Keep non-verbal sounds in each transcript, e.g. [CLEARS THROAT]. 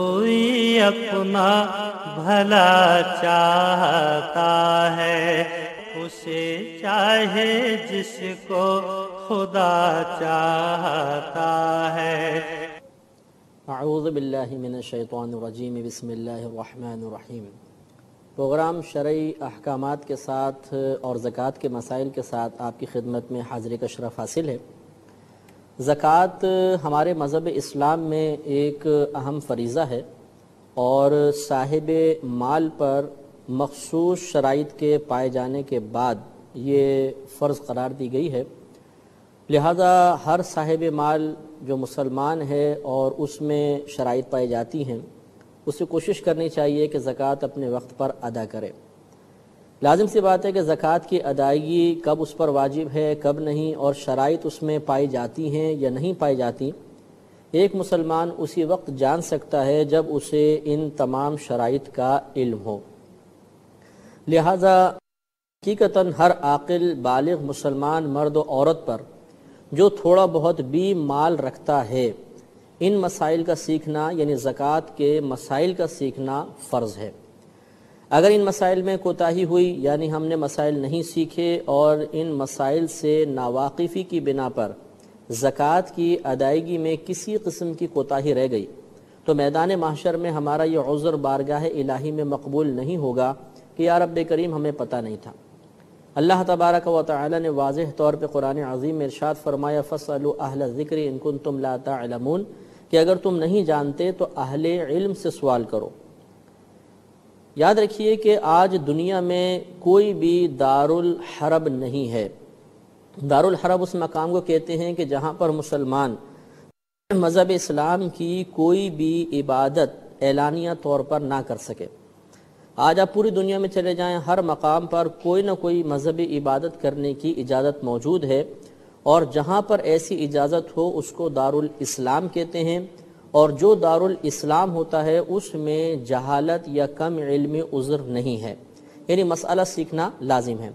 کوئی اپنا بھلا چاہتا ہے اسے چاہے جس کو خدا چاہتا ہے اعوذ باللہ من الشیطان الرجیم بسم اللہ الرحمن الرحیم پروگرام شرعی احکامات کے ساتھ اور زکوٰۃ کے مسائل کے ساتھ آپ کی خدمت میں حاضری کا شرف حاصل ہے زکوٰۃ ہمارے مذہب اسلام میں ایک اہم فریضہ ہے اور صاحب مال پر مخصوص شرائط کے پائے جانے کے بعد یہ فرض قرار دی گئی ہے۔ لہذا ہر صاحب مال جو مسلمان ہے اور اس میں شرائط پائی جاتی ہیں، اسے کوشش کرنی چاہیے کہ زکوٰۃ اپنے وقت پر ادا کرے۔ لازم سی بات ہے کہ زکوٰۃ کی ادائیگی کب اس پر واجب ہے، کب نہیں، اور شرائط اس میں پائی جاتی ہیں یا نہیں پائی جاتی۔ ایک مسلمان اسی وقت جان سکتا ہے جب اسے ان تمام شرائط کا علم ہو۔ لہذا حقیقتاً ہر عاقل، بالغ مسلمان مرد و عورت پر جو تھوڑا بہت بھی مال رکھتا ہے، ان مسائل کا سیکھنا یعنی زکوٰۃ کے مسائل کا سیکھنا فرض ہے۔ اگر ان مسائل میں کوتاہی ہوئی یعنی ہم نے مسائل نہیں سیکھے اور ان مسائل سے ناواقفی کی بنا پر زکوٰۃ کی ادائیگی میں کسی قسم کی کوتاہی رہ گئی، تو میدان معاشر میں ہمارا یہ عذر بارگاہ الہی میں مقبول نہیں ہوگا کہ یا رب کریم ہمیں پتہ نہیں تھا۔ اللہ تبارک و تعالی نے واضح طور پہ قرآن عظیم میں ارشاد فرمایا فصلوا اہل ذکر ان کنتم لا تعلمون۔ کہ اگر تم نہیں جانتے تو اہل علم سے سوال کرو۔ یاد رکھیے کہ آج دنیا میں کوئی بھی دار الحرب نہیں ہے۔ دار الحرب اس مقام کو کہتے ہیں کہ جہاں پر مسلمان مذہب اسلام کی کوئی بھی عبادت اعلانیہ طور پر نہ کر سکے۔ آج آپ پوری دنیا میں چلے جائیں، ہر مقام پر کوئی نہ کوئی مذہبی عبادت کرنے کی اجازت موجود ہے اور جہاں پر ایسی اجازت ہو اس کو دار الاسلام کہتے ہیں۔ اور جو دار الاسلام ہوتا ہے، اس میں جہالت یا کم علم عذر نہیں ہے۔ یعنی مسئلہ سیکھنا لازم ہے۔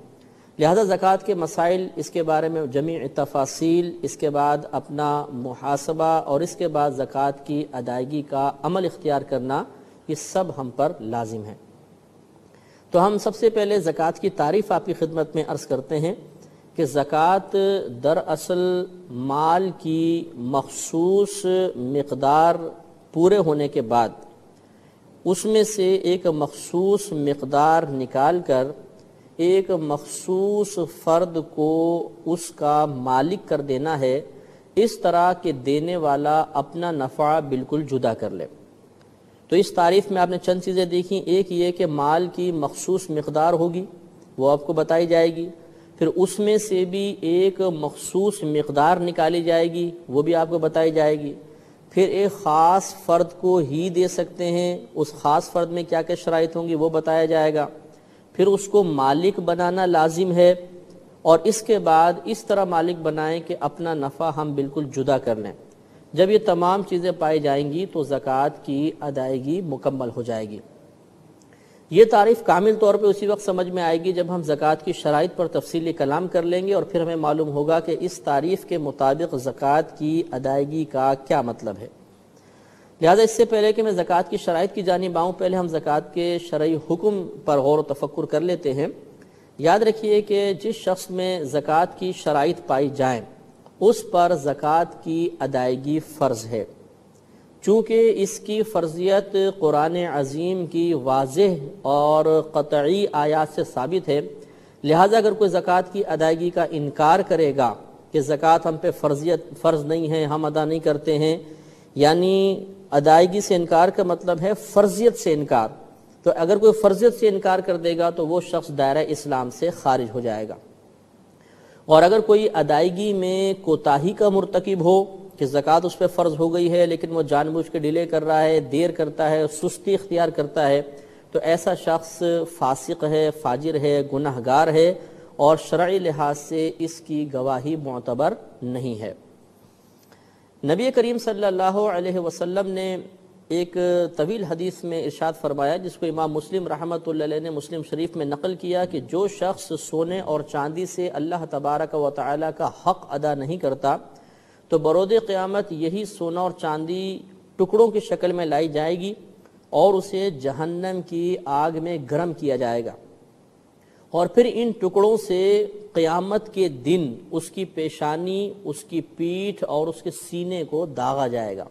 لہذا زکوٰۃ کے مسائل، اس کے بارے میں جمیع تفاصیل، اس کے بعد اپنا محاسبہ اور اس کے بعد زکوٰۃ کی ادائیگی کا عمل اختیار کرنا، یہ سب ہم پر لازم ہے۔ تو ہم سب سے پہلے زکوٰۃ کی تعریف آپ کی خدمت میں عرض کرتے ہیں۔ کہ زکوٰۃ دراصل مال کی مخصوص مقدار پورے ہونے کے بعد اس میں سے ایک مخصوص مقدار نکال کر ایک مخصوص فرد کو اس کا مالک کر دینا ہے، اس طرح کہ دینے والا اپنا نفع بالکل جدا کر لے۔ تو اس تعریف میں آپ نے چند چیزیں دیکھیں، ایک یہ کہ مال کی مخصوص مقدار ہوگی، وہ آپ کو بتائی جائے گی۔ پھر اس میں سے بھی ایک مخصوص مقدار نکالی جائے گی، وہ بھی آپ کو بتائی جائے گی۔ پھر ایک خاص فرد کو ہی دے سکتے ہیں، اس خاص فرد میں کیا کیا شرائط ہوں گی وہ بتایا جائے گا۔ پھر اس کو مالک بنانا لازم ہے اور اس کے بعد اس طرح مالک بنائیں کہ اپنا نفع ہم بالکل جدا کر لیں۔ جب یہ تمام چیزیں پائی جائیں گی تو زکوٰۃ کی ادائیگی مکمل ہو جائے گی۔ یہ تعریف کامل طور پہ اسی وقت سمجھ میں آئے گی جب ہم زکوٰۃ کی شرائط پر تفصیلی کلام کر لیں گے اور پھر ہمیں معلوم ہوگا کہ اس تعریف کے مطابق زکوٰۃ کی ادائیگی کا کیا مطلب ہے۔ لہٰذا اس سے پہلے کہ میں زکوٰۃ کی شرائط کی جانب آؤں، پہلے ہم زکوٰۃ کے شرعی حکم پر غور و تفکر کر لیتے ہیں۔ یاد رکھیے کہ جس شخص میں زکوٰۃ کی شرائط پائی جائیں، اس پر زکوٰۃ کی ادائیگی فرض ہے۔ چونکہ اس کی فرضیت قرآن عظیم کی واضح اور قطعی آیات سے ثابت ہے، لہٰذا اگر کوئی زکوٰۃ کی ادائیگی کا انکار کرے گا کہ زکوٰۃ ہم پہ فرضیت فرض نہیں ہے، ہم ادا نہیں کرتے ہیں یعنی ادائیگی سے انکار کا مطلب ہے فرضیت سے انکار۔ تو اگر کوئی فرضیت سے انکار کر دے گا تو وہ شخص دائرہ اسلام سے خارج ہو جائے گا۔ اور اگر کوئی ادائیگی میں کوتاہی کا مرتکب ہو کہ زکوٰۃ اس پہ فرض ہو گئی ہے، لیکن وہ جان بوجھ کے ڈیلے کر رہا ہے، دیر کرتا ہے، سستی اختیار کرتا ہے، تو ایسا شخص فاسق ہے، فاجر ہے گناہ گار ہے، اور شرعی لحاظ سے اس کی گواہی معتبر نہیں ہے۔ نبی کریم صلی اللہ علیہ وسلم نے ایک طویل حدیث میں ارشاد فرمایا، جس کو امام مسلم رحمۃ اللہ علیہ نے مسلم شریف میں نقل کیا کہ جو شخص سونے اور چاندی سے اللہ تبارک و تعالی کا حق ادا نہیں کرتا تو برود قیامت یہی سونا اور چاندی ٹکڑوں کی شکل میں لائی جائے گی اور اسے جہنم کی آگ میں گرم کیا جائے گا۔ اور پھر ان ٹکڑوں سے قیامت کے دن اس کی پیشانی، اس کی پیٹھ اور اس کے سینے کو داغا جائے گا۔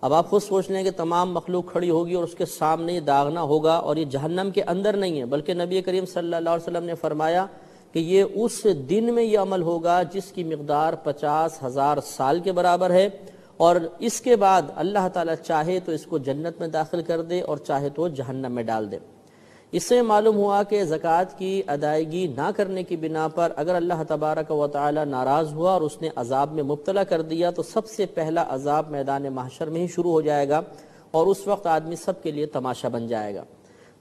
اب آپ خود سوچ لیں کہ تمام مخلوق کھڑی ہوگی اور اس کے سامنے یہ داغنا ہوگا اور یہ جہنم کے اندر نہیں ہے، بلکہ نبی کریم صلی اللہ علیہ وسلم نے فرمایا کہ یہ اس دن میں یہ عمل ہوگا جس کی مقدار پچاس ہزار سال کے برابر ہے اور اس کے بعد اللہ تعالیٰ چاہے تو اس کو جنت میں داخل کر دے اور چاہے تو جہنم میں ڈال دے۔ اس سے معلوم ہوا کہ زکوٰۃ کی ادائیگی نہ کرنے کی بنا پر اگر اللہ تبارک و تعالی ناراض ہوا اور اس نے عذاب میں مبتلا کر دیا تو سب سے پہلا عذاب میدان محشر میں ہی شروع ہو جائے گا اور اس وقت آدمی سب کے لیے تماشا بن جائے گا۔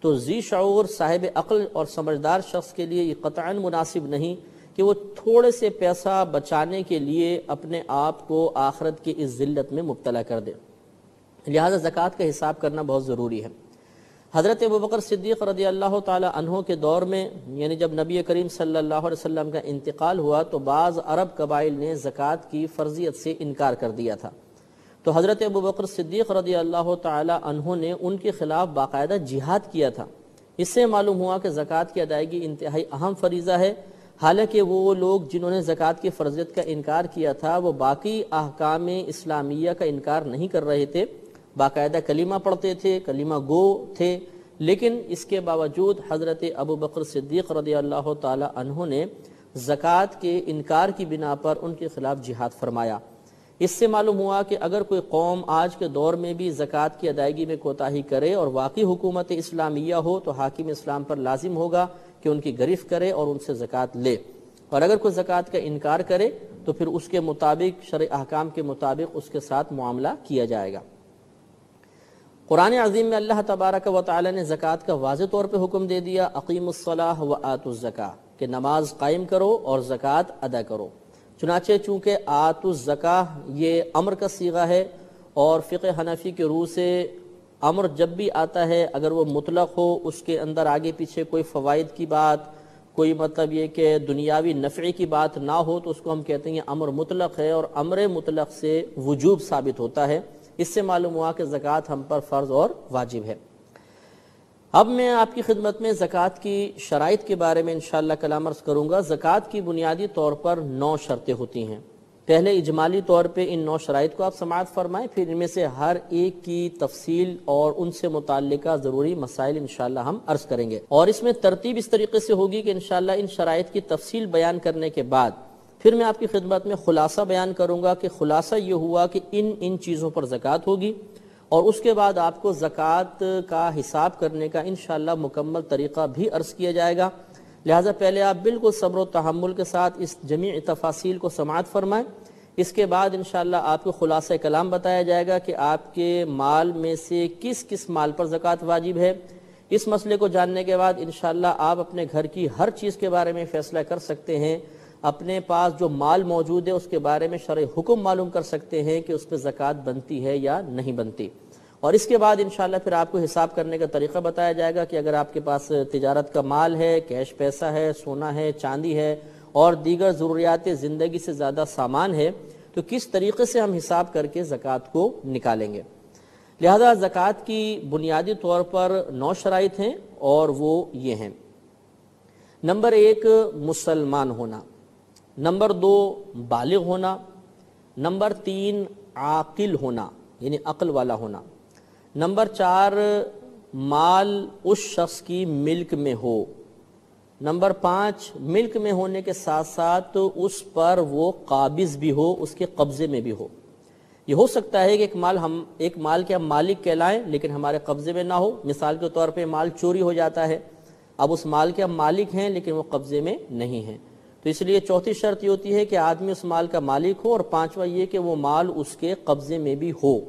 تو ذی شعور صاحب عقل اور سمجھدار شخص کے لیے یہ قطعا مناسب نہیں کہ وہ تھوڑے سے پیسہ بچانے کے لیے اپنے آپ کو آخرت کی اس ذلت میں مبتلا کر دے۔ لہذا زکوٰۃ کا حساب کرنا بہت ضروری ہے۔ حضرت ابوبکر صدیق رضی اللہ تعالی عنہ کے دور میں یعنی جب نبی کریم صلی اللہ علیہ وسلم کا انتقال ہوا، تو بعض عرب قبائل نے زکوٰۃ کی فرضیت سے انکار کر دیا تھا۔ تو حضرت ابوبکر صدیق رضی اللہ تعالی عنہ نے ان کے خلاف باقاعدہ جہاد کیا تھا۔ اس سے معلوم ہوا کہ زکوٰۃ کی ادائیگی انتہائی اہم فریضہ ہے۔ حالانکہ وہ لوگ جنہوں نے زکوٰۃ کی فرضیت کا انکار کیا تھا، وہ باقی احکام اسلامیہ کا انکار نہیں کر رہے تھے۔ باقاعدہ کلمہ پڑھتے تھے، کلمہ گو تھے۔ لیکن اس کے باوجود حضرت ابو بکر صدیق رضی اللہ تعالی عنہ نے زکوٰۃ کے انکار کی بنا پر ان کے خلاف جہاد فرمایا۔ اس سے معلوم ہوا کہ اگر کوئی قوم آج کے دور میں بھی زکوٰۃ کی ادائیگی میں کوتاہی کرے اور واقعی حکومت اسلامیہ ہو تو حاکم اسلام پر لازم ہوگا کہ ان کی گرفت کرے اور ان سے زکوٰۃ لے۔ اور اگر کوئی زکوٰۃ کا انکار کرے تو پھر اس کے مطابق، شرع احکام کے مطابق اس کے ساتھ معاملہ کیا جائے گا۔ قرآن عظیم میں اللہ تبارک و تعالی نے زکوٰۃ کا واضح طور پہ حکم دے دیا عقیم الصلاح و آت الزکا کہ نماز قائم کرو اور زکوٰۃ ادا کرو۔ چنانچہ چونکہ آت الزکا یہ امر کا سیغہ ہے اور فقہ حنفی کے روح سے امر جب بھی آتا ہے، اگر وہ مطلق ہو، اس کے اندر آگے پیچھے کوئی فوائد کی بات، کوئی مطلب یہ کہ دنیاوی نفعی کی بات نہ ہو، تو اس کو ہم کہتے ہیں امر مطلق ہے اور امر مطلق سے وجوب ثابت ہوتا ہے۔ اس سے معلوم ہوا کہ زکوٰۃ ہم پر فرض اور واجب ہے۔ اب میں آپ کی خدمت میں زکوٰۃ کی شرائط کے بارے میں انشاءاللہ کلام عرض کروں گا۔ زکوٰۃ کی بنیادی طور پر نو شرطیں ہوتی ہیں۔ پہلے اجمالی طور پہ ان نو شرائط کو آپ سماعت فرمائیں، پھر ان میں سے ہر ایک کی تفصیل اور ان سے متعلقہ ضروری مسائل انشاءاللہ ہم عرض کریں گے۔ اور اس میں ترتیب اس طریقے سے ہوگی کہ انشاءاللہ ان شرائط کی تفصیل بیان کرنے کے بعد پھر میں آپ کی خدمت میں خلاصہ بیان کروں گا کہ خلاصہ یہ ہوا کہ ان ان چیزوں پر زکوٰۃ ہوگی۔ اور اس کے بعد آپ کو زکوٰۃ کا حساب کرنے کا انشاءاللہ مکمل طریقہ بھی عرض کیا جائے گا۔ لہٰذا پہلے آپ بالکل صبر و تحمل کے ساتھ اس جمیع تفاصیل کو سماعت فرمائیں۔ اس کے بعد انشاءاللہ آپ کو خلاصہ کلام بتایا جائے گا کہ آپ کے مال میں سے کس کس مال پر زکوٰۃ واجب ہے۔ اس مسئلے کو جاننے کے بعد انشاءاللہ آپ اپنے گھر کی ہر چیز کے بارے میں فیصلہ کر سکتے ہیں۔ اپنے پاس جو مال موجود ہے، اس کے بارے میں شرع حکم معلوم کر سکتے ہیں کہ اس پہ زکوٰۃ بنتی ہے یا نہیں بنتی۔ اور اس کے بعد انشاءاللہ پھر آپ کو حساب کرنے کا طریقہ بتایا جائے گا کہ اگر آپ کے پاس تجارت کا مال ہے، کیش پیسہ ہے، سونا ہے، چاندی ہے، اور دیگر ضروریات زندگی سے زیادہ سامان ہے، تو کس طریقے سے ہم حساب کر کے زکوٰۃ کو نکالیں گے؟ لہذا زکوٰۃ کی بنیادی طور پر نو شرائط ہیں اور وہ یہ ہیں۔ نمبر ایک، مسلمان ہونا۔ نمبر دو، بالغ ہونا. نمبر تین، عاقل ہونا یعنی عقل والا ہونا. نمبر چار، مال اس شخص کی ملک میں ہو. نمبر پانچ، ملک میں ہونے کے ساتھ ساتھ اس پر وہ قابض بھی ہو، اس کے قبضے میں بھی ہو. یہ ہو سکتا ہے کہ ایک مال ہم، ایک مال کے ہم مالک کہلائیں، لیکن ہمارے قبضے میں نہ ہو. مثال کے طور پہ مال چوری ہو جاتا ہے. اب اس مال کے ہم مالک ہیں، لیکن وہ قبضے میں نہیں ہیں. تو اس لیے چوتھی شرط یہ ہوتی ہے کہ آدمی اس مال کا مالک ہو اور پانچواں یہ کہ وہ مال اس کے قبضے میں بھی ہو۔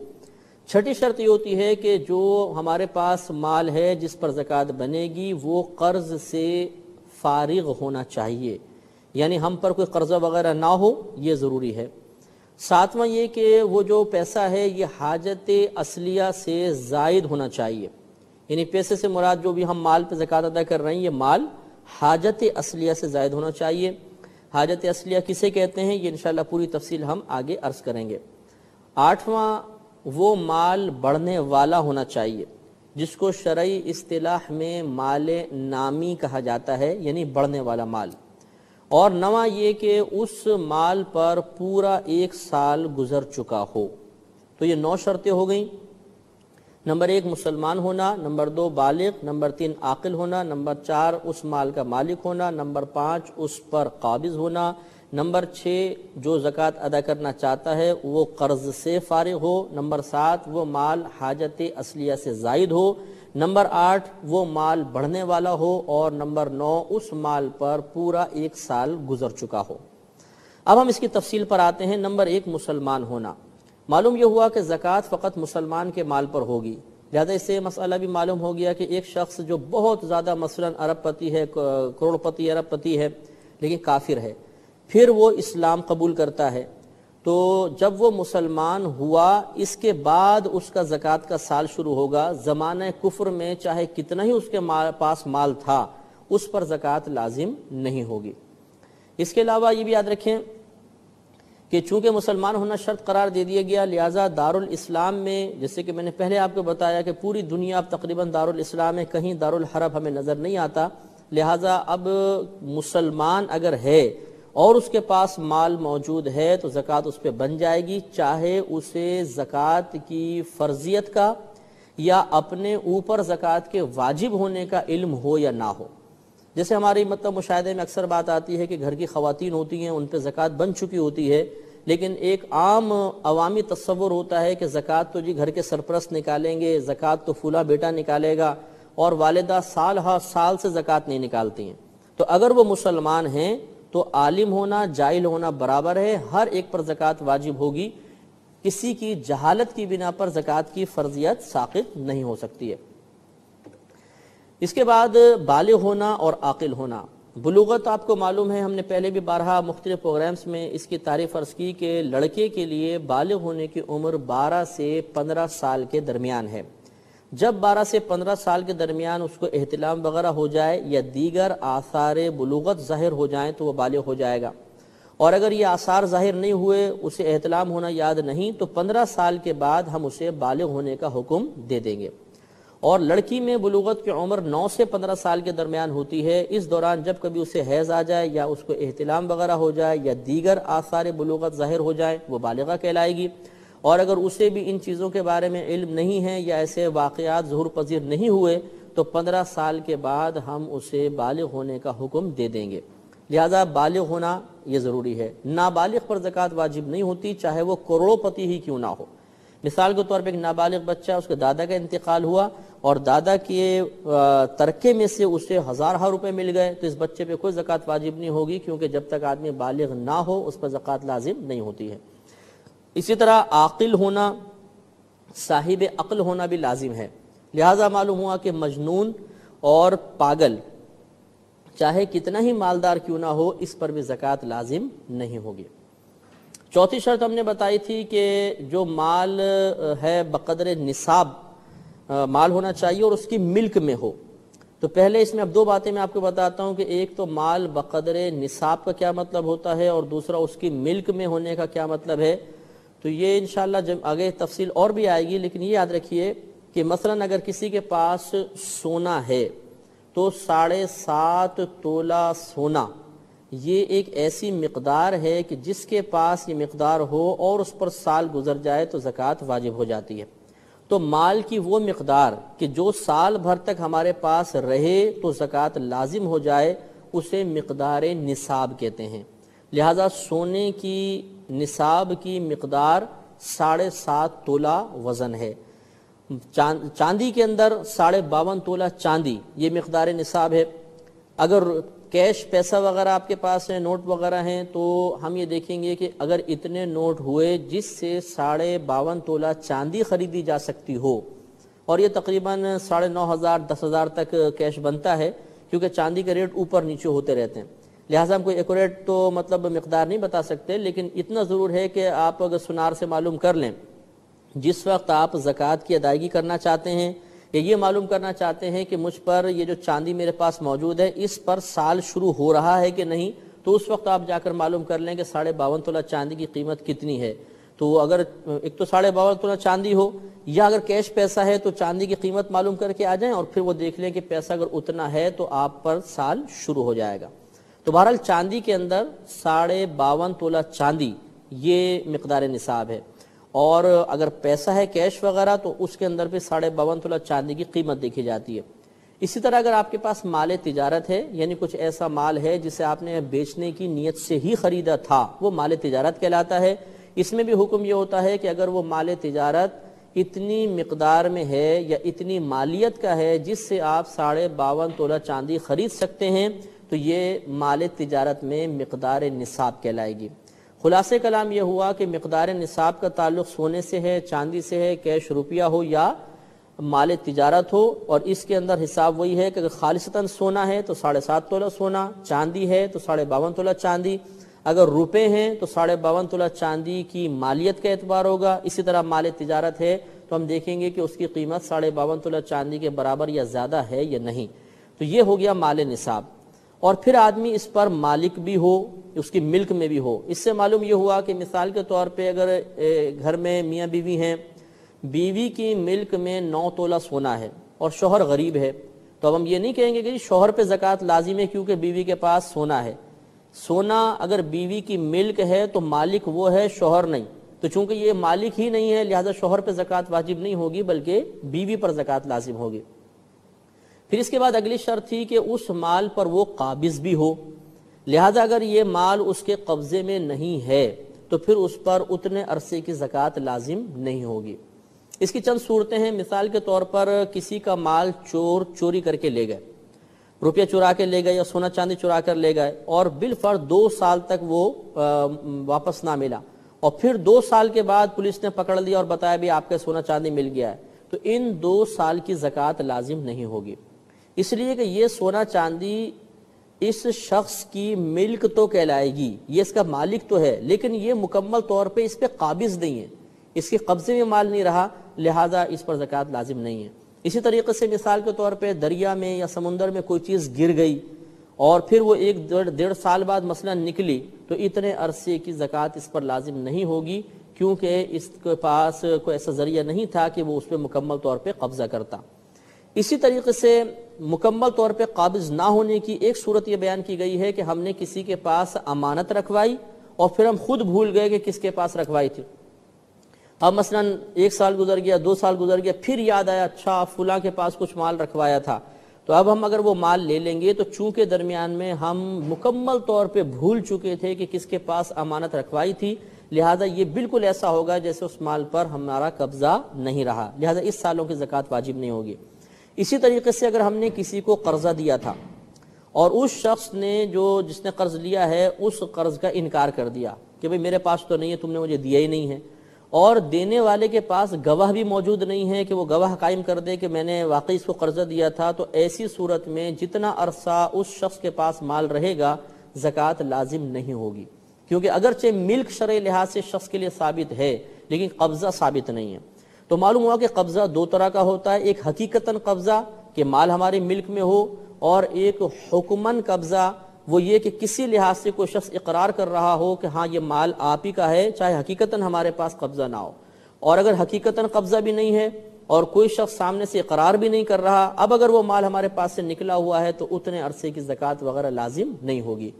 چھٹی شرط یہ ہوتی ہے کہ جو ہمارے پاس مال ہے جس پر زکوٰۃ بنے گی، وہ قرض سے فارغ ہونا چاہیے۔ یعنی ہم پر کوئی قرضہ وغیرہ نہ ہو، یہ ضروری ہے۔ ساتواں یہ کہ وہ جو پیسہ ہے، یہ حاجت اصلیہ سے زائد ہونا چاہیے۔ یعنی پیسے سے مراد جو بھی ہم مال پہ زکوٰۃ ادا کر رہے ہیں، یہ مال حاجت اصلیہ سے زائد ہونا چاہیے۔ حاجت اصلیہ کسے کہتے ہیں؟ یہ انشاءاللہ پوری تفصیل ہم آگے عرض کریں گے۔ آٹھواں، وہ مال بڑھنے والا ہونا چاہیے، جس کو شرعی اصطلاح میں مال نامی کہا جاتا ہے یعنی بڑھنے والا مال۔ اور نواں یہ کہ اس مال پر پورا ایک سال گزر چکا ہو۔ تو یہ نو شرطیں ہو گئیں۔ نمبر ایک، مسلمان ہونا. نمبر دو، بالغ. نمبر تین، عاقل ہونا. نمبر چار، اس مال کا مالک ہونا. نمبر پانچ، اس پر قابض ہونا. نمبر چھ، جو زکوٰۃ ادا کرنا چاہتا ہے، وہ قرض سے فارغ ہو. نمبر سات، وہ مال حاجت اصلیہ سے زائد ہو. نمبر آٹھ، وہ مال بڑھنے والا ہو. اور نمبر نو، اس مال پر پورا ایک سال گزر چکا ہو. اب ہم اس کی تفصیل پر آتے ہیں. نمبر ایک، مسلمان ہونا. معلوم یہ ہوا کہ زکوٰۃ فقط مسلمان کے مال پر ہوگی۔ لہذا اس سے مسئلہ بھی معلوم ہو گیا کہ ایک شخص جو بہت زیادہ مثلا ارب پتی ہے کروڑ پتی ارب پتی ہے، لیکن کافر ہے، پھر وہ اسلام قبول کرتا ہے۔ تو جب وہ مسلمان ہوا، اس کے بعد اس کا زکوٰۃ کا سال شروع ہوگا۔ زمانہ کفر میں چاہے کتنا ہی اس کے پاس مال تھا، اس پر زکوٰۃ لازم نہیں ہوگی۔ اس کے علاوہ یہ بھی یاد رکھیں کہ چونکہ مسلمان ہونا شرط قرار دے دیا گیا، لہٰذا دارالاسلام میں، جیسے کہ میں نے پہلے آپ کو بتایا کہ پوری دنیا اب تقریباً دارالاسلام میں کہیں دارالحرب ہمیں نظر نہیں آتا۔ لہٰذا اب مسلمان اگر ہے اور اس کے پاس مال موجود ہے تو زکوٰۃ اس پہ بن جائے گی، چاہے اسے زکوٰۃ کی فرضیت کا یا اپنے اوپر زکوٰۃ کے واجب ہونے کا علم ہو یا نہ ہو۔ جیسے ہماری مطلب مشاہدے میں اکثر بات آتی ہے کہ گھر کی خواتین ہوتی ہیں، ان پہ زکوٰۃ بن چکی ہوتی ہے، لیکن ایک عام عوامی تصور ہوتا ہے کہ زکوٰۃ تو جی گھر کے سرپرست نکالیں گے، زکوٰۃ تو فلا بیٹا نکالے گا اور والدہ سال ہر سال سے زکوٰۃ نہیں نکالتی ہیں۔ تو اگر وہ مسلمان ہیں تو عالم ہونا جائل ہونا برابر ہے، ہر ایک پر زکوٰۃ واجب ہوگی، کسی کی جہالت کی بنا پر زکوٰۃ کی فرضیت ساقط نہیں ہو سکتی ہے۔ اس کے بعد بالغ ہونا اور عاقل ہونا۔ بلوغت آپ کو معلوم ہے، ہم نے پہلے بھی بارہا مختلف پروگرامز میں اس کی تعریف عرض کی کہ لڑکے کے لیے بالغ ہونے کی عمر بارہ سے پندرہ سال کے درمیان ہے۔ جب بارہ سے پندرہ سال کے درمیان اس کو احتلام وغیرہ ہو جائے یا دیگر آثار بلوغت ظاہر ہو جائیں تو وہ بالغ ہو جائے گا۔ اور اگر یہ آثار ظاہر نہیں ہوئے، اسے احتلام ہونا یاد نہیں، تو پندرہ سال کے بعد ہم اسے بالغ ہونے کا حکم دے دیں گے۔ اور لڑکی میں بلوغت کی عمر نو سے پندرہ سال کے درمیان ہوتی ہے۔ اس دوران جب کبھی اسے حیض آ جائے یا اس کو احتلام وغیرہ ہو جائے یا دیگر آثار بلوغت ظاہر ہو جائے، وہ بالغہ کہلائے گی۔ اور اگر اسے بھی ان چیزوں کے بارے میں علم نہیں ہے یا ایسے واقعات ظہور پذیر نہیں ہوئے، تو پندرہ سال کے بعد ہم اسے بالغ ہونے کا حکم دے دیں گے۔ لہذا بالغ ہونا یہ ضروری ہے۔ نابالغ پر زکوٰۃ واجب نہیں ہوتی، چاہے وہ کروڑوں پتی ہی کیوں نہ ہو۔ مثال کے طور پہ ایک نابالغ بچہ، اس کے دادا کا انتقال ہوا۔ اور دادا کے ترکے میں سے اسے ہزار ہزار روپے مل گئے، تو اس بچے پہ کوئی زکوٰۃ واجب نہیں ہوگی، کیونکہ جب تک آدمی بالغ نہ ہو، اس پر زکوٰۃ لازم نہیں ہوتی ہے۔ اسی طرح عاقل ہونا، صاحب عقل ہونا بھی لازم ہے۔ لہذا معلوم ہوا کہ مجنون اور پاگل، چاہے کتنا ہی مالدار کیوں نہ ہو، اس پر بھی زکوٰۃ لازم نہیں ہوگی۔ چوتھی شرط ہم نے بتائی تھی کہ جو مال ہے بقدر نصاب مال ہونا چاہیے اور اس کی ملک میں ہو۔ تو پہلے اس میں اب دو باتیں میں آپ کو بتاتا ہوں کہ ایک تو مال بقدر نصاب کا کیا مطلب ہوتا ہے اور دوسرا اس کی ملک میں ہونے کا کیا مطلب ہے۔ تو یہ انشاءاللہ جب آگے تفصیل اور بھی آئے گی، لیکن یہ یاد رکھیے کہ مثلا اگر کسی کے پاس سونا ہے تو ساڑھے سات تولہ سونا، یہ ایک ایسی مقدار ہے کہ جس کے پاس یہ مقدار ہو اور اس پر سال گزر جائے تو زکوٰۃ واجب ہو جاتی ہے۔ تو مال کی وہ مقدار کہ جو سال بھر تک ہمارے پاس رہے تو زکوٰۃ لازم ہو جائے، اسے مقدار نصاب کہتے ہیں۔ لہذا سونے کی نصاب کی مقدار ساڑھے سات تولہ وزن ہے۔ چاندی کے اندر ساڑھے باون تولہ چاندی، یہ مقدار نصاب ہے۔ اگر کیش پیسہ وغیرہ آپ کے پاس ہے نوٹ وغیرہ ہیں، تو ہم یہ دیکھیں گے کہ اگر اتنے نوٹ ہوئے جس سے ساڑھے باون تولہ چاندی خریدی جا سکتی ہو۔ اور یہ تقریباً ساڑھے نو ہزار، دس ہزار تک کیش بنتا ہے، کیونکہ چاندی کے ریٹ اوپر نیچے ہوتے رہتے ہیں۔ لہٰذا ہم کوئی ایکوریٹ تو مطلب مقدار نہیں بتا سکتے، لیکن اتنا ضرور ہے کہ آپ اگر سنار سے معلوم کر لیں۔ جس وقت آپ زکوٰۃ کی ادائیگی کرنا چاہتے ہیں یا یہ معلوم کرنا چاہتے ہیں کہ مجھ پر یہ جو چاندی میرے پاس موجود ہے، اس پر سال شروع ہو رہا ہے کہ نہیں؟ تو اس وقت آپ جا کر معلوم کر لیں کہ ساڑھے باون تولہ چاندی کی قیمت کتنی ہے۔ تو اگر ایک تو ساڑھے باون تولہ چاندی ہو، یا اگر کیش پیسہ ہے تو چاندی کی قیمت معلوم کر کے آ جائیں اور پھر وہ دیکھ لیں کہ پیسہ اگر اتنا ہے تو آپ پر سال شروع ہو جائے گا۔ تو بہرحال چاندی کے اندر ساڑھے باون تولہ چاندی، یہ مقدار نصاب ہے۔ اور اگر پیسہ ہے کیش وغیرہ تو اس کے اندر بھی ساڑھے باون تولہ چاندی کی قیمت دیکھی جاتی ہے۔ اسی طرح اگر آپ کے پاس مال تجارت ہے یعنی کچھ ایسا مال ہے جسے آپ نے بیچنے کی نیت سے ہی خریدا تھا، وہ مال تجارت کہلاتا ہے۔ اس میں بھی حکم یہ ہوتا ہے کہ اگر وہ مال تجارت اتنی مقدار میں ہے یا اتنی مالیت کا ہے جس سے آپ ساڑھے باون تولہ چاندی خرید سکتے ہیں، تو یہ مال تجارت میں مقدار نصاب کہلائے گی۔ خلاصہ کلام یہ ہوا کہ مقدار نصاب کا تعلق سونے سے ہے، چاندی سے ہے، کیش روپیہ ہو یا مال تجارت ہو، اور اس کے اندر حساب وہی ہے کہ اگر خالصتاً سونا ہے تو ساڑھے سات تولہ سونا، چاندی ہے تو ساڑھے باون تولہ چاندی، اگر روپے ہیں تو ساڑھے باون تولہ چاندی کی مالیت کا اعتبار ہوگا۔ اسی طرح مال تجارت ہے تو ہم دیکھیں گے کہ اس کی قیمت ساڑھے باون تولہ چاندی کے برابر یا زیادہ ہے یا نہیں۔ تو یہ ہو گیا مال نصاب۔ اور پھر آدمی اس پر مالک بھی ہو، اس کی ملک میں بھی ہو۔ اس سے معلوم یہ ہوا کہ مثال کے طور پہ اگر گھر میں میاں بیوی ہیں، بیوی کی ملک میں نو تولہ سونا ہے اور شوہر غریب ہے، تو اب ہم یہ نہیں کہیں گے کہ جی شوہر پہ زکوٰۃ لازم ہے کیونکہ بیوی کے پاس سونا ہے۔ سونا اگر بیوی کی ملک ہے تو مالک وہ ہے، شوہر نہیں۔ تو چونکہ یہ مالک ہی نہیں ہے، لہذا شوہر پہ زکوٰۃ واجب نہیں ہوگی، بلکہ بیوی پر زکوٰۃ لازم ہوگی۔ پھر اس کے بعد اگلی شرط تھی کہ اس مال پر وہ قابض بھی ہو۔ لہذا اگر یہ مال اس کے قبضے میں نہیں ہے، تو پھر اس پر اتنے عرصے کی زکوٰۃ لازم نہیں ہوگی۔ اس کی چند صورتیں ہیں۔ مثال کے طور پر کسی کا مال چور چوری کر کے لے گئے، روپیہ چرا کے لے گئے یا سونا چاندی چرا کر لے گئے اور بالفر دو سال تک وہ واپس نہ ملا۔ اور پھر دو سال کے بعد پولیس نے پکڑ لیا اور بتایا بھی آپ کے سونا چاندی مل گیا ہے، تو ان دو سال کی زکوٰۃ لازم نہیں ہوگی۔ اس لیے کہ یہ سونا چاندی اس شخص کی ملک تو کہلائے گی، یہ اس کا مالک تو ہے، لیکن یہ مکمل طور پہ اس پہ قابض نہیں ہے۔ اس کے قبضے میں مال نہیں رہا، لہٰذا اس پر زکوٰۃ لازم نہیں ہے۔ اسی طریقے سے مثال کے طور پہ دریا میں یا سمندر میں کوئی چیز گر گئی اور پھر وہ ایک ڈیڑھ سال بعد مثلا نکلی، تو اتنے عرصے کی زکوٰۃ اس پر لازم نہیں ہوگی، کیونکہ اس کے پاس کوئی ایسا ذریعہ نہیں تھا کہ وہ اس پہ مکمل طور پہ قبضہ کرتا۔ اسی طریقے سے مکمل طور پہ قابض نہ ہونے کی ایک صورت یہ بیان کی گئی ہے کہ ہم نے کسی کے پاس امانت رکھوائی اور پھر ہم خود بھول گئے کہ کس کے پاس رکھوائی تھی۔ اب مثلا ایک سال گزر گیا، دو سال گزر گیا، پھر یاد آیا اچھا فلاں کے پاس کچھ مال رکھوایا تھا۔ تو اب ہم اگر وہ مال لے لیں گے تو چونکہ درمیان میں ہم مکمل طور پہ بھول چکے تھے کہ کس کے پاس امانت رکھوائی تھی، لہٰذا یہ بالکل ایسا ہوگا جیسے اس مال پر ہمارا قبضہ نہیں رہا۔ لہٰذا اس سالوں کی زکوٰۃ واجب نہیں ہوگی۔ اسی طریقے سے اگر ہم نے کسی کو قرضہ دیا تھا اور اس شخص نے جو جس نے قرض لیا ہے اس قرض کا انکار کر دیا کہ بھئی میرے پاس تو نہیں ہے، تم نے مجھے دیا ہی نہیں ہے۔ اور دینے والے کے پاس گواہ بھی موجود نہیں ہے کہ وہ گواہ قائم کر دے کہ میں نے واقعی اس کو قرضہ دیا تھا، تو ایسی صورت میں جتنا عرصہ اس شخص کے پاس مال رہے گا، زکوٰۃ لازم نہیں ہوگی۔ کیونکہ اگرچہ ملک شرع لحاظ سے شخص کے لیے ثابت ہے، لیکن قبضہ ثابت نہیں ہے۔ تو معلوم ہوا کہ قبضہ دو طرح کا ہوتا ہے، ایک حقیقتاً قبضہ کہ مال ہمارے ملک میں ہو اور ایک حکمن قبضہ وہ یہ کہ کسی لحاظ سے کوئی شخص اقرار کر رہا ہو کہ ہاں یہ مال آپ ہی کا ہے، چاہے حقیقتاً ہمارے پاس قبضہ نہ ہو۔ اور اگر حقیقتاً قبضہ بھی نہیں ہے اور کوئی شخص سامنے سے اقرار بھی نہیں کر رہا، اب اگر وہ مال ہمارے پاس سے نکلا ہوا ہے تو اتنے عرصے کی زکوٰۃ وغیرہ لازم نہیں ہوگی۔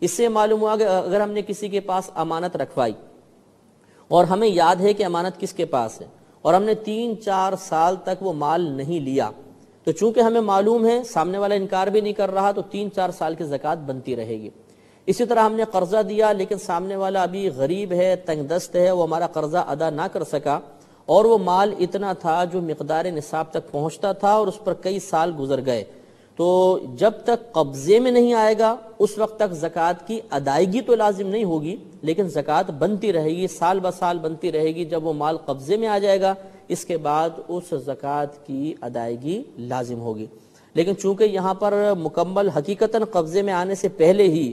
اس سے معلوم ہوا کہ اگر ہم نے کسی کے پاس امانت رکھوائی اور ہمیں یاد ہے کہ امانت کس کے پاس ہے اور ہم نے تین چار سال تک وہ مال نہیں لیا۔ تو چونکہ ہمیں معلوم ہے سامنے والا انکار بھی نہیں کر رہا، تو تین چار سال کی زکوٰۃ بنتی رہے گی۔ اسی طرح ہم نے قرضہ دیا، لیکن سامنے والا ابھی غریب ہے تنگ دست ہے، وہ ہمارا قرضہ ادا نہ کر سکا۔ اور وہ مال اتنا تھا جو مقدار نصاب تک پہنچتا تھا اور اس پر کئی سال گزر گئے۔ تو جب تک قبضے میں نہیں آئے گا، اس وقت تک زکوٰۃ کی ادائیگی تو لازم نہیں ہوگی۔ لیکن زکوٰۃ بنتی رہے گی، سال بہ سال بنتی رہے گی، جب وہ مال قبضے میں آ جائے گا، اس کے بعد اس زکوٰۃ کی ادائیگی لازم ہوگی۔ لیکن چونکہ یہاں پر مکمل حقیقتاً قبضے میں آنے سے پہلے ہی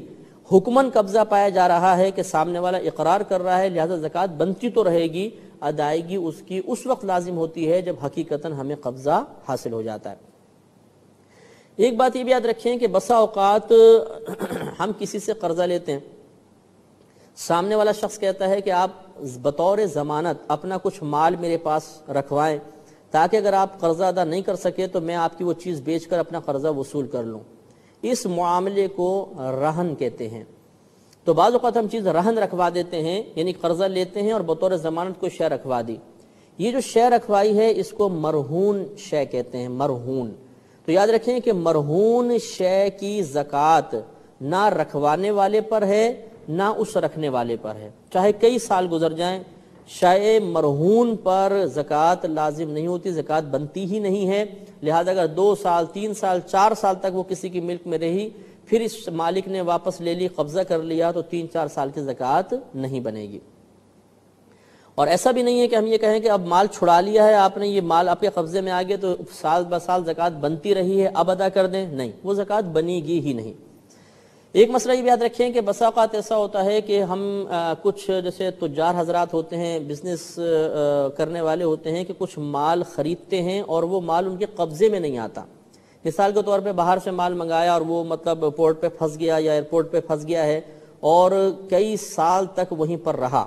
حکمن قبضہ پایا جا رہا ہے کہ سامنے والا اقرار کر رہا ہے، لہذا زکوٰۃ بنتی تو رہے گی، ادائیگی اس کی اس وقت لازم ہوتی ہے جب حقیقتاً ہمیں قبضہ حاصل ہو جاتا ہے۔ ایک بات یہ بھی یاد رکھیں کہ بسا اوقات ہم کسی سے قرضہ لیتے ہیں۔ سامنے والا شخص کہتا ہے کہ آپ بطور ضمانت اپنا کچھ مال میرے پاس رکھوائیں، تاکہ اگر آپ قرضہ ادا نہیں کر سکے تو میں آپ کی وہ چیز بیچ کر اپنا قرضہ وصول کر لوں۔ اس معاملے کو رہن کہتے ہیں۔ تو بعض اوقات ہم چیز رہن رکھوا دیتے ہیں یعنی قرضہ لیتے ہیں اور بطور ضمانت کو شے رکھوا دی۔ یہ جو شے رکھوائی ہے، اس کو مرہون شے کہتے ہیں، مرہون۔ تو یاد رکھیں کہ مرہون شے کی زکوٰۃ نہ رکھوانے والے پر ہے نہ اس رکھنے والے پر ہے۔ چاہے کئی سال گزر جائیں، شائع مرہون پر زکوٰۃ لازم نہیں ہوتی، زکوٰۃ بنتی ہی نہیں ہے۔ لہذا اگر دو سال، تین سال، چار سال تک وہ کسی کی ملک میں رہی، پھر اس مالک نے واپس لے لی، قبضہ کر لیا، تو تین چار سال کی زکوٰۃ نہیں بنے گی۔ اور ایسا بھی نہیں ہے کہ ہم یہ کہیں کہ اب مال چھڑا لیا ہے، آپ نے یہ مال آپ کے قبضے میں آگے تو سال بہ سال زکوٰۃ بنتی رہی ہے اب ادا کر دیں۔ نہیں، وہ زکوٰۃ بنی گی ہی نہیں۔ ایک مسئلہ یہ بھی یاد رکھیں کہ بسا اوقات ایسا ہوتا ہے کہ ہم کچھ جیسے تجار حضرات ہوتے ہیں، بزنس کرنے والے ہوتے ہیں کہ کچھ مال خریدتے ہیں اور وہ مال ان کے قبضے میں نہیں آتا۔ مثال کے طور پہ باہر سے مال منگایا اور وہ مطلب پورٹ پہ پھنس گیا یا ایئرپورٹ پہ پھنس گیا ہے اور کئی سال تک وہیں پر رہا۔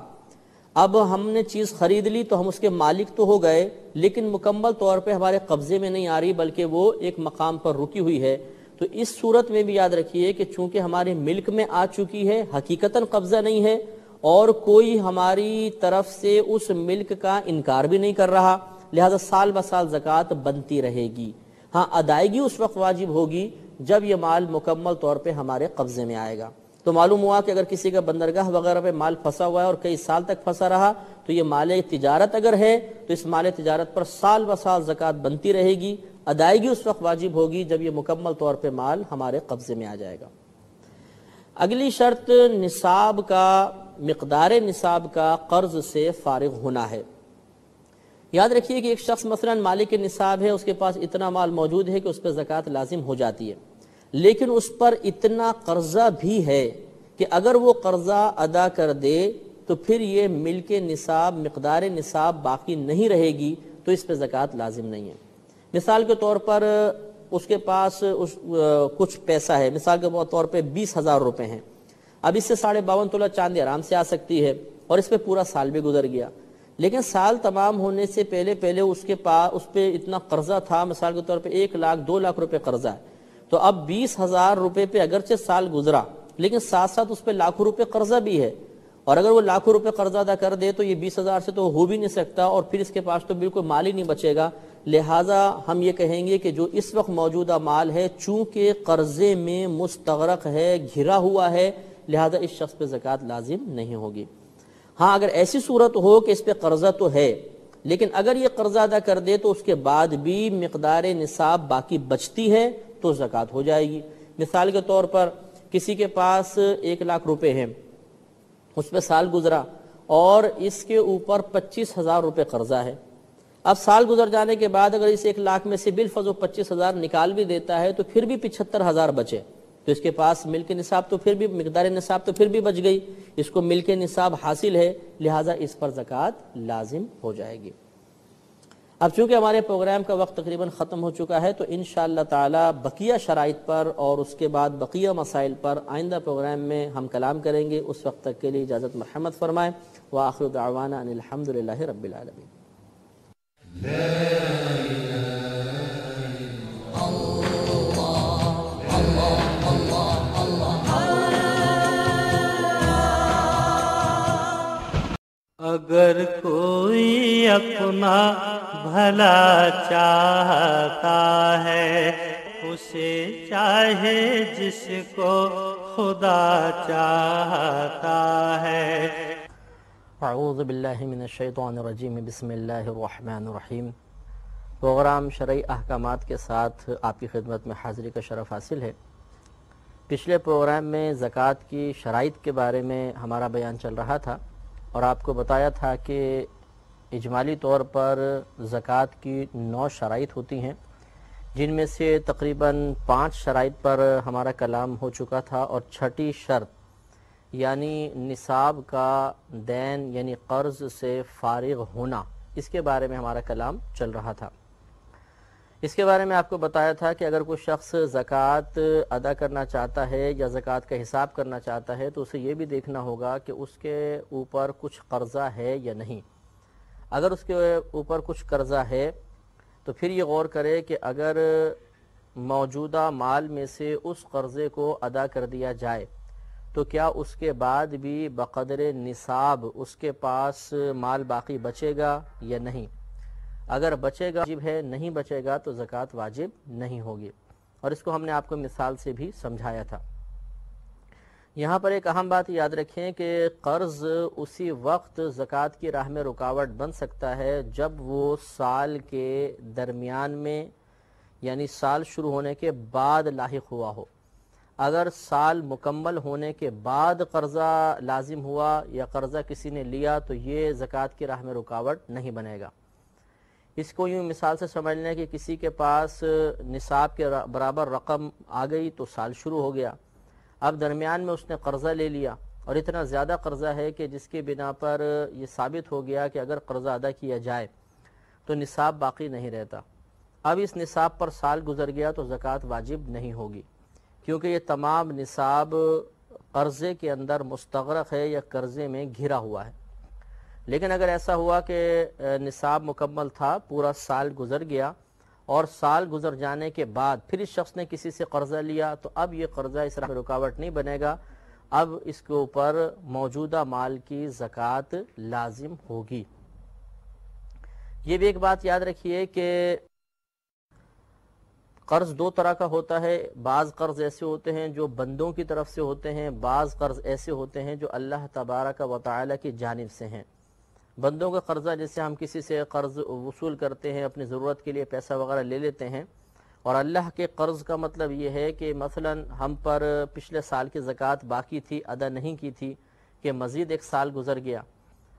اب ہم نے چیز خرید لی تو ہم اس کے مالک تو ہو گئے، لیکن مکمل طور پہ ہمارے قبضے میں نہیں آ رہی، بلکہ وہ ایک مقام پر رکی ہوئی ہے۔ تو اس صورت میں بھی یاد رکھیے کہ چونکہ ہمارے ملک میں آ چکی ہے، حقیقتاً قبضہ نہیں ہے اور کوئی ہماری طرف سے اس ملک کا انکار بھی نہیں کر رہا، لہذا سال بہ سال زکوٰۃ بنتی رہے گی۔ ہاں ادائیگی اس وقت واجب ہوگی جب یہ مال مکمل طور پہ ہمارے قبضے میں آئے گا۔ تو معلوم ہوا کہ اگر کسی کا بندرگاہ وغیرہ پہ مال پھنسا ہوا ہے اور کئی سال تک پھنسا رہا، تو یہ مال تجارت اگر ہے، تو اس مال تجارت پر سال بہ سال زکوٰۃ بنتی رہے گی۔ ادائیگی اس وقت واجب ہوگی جب یہ مکمل طور پہ مال ہمارے قبضے میں آ جائے گا۔ اگلی شرط، نصاب کا، مقدار نصاب کا قرض سے فارغ ہونا ہے۔ یاد رکھیے کہ ایک شخص مثلا مالک نصاب ہے، اس کے پاس اتنا مال موجود ہے کہ اس پہ زکوٰۃ لازم ہو جاتی ہے۔ لیکن اس پر اتنا قرضہ بھی ہے کہ اگر وہ قرضہ ادا کر دے تو پھر یہ مل کے نصاب، مقدار نصاب باقی نہیں رہے گی، تو اس پہ زکوٰۃ لازم نہیں ہے۔ مثال کے طور پر اس کے پاس کچھ پیسہ ہے۔ مثال کے طور پہ بیس ہزار روپے ہیں۔ اب اس سے ساڑھے باون تولہ چاندی آرام سے آ سکتی ہے اور اس پہ پورا سال بھی گزر گیا۔ لیکن سال تمام ہونے سے پہلے پہلے اس کے پاس اس پہ اتنا قرضہ تھا، مثال کے طور پہ ایک لاکھ، دو لاکھ روپے قرضہ ہے۔ تو اب بیس ہزار روپے پہ اگرچہ سال گزرا، لیکن ساتھ ساتھ اس پہ لاکھوں روپے قرضہ بھی ہے۔ اور اگر وہ لاکھوں روپے قرضہ ادا کر دے تو یہ بیس ہزار سے تو ہو بھی نہیں سکتا اور پھر اس کے پاس تو بالکل مال ہی نہیں بچے گا۔ لہٰذا ہم یہ کہیں گے کہ جو اس وقت موجودہ مال ہے، چونکہ قرضے میں مستغرق ہے، گھرا ہوا ہے، لہٰذا اس شخص پہ زکوٰۃ لازم نہیں ہوگی۔ ہاں اگر ایسی صورت ہو کہ اس پہ قرضہ تو ہے، لیکن اگر یہ قرضہ ادا کر دے تو اس کے بعد بھی مقدار نصاب باقی بچتی ہے تو زکوٰۃ ہو جائے گی۔ مثال کے طور پر کسی کے پاس ایک لاکھ روپے ہیں، اس پہ سال گزرا اور اس کے اوپر پچیس ہزار روپے قرضہ ہے۔ اب سال گزر جانے کے بعد اگر اس ایک لاکھ میں سے بالفض پچیس ہزار نکال بھی دیتا ہے تو پھر بھی پچھتر ہزار بچے۔ تو اس کے پاس مل کے نصاب تو پھر بھی مقدار نصاب تو پھر بھی بچ گئی۔ اس کو مل کے نصاب حاصل ہے، لہٰذا اس پر زکوٰۃ لازم ہو جائے گی۔ اب چونکہ ہمارے پروگرام کا وقت تقریباً ختم ہو چکا ہے، تو انشاءاللہ تعالی بقیہ شرائط پر اور اس کے بعد بقیہ مسائل پر آئندہ پروگرام میں ہم کلام کریں گے۔ اس وقت تک کے لیے اجازت محمد فرمائیں۔ وآخر دعوانا ان الحمدللہ رب العالمین۔ اگر کوئی اپنا بھلا چاہتا ہے اسے چاہے جس کو خدا چاہتا ہے۔ اعوذ باللہ من الشیطان الرجیم، بسم اللہ الرحمن الرحیم۔ پروگرام شرعی احکامات کے ساتھ آپ کی خدمت میں حاضری کا شرف حاصل ہے۔ پچھلے پروگرام میں زکوٰۃ کی شرائط کے بارے میں ہمارا بیان چل رہا تھا اور آپ کو بتایا تھا کہ اجمالی طور پر زکوٰۃ کی نو شرائط ہوتی ہیں، جن میں سے تقریباً پانچ شرائط پر ہمارا کلام ہو چکا تھا اور چھٹی شرط یعنی نصاب کا دین یعنی قرض سے فارغ ہونا۔ اس کے بارے میں ہمارا کلام چل رہا تھا۔ اس کے بارے میں آپ کو بتایا تھا کہ اگر کوئی شخص زکوٰۃ ادا کرنا چاہتا ہے یا زکوٰۃ کا حساب کرنا چاہتا ہے تو اسے یہ بھی دیکھنا ہوگا کہ اس کے اوپر کچھ قرضہ ہے یا نہیں۔ اگر اس کے اوپر کچھ قرضہ ہے تو پھر یہ غور کرے کہ اگر موجودہ مال میں سے اس قرضے کو ادا کر دیا جائے تو کیا اس کے بعد بھی بقدر نصاب اس کے پاس مال باقی بچے گا یا نہیں؟ اگر بچے گا واجب ہے، نہیں بچے گا تو زکوٰۃ واجب نہیں ہوگی۔ اور اس کو ہم نے آپ کو مثال سے بھی سمجھایا تھا۔ یہاں پر ایک اہم بات یاد رکھیں کہ قرض اسی وقت زکوٰۃ کی راہ میں رکاوٹ بن سکتا ہے جب وہ سال کے درمیان میں یعنی سال شروع ہونے کے بعد لاحق ہوا ہو۔ اگر سال مکمل ہونے کے بعد قرضہ لازم ہوا یا قرضہ کسی نے لیا تو یہ زکوٰۃ کی راہ میں رکاوٹ نہیں بنے گا۔ اس کو یوں مثال سے سمجھ لیں کہ کسی کے پاس نصاب کے برابر رقم آ گئی تو سال شروع ہو گیا۔ اب درمیان میں اس نے قرضہ لے لیا اور اتنا زیادہ قرضہ ہے کہ جس کی بنا پر یہ ثابت ہو گیا کہ اگر قرضہ ادا کیا جائے تو نصاب باقی نہیں رہتا۔ اب اس نصاب پر سال گزر گیا تو زکوٰۃ واجب نہیں ہوگی۔ کیونکہ یہ تمام نصاب قرضے کے اندر مستغرق ہے یا قرضے میں گھرا ہوا ہے۔ لیکن اگر ایسا ہوا کہ نصاب مکمل تھا، پورا سال گزر گیا اور سال گزر جانے کے بعد پھر اس شخص نے کسی سے قرضہ لیا تو اب یہ قرضہ اس راہ میں رکاوٹ نہیں بنے گا۔ اب اس کے اوپر موجودہ مال کی زکوٰۃ لازم ہوگی۔ یہ بھی ایک بات یاد رکھیے کہ قرض دو طرح کا ہوتا ہے۔ بعض قرض ایسے ہوتے ہیں جو بندوں کی طرف سے ہوتے ہیں، بعض قرض ایسے ہوتے ہیں جو اللہ تبارک و تعالی کی جانب سے ہیں۔ بندوں کا قرضہ، جیسے ہم کسی سے قرض وصول کرتے ہیں، اپنی ضرورت کے لیے پیسہ وغیرہ لے لیتے ہیں اور اللہ کے قرض کا مطلب یہ ہے کہ مثلا ہم پر پچھلے سال کی زکوٰۃ باقی تھی، ادا نہیں کی تھی کہ مزید ایک سال گزر گیا۔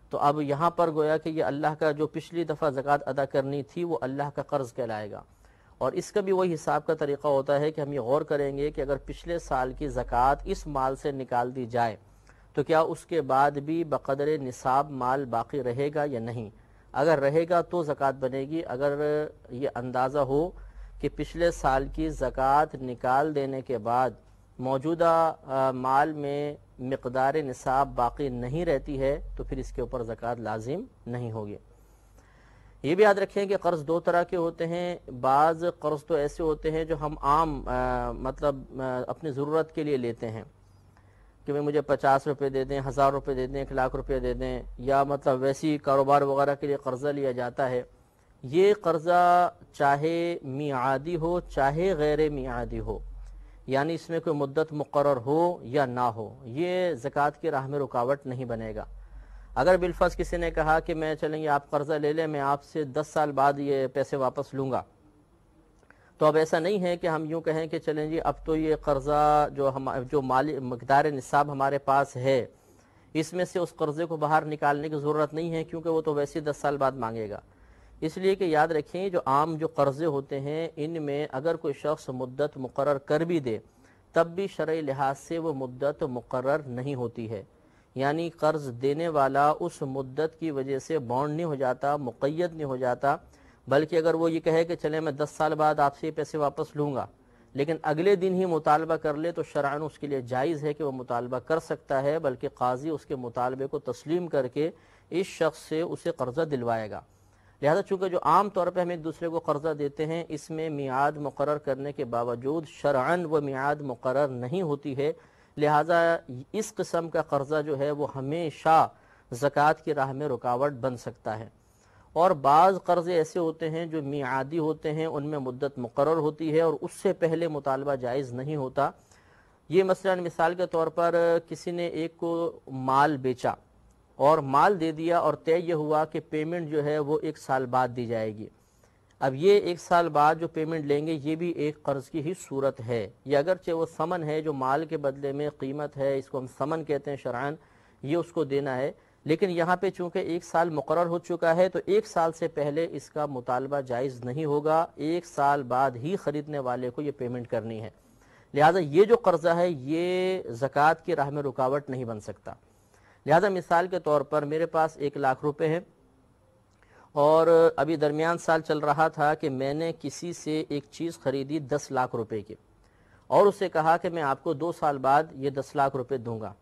تو اب یہاں پر گویا کہ یہ اللہ کا جو پچھلی دفعہ زکوٰۃ ادا کرنی تھی، وہ اللہ کا قرض کہلائے گا۔ اور اس کا بھی وہی حساب کا طریقہ ہوتا ہے کہ ہم یہ غور کریں گے کہ اگر پچھلے سال کی زکوٰۃ اس مال سے نکال دی جائے، تو کیا اس کے بعد بھی بقدر نصاب مال باقی رہے گا یا نہیں؟ اگر رہے گا تو زکوٰۃ بنے گی۔ اگر یہ اندازہ ہو کہ پچھلے سال کی زکوٰۃ نکال دینے کے بعد موجودہ مال میں مقدار نصاب باقی نہیں رہتی ہے، تو پھر اس کے اوپر زکوٰۃ لازم نہیں ہوگی۔ یہ بھی یاد رکھیں کہ قرض دو طرح کے ہوتے ہیں، بعض قرض تو ایسے ہوتے ہیں جو ہم عام مطلب اپنی ضرورت کے لیے لیتے ہیں۔ کہ بھائی مجھے پچاس روپے دے دیں، ہزار روپے دے دیں، ایک لاکھ روپے دے دیں، یا مطلب ویسی کاروبار وغیرہ کے لیے قرضہ لیا جاتا ہے۔ یہ قرضہ چاہے میعادی ہو، چاہے غیر میعادی ہو یعنی اس میں کوئی مدت مقرر ہو یا نہ ہو، یہ زکوٰۃ کی راہ میں رکاوٹ نہیں بنے گا۔ اگر بالفظ کسی نے کہا کہ میں چلیں گے، آپ قرضہ لے لیں، میں آپ سے دس سال بعد یہ پیسے واپس لوں گا۔ تو اب ایسا نہیں ہے کہ ہم یوں کہیں کہ چلیں جی اب تو یہ قرضہ جو ہم، جو مالی مقدار نصاب ہمارے پاس ہے، اس میں سے اس قرضے کو باہر نکالنے کی ضرورت نہیں ہے، کیونکہ وہ تو ویسے دس سال بعد مانگے گا۔ اس لیے کہ یاد رکھیں، جو عام جو قرضے ہوتے ہیں، ان میں اگر کوئی شخص مدت مقرر کر بھی دے، تب بھی شرعی لحاظ سے وہ مدت مقرر نہیں ہوتی ہے۔ یعنی قرض دینے والا اس مدت کی وجہ سے بانڈ نہیں ہو جاتا، مقید نہیں ہو جاتا، بلکہ اگر وہ یہ کہے کہ چلے میں دس سال بعد آپ سے یہ پیسے واپس لوں گا، لیکن اگلے دن ہی مطالبہ کر لے تو شرعن اس کے لیے جائز ہے کہ وہ مطالبہ کر سکتا ہے، بلکہ قاضی اس کے مطالبے کو تسلیم کر کے اس شخص سے اسے قرضہ دلوائے گا۔ لہذا چونکہ جو عام طور پہ ہم ایک دوسرے کو قرضہ دیتے ہیں، اس میں میعاد مقرر کرنے کے باوجود شرعن و میعاد مقرر نہیں ہوتی ہے۔ لہذا اس قسم کا قرضہ جو ہے وہ ہمیشہ زکوٰۃ کی راہ میں رکاوٹ بن سکتا ہے۔ اور بعض قرضے ایسے ہوتے ہیں جو میعادی ہوتے ہیں، ان میں مدت مقرر ہوتی ہے اور اس سے پہلے مطالبہ جائز نہیں ہوتا۔ یہ مثلا مثال کے طور پر کسی نے ایک کو مال بیچا اور مال دے دیا اور طے یہ ہوا کہ پیمنٹ جو ہے وہ ایک سال بعد دی جائے گی۔ اب یہ ایک سال بعد جو پیمنٹ لیں گے، یہ بھی ایک قرض کی ہی صورت ہے۔ یہ اگرچہ وہ سمن ہے، جو مال کے بدلے میں قیمت ہے، اس کو ہم سمن کہتے ہیں شرعان یہ اس کو دینا ہے۔ لیکن یہاں پہ چونکہ ایک سال مقرر ہو چکا ہے، تو ایک سال سے پہلے اس کا مطالبہ جائز نہیں ہوگا۔ ایک سال بعد ہی خریدنے والے کو یہ پیمنٹ کرنی ہے۔ لہٰذا یہ جو قرضہ ہے، یہ زکوٰۃ کی راہ میں رکاوٹ نہیں بن سکتا۔ لہٰذا مثال کے طور پر میرے پاس ایک لاکھ روپے ہیں۔ اور ابھی درمیان سال چل رہا تھا کہ میں نے کسی سے ایک چیز خریدی دس لاکھ روپے کی اور اسے کہا کہ میں آپ کو دو سال بعد یہ دس لاکھ روپے دوں گا۔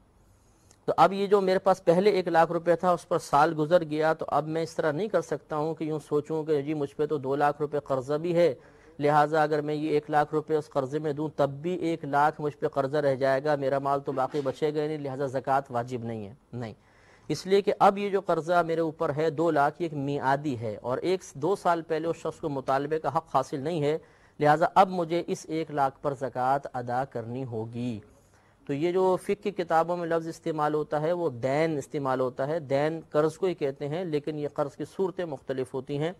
تو اب یہ جو میرے پاس پہلے ایک لاکھ روپے تھا اس پر سال گزر گیا تو اب میں اس طرح نہیں کر سکتا ہوں کہ یوں سوچوں کہ جی مجھ پہ تو دو لاکھ روپے قرضہ بھی ہے، لہٰذا اگر میں یہ ایک لاکھ روپے اس قرضے میں دوں تب بھی ایک لاکھ مجھ پہ قرضہ رہ جائے گا، میرا مال تو باقی بچے گئے نہیں، لہٰذا زکوٰۃ واجب نہیں ہے۔ نہیں۔ اس لیے کہ اب یہ جو قرضہ میرے اوپر ہے، دو لاکھ یہ ایک میعادی ہے اور ایک دو سال پہلے اس شخص کو مطالبے کا حق حاصل نہیں ہے، لہٰذا اب مجھے اس ایک لاکھ پر زکوٰۃ ادا کرنی ہوگی۔ تو یہ جو فقہ کی کتابوں میں لفظ استعمال ہوتا ہے، وہ دین استعمال ہوتا ہے۔ دین قرض کو ہی کہتے ہیں، لیکن یہ قرض کی صورتیں مختلف ہوتی ہیں۔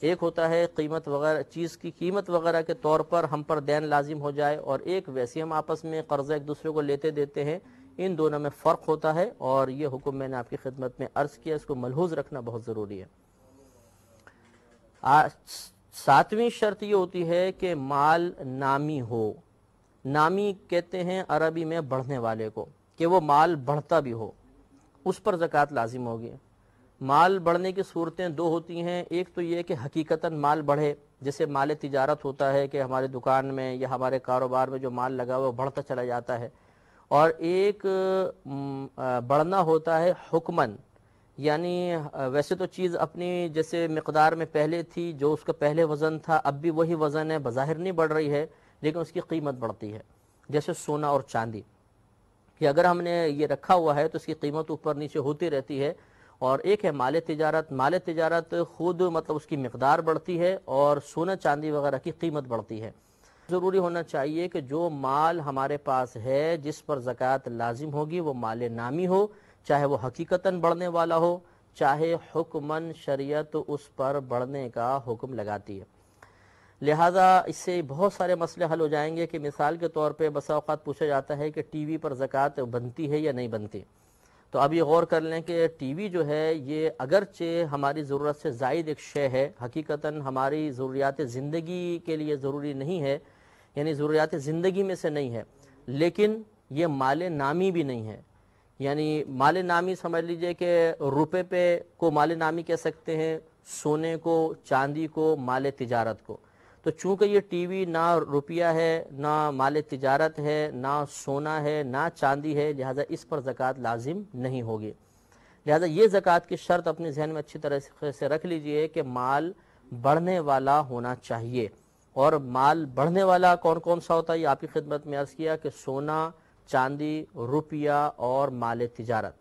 ایک ہوتا ہے قیمت وغیرہ، چیز کی قیمت وغیرہ کے طور پر ہم پر دین لازم ہو جائے اور ایک ویسے ہم آپس میں قرضہ ایک دوسرے کو لیتے دیتے ہیں۔ ان دونوں میں فرق ہوتا ہے اور یہ حکم میں نے آپ کی خدمت میں عرض کیا، اس کو ملحوظ رکھنا بہت ضروری ہے۔ ساتویں شرط یہ ہوتی ہے کہ مال نامی ہو۔ نامی کہتے ہیں عربی میں بڑھنے والے کو، کہ وہ مال بڑھتا بھی ہو۔ اس پر زکوٰۃ لازم ہوگی۔ مال بڑھنے کی صورتیں دو ہوتی ہیں۔ ایک تو یہ کہ حقیقتاً مال بڑھے، جیسے مال تجارت ہوتا ہے کہ ہمارے دکان میں یا ہمارے کاروبار میں جو مال لگا ہوا بڑھتا چلا جاتا ہے۔ اور ایک بڑھنا ہوتا ہے حکمن یعنی ویسے تو چیز اپنی جیسے مقدار میں پہلے تھی، جو اس کا پہلے وزن تھا، اب بھی وہی وزن ہے، بظاہر نہیں بڑھ رہی ہے، لیکن اس کی قیمت بڑھتی ہے، جیسے سونا اور چاندی۔ کہ اگر ہم نے یہ رکھا ہوا ہے تو اس کی قیمت اوپر نیچے ہوتی رہتی ہے، اور ایک ہے مال تجارت۔ مال تجارت خود مطلب اس کی مقدار بڑھتی ہے، اور سونا چاندی وغیرہ کی قیمت بڑھتی ہے۔ ضروری ہونا چاہیے کہ جو مال ہمارے پاس ہے، جس پر زکوٰۃ لازم ہوگی، وہ مال نامی ہو، چاہے وہ حقیقتاً بڑھنے والا ہو، چاہے حکمن شریعت اس پر بڑھنے کا حکم لگاتی ہے۔ لہٰذا اس سے بہت سارے مسئلے حل ہو جائیں گے کہ مثال کے طور پہ بسا اوقات پوچھا جاتا ہے کہ ٹی وی پر زکوٰۃ بنتی ہے یا نہیں بنتی۔ تو اب یہ غور کر لیں کہ ٹی وی جو ہے، یہ اگرچہ ہماری ضرورت سے زائد ایک شے ہے، حقیقتاً ہماری ضروریات زندگی کے لیے ضروری نہیں ہے یعنی ضروریات زندگی میں سے نہیں ہے، لیکن یہ مال نامی بھی نہیں ہے۔ یعنی مال نامی سمجھ لیجیے کہ روپے پہ کو مال نامی کہہ سکتے ہیں، سونے کو، چاندی کو، مال تجارت کو۔ تو چونکہ یہ ٹی وی نہ روپیہ ہے، نہ مال تجارت ہے، نہ سونا ہے، نہ چاندی ہے، لہٰذا اس پر زکوٰۃ لازم نہیں ہوگی۔ لہٰذا یہ زکوٰۃ کی شرط اپنے ذہن میں اچھی طرح سے رکھ لیجیے کہ مال بڑھنے والا ہونا چاہیے۔ اور مال بڑھنے والا کون کون سا ہوتا ہے؟ یہ آپ کی خدمت میں عرض کیا کہ سونا، چاندی، روپیہ اور مال تجارت۔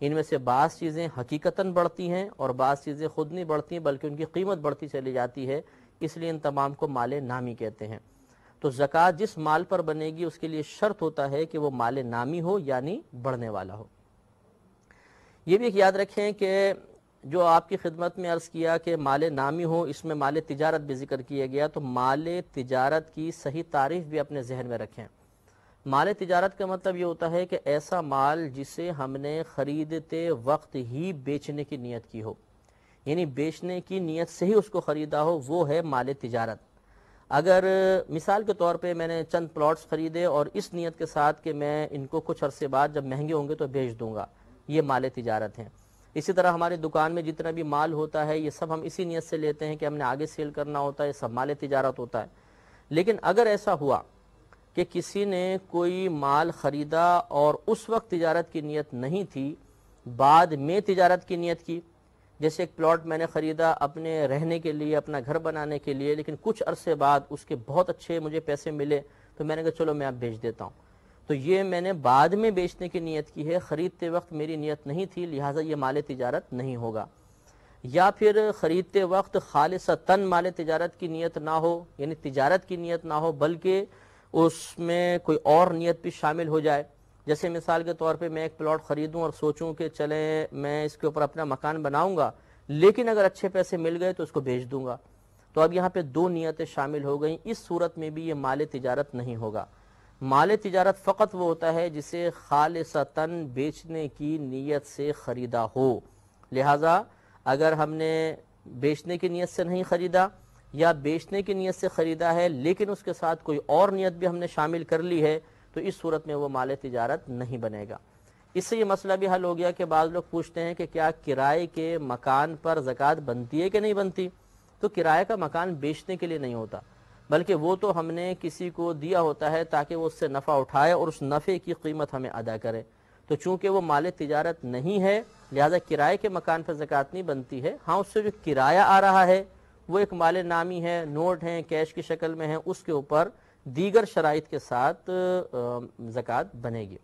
ان میں سے بعض چیزیں حقیقتاً بڑھتی ہیں اور بعض چیزیں خود نہیں بڑھتی ہیں بلکہ ان کی قیمت بڑھتی چلی جاتی ہے، اس لیے ان تمام کو مال نامی کہتے ہیں۔ تو زکوٰۃ جس مال پر بنے گی، اس کے لیے شرط ہوتا ہے کہ وہ مال نامی ہو یعنی بڑھنے والا ہو۔ یہ بھی ایک یاد رکھیں کہ جو آپ کی خدمت میں عرض کیا کہ مال نامی ہو اس میں مال تجارت بھی ذکر کیا گیا، تو مال تجارت کی صحیح تعریف بھی اپنے ذہن میں رکھیں۔ مال تجارت کا مطلب یہ ہوتا ہے کہ ایسا مال جسے ہم نے خریدتے وقت ہی بیچنے کی نیت کی ہو۔ یعنی بیچنے کی نیت سے ہی اس کو خریدا ہو، وہ ہے مال تجارت۔ اگر مثال کے طور پہ میں نے چند پلاٹس خریدے اور اس نیت کے ساتھ کہ میں ان کو کچھ عرصے بعد جب مہنگے ہوں گے تو بیچ دوں گا، یہ مال تجارت ہیں۔ اسی طرح ہماری دکان میں جتنا بھی مال ہوتا ہے، یہ سب ہم اسی نیت سے لیتے ہیں کہ ہم نے آگے سیل کرنا ہوتا ہے، یہ سب مال تجارت ہوتا ہے۔ لیکن اگر ایسا ہوا کہ کسی نے کوئی مال خریدا اور اس وقت تجارت کی نیت نہیں تھی، بعد میں تجارت کی نیت کی، جیسے ایک پلاٹ میں نے خریدا اپنے رہنے کے لیے، اپنا گھر بنانے کے لیے، لیکن کچھ عرصے بعد اس کے بہت اچھے مجھے پیسے ملے تو میں نے کہا چلو میں اب بیچ دیتا ہوں۔ تو یہ میں نے بعد میں بیچنے کی نیت کی ہے، خریدتے وقت میری نیت نہیں تھی، لہٰذا یہ مال تجارت نہیں ہوگا۔ یا پھر خریدتے وقت خالص تن مال تجارت کی نیت نہ ہو یعنی تجارت کی نیت نہ ہو، بلکہ اس میں کوئی اور نیت بھی شامل ہو جائے۔ جیسے مثال کے طور پہ میں ایک پلاٹ خریدوں اور سوچوں کہ چلیں میں اس کے اوپر اپنا مکان بناؤں گا، لیکن اگر اچھے پیسے مل گئے تو اس کو بیچ دوں گا۔ تو اب یہاں پہ دو نیتیں شامل ہو گئیں۔ اس صورت میں بھی یہ مال تجارت نہیں ہوگا۔ مال تجارت فقط وہ ہوتا ہے جسے خالصتاً بیچنے کی نیت سے خریدا ہو۔ لہٰذا اگر ہم نے بیچنے کی نیت سے نہیں خریدا یا بیچنے کی نیت سے خریدا ہے لیکن اس کے ساتھ کوئی اور نیت بھی ہم نے شامل کر لی ہے تو اس صورت میں وہ مال تجارت نہیں بنے گا۔ اس سے یہ مسئلہ بھی حل ہو گیا کہ بعض لوگ پوچھتے ہیں کہ کیا کرائے کے مکان پر زکوٰۃ بنتی ہے کہ نہیں بنتی؟ تو کرائے کا مکان بیچنے کے لیے نہیں ہوتا۔ بلکہ وہ تو ہم نے کسی کو دیا ہوتا ہے تاکہ وہ اس سے نفع اٹھائے اور اس نفع کی قیمت ہمیں ادا کرے۔ تو چونکہ وہ مال تجارت نہیں ہے، لہذا کرائے کے مکان پر زکوٰۃ نہیں بنتی ہے۔ ہاں اس سے جو کرایہ آ رہا ہے، وہ ایک مال نامی ہے، نوٹ ہیں کیش کی شکل میں ہیں، اس کے اوپر دیگر شرائط کے ساتھ زکوٰۃ بنے گی۔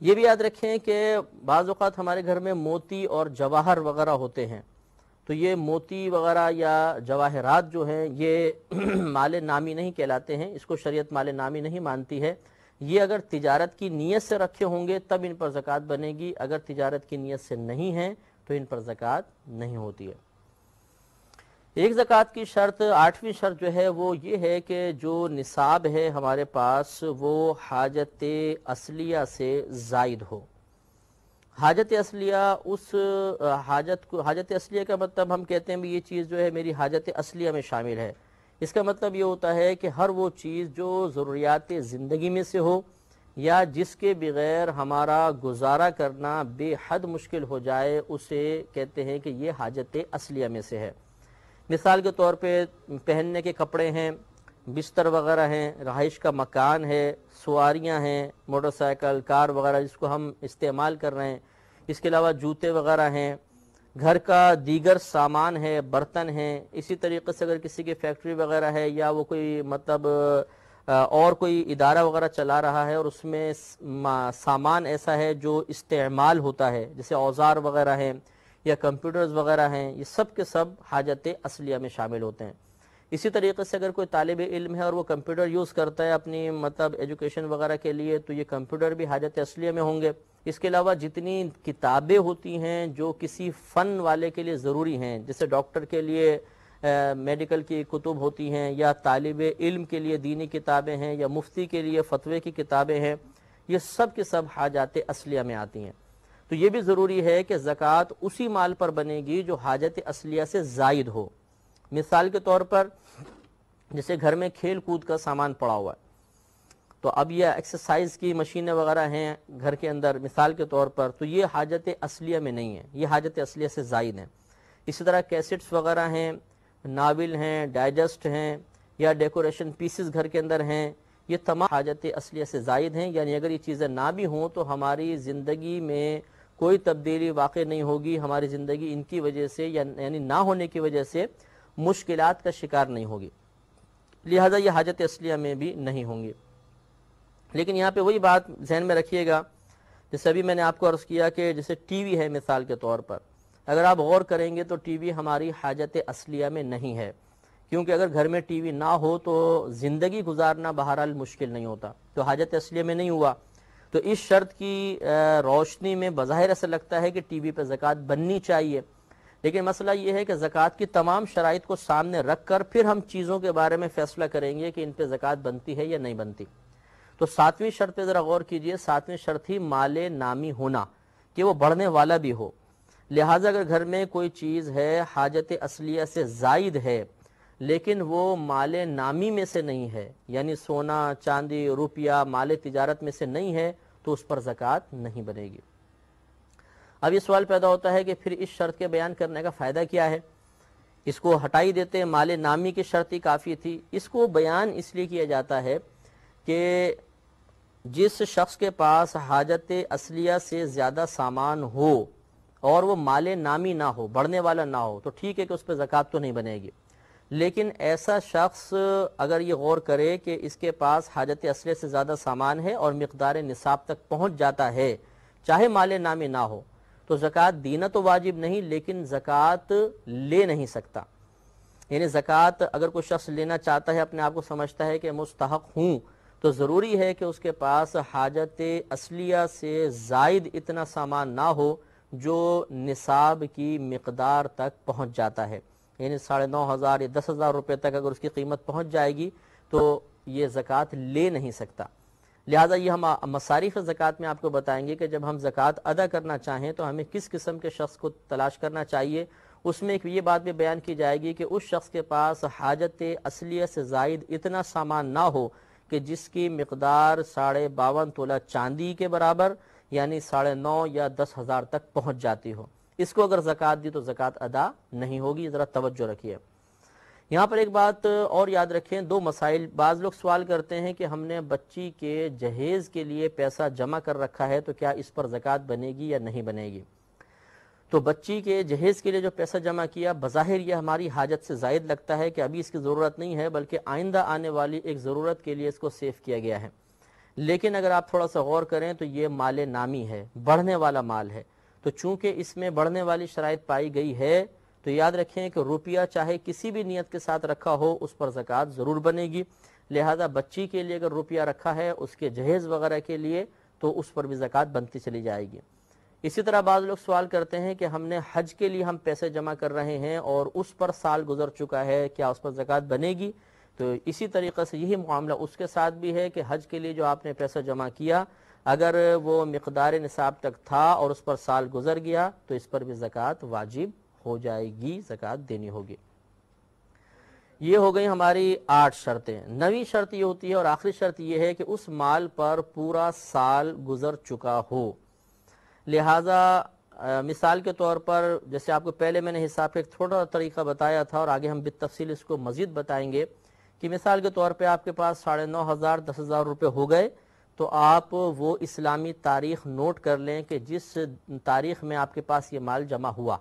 یہ بھی یاد رکھیں کہ بعض اوقات ہمارے گھر میں موتی اور جواہر وغیرہ ہوتے ہیں۔ تو یہ موتی وغیرہ یا جواہرات جو ہیں، یہ [CLEARS THROAT] مال نامی نہیں کہلاتے ہیں، اس کو شریعت مال نامی نہیں مانتی ہے۔ یہ اگر تجارت کی نیت سے رکھے ہوں گے، تب ان پر زکوٰۃ بنے گی۔ اگر تجارت کی نیت سے نہیں ہیں، تو ان پر زکوٰۃ نہیں ہوتی ہے۔ ایک زکوٰۃ کی شرط، آٹھویں شرط جو ہے، وہ یہ ہے کہ جو نصاب ہے ہمارے پاس، وہ حاجت اصلیہ سے زائد ہو۔ حاجت اصلیہ اس حاجت کو، حاجت اصلیہ کا مطلب ہم کہتے ہیں یہ چیز جو ہے میری حاجت اصلیہ میں شامل ہے۔ اس کا مطلب یہ ہوتا ہے کہ ہر وہ چیز جو ضروریات زندگی میں سے ہو یا جس کے بغیر ہمارا گزارا کرنا بے حد مشکل ہو جائے، اسے کہتے ہیں کہ یہ حاجت اصلیہ میں سے ہے۔ مثال کے طور پہ پہننے کے کپڑے ہیں بستر وغیرہ ہیں، رہائش کا مکان ہے، سواریاں ہیں، موٹر سائیکل، کار وغیرہ جس کو ہم استعمال کر رہے ہیں۔ اس کے علاوہ جوتے وغیرہ ہیں۔ گھر کا دیگر سامان ہے، برتن ہیں۔ اسی طریقے سے اگر کسی کی فیکٹری وغیرہ ہے یا وہ کوئی مطلب اور کوئی ادارہ وغیرہ چلا رہا ہے اور اس میں سامان ایسا ہے جو استعمال ہوتا ہے، جیسے اوزار وغیرہ ہیں یا کمپیوٹرز وغیرہ ہیں، یہ سب کے سب حاجت اصلیہ میں شامل ہوتے ہیں۔ اسی طریقے سے اگر کوئی طالب علم ہے اور وہ کمپیوٹر یوز کرتا ہے اپنی مطلب ایجوکیشن وغیرہ کے لیے، تو یہ کمپیوٹر بھی حاجت اصلیہ میں ہوں گے۔ اس کے علاوہ جتنی کتابیں ہوتی ہیں جو کسی فن والے کے لیے ضروری ہیں، جیسے ڈاکٹر کے لیے میڈیکل کی کتب ہوتی ہیں یا طالب علم کے لیے دینی کتابیں ہیں یا مفتی کے لیے فتوے کی کتابیں ہیں، یہ سب کے سب حاجات اصلیہ میں آتی ہیں۔ تو یہ بھی ضروری ہے کہ زکوٰۃ اسی مال پر بنے گی جو حاجت اصلیہ سے زائد ہو۔ مثال کے طور پر جیسے گھر میں کھیل کود کا سامان پڑا ہوا ہے، تو اب یہ ایکسرسائز کی مشینیں وغیرہ ہیں گھر کے اندر مثال کے طور پر، تو یہ حاجت اصلیہ میں نہیں ہے یہ حاجت اصلیہ سے زائد ہیں۔ اسی طرح کیسٹس وغیرہ ہیں، ناول ہیں ڈائجسٹ ہیں، یا ڈیکوریشن پیسز گھر کے اندر ہیں، یہ تمام حاجت اصلیہ سے زائد ہیں۔ یعنی اگر یہ چیزیں نہ بھی ہوں تو ہماری زندگی میں کوئی تبدیلی واقع نہیں ہوگی، ہماری زندگی ان کی وجہ سے یعنی نہ ہونے کی وجہ سے مشکلات کا شکار نہیں ہوگی۔ لہذا یہ حاجت اصلیہ میں بھی نہیں ہوں گی۔ لیکن یہاں پہ وہی بات ذہن میں رکھیے گا جیسے ابھی میں نے آپ کو عرض کیا کہ جیسے ٹی وی ہے مثال کے طور پر۔ اگر آپ غور کریں گے تو ٹی وی ہماری حاجت اصلیہ میں نہیں ہے۔ کیونکہ اگر گھر میں ٹی وی نہ ہو تو زندگی گزارنا بہرحال مشکل نہیں ہوتا۔ تو حاجت اصلیہ میں نہیں ہوا، تو اس شرط کی روشنی میں بظاہر ایسا لگتا ہے کہ ٹی وی پہ زکوٰۃ بننی چاہیے۔ لیکن مسئلہ یہ ہے کہ زکوٰۃ کی تمام شرائط کو سامنے رکھ کر پھر ہم چیزوں کے بارے میں فیصلہ کریں گے کہ ان پہ زکوٰۃ بنتی ہے یا نہیں بنتی۔ تو ساتویں شرط پہ ذرا غور کیجیے، ساتویں شرط ہی مال نامی ہونا، کہ وہ بڑھنے والا بھی ہو۔ لہٰذا اگر گھر میں کوئی چیز ہے، حاجت اصلیہ سے زائد ہے، لیکن وہ مال نامی میں سے نہیں ہے یعنی سونا، چاندی، روپیہ، مال تجارت میں سے نہیں ہے، تو اس پر زکوٰۃ نہیں بنے گی۔ اب یہ سوال پیدا ہوتا ہے کہ پھر اس شرط کے بیان کرنے کا فائدہ کیا ہے؟ اس کو ہٹائی دیتے مال نامی کی شرط ہی کافی تھی۔ اس کو بیان اس لیے کیا جاتا ہے کہ جس شخص کے پاس حاجت اصلیہ سے زیادہ سامان ہو اور وہ مال نامی نہ ہو، بڑھنے والا نہ ہو، تو ٹھیک ہے کہ اس پہ زکوٰۃ تو نہیں بنے گی۔ لیکن ایسا شخص اگر یہ غور کرے کہ اس کے پاس حاجت اصلیہ سے زیادہ سامان ہے اور مقدار نصاب تک پہنچ جاتا ہے، چاہے مال نامی نہ ہو تو زکوٰۃ دینا تو واجب نہیں، لیکن زکوٰۃ لے نہیں سکتا۔ یعنی زکوٰۃ اگر کوئی شخص لینا چاہتا ہے، اپنے آپ کو سمجھتا ہے کہ مستحق ہوں، تو ضروری ہے کہ اس کے پاس حاجت اصلیہ سے زائد اتنا سامان نہ ہو جو نصاب کی مقدار تک پہنچ جاتا ہے۔ یعنی ساڑھے نو ہزار یا دس ہزار روپے تک اگر اس کی قیمت پہنچ جائے گی، تو یہ زکوٰۃ لے نہیں سکتا۔ لہٰذا یہ ہم مصارف زکوٰۃ میں آپ کو بتائیں گے کہ جب ہم زکوٰۃ ادا کرنا چاہیں تو ہمیں کس قسم کے شخص کو تلاش کرنا چاہیے؟ اس میں ایک یہ بات بھی بیان کی جائے گی کہ اس شخص کے پاس حاجت اصلیہ سے زائد اتنا سامان نہ ہو کہ جس کی مقدار ساڑھے باون تولہ چاندی کے برابر یعنی ساڑھے نو یا دس ہزار تک پہنچ جاتی ہو۔ اس کو اگر زکوٰۃ دی تو زکوٰۃ ادا نہیں ہوگی، ذرا توجہ رکھیے۔ یہاں پر ایک بات اور یاد رکھیں، دو مسائل۔ بعض لوگ سوال کرتے ہیں کہ ہم نے بچی کے جہیز کے لیے پیسہ جمع کر رکھا ہے تو کیا اس پر زکوٰۃ بنے گی یا نہیں بنے گی؟ تو بچی کے جہیز کے لیے جو پیسہ جمع کیا، بظاہر یہ ہماری حاجت سے زائد لگتا ہے کہ ابھی اس کی ضرورت نہیں ہے، بلکہ آئندہ آنے والی ایک ضرورت کے لیے اس کو سیف کیا گیا ہے۔ لیکن اگر آپ تھوڑا سا غور کریں تو یہ مال نامی ہے، بڑھنے والا مال ہے۔ تو چونکہ اس میں بڑھنے والی شرائط پائی گئی ہے تو یاد رکھیں کہ روپیہ چاہے کسی بھی نیت کے ساتھ رکھا ہو، اس پر زکوٰۃ ضرور بنے گی۔ لہذا بچی کے لیے اگر روپیہ رکھا ہے، اس کے جہیز وغیرہ کے لیے تو اس پر بھی زکوٰۃ بنتی چلی جائے گی۔ اسی طرح بعض لوگ سوال کرتے ہیں کہ ہم نے حج کے لیے ہم پیسے جمع کر رہے ہیں اور اس پر سال گزر چکا ہے، کیا اس پر زکوٰۃ بنے گی؟ تو اسی طریقے سے یہی معاملہ اس کے ساتھ بھی ہے کہ حج کے لیے جو آپ نے پیسہ جمع کیا، اگر وہ مقدار نصاب تک تھا اور اس پر سال گزر گیا تو اس پر بھی زکوٰۃ واجب ہو جائے گی، زکوٰۃ دینی ہوگی۔ یہ ہو گئی ہماری آٹھ شرطیں۔ نویں شرط یہ ہوتی ہے اور آخری شرط یہ ہے کہ اس مال پر پورا سال گزر چکا ہو۔ لہٰذا مثال کے طور پر جیسے آپ کو پہلے میں نے حساب کا ایک تھوڑا طریقہ بتایا تھا اور آگے ہم بالتفصیل اس کو مزید بتائیں گے کہ مثال کے طور پہ آپ کے پاس ساڑھے نو ہزار، دس ہزار روپے ہو گئے تو آپ وہ اسلامی تاریخ نوٹ کر لیں کہ جس تاریخ میں آپ کے پاس یہ مال جمع ہوا۔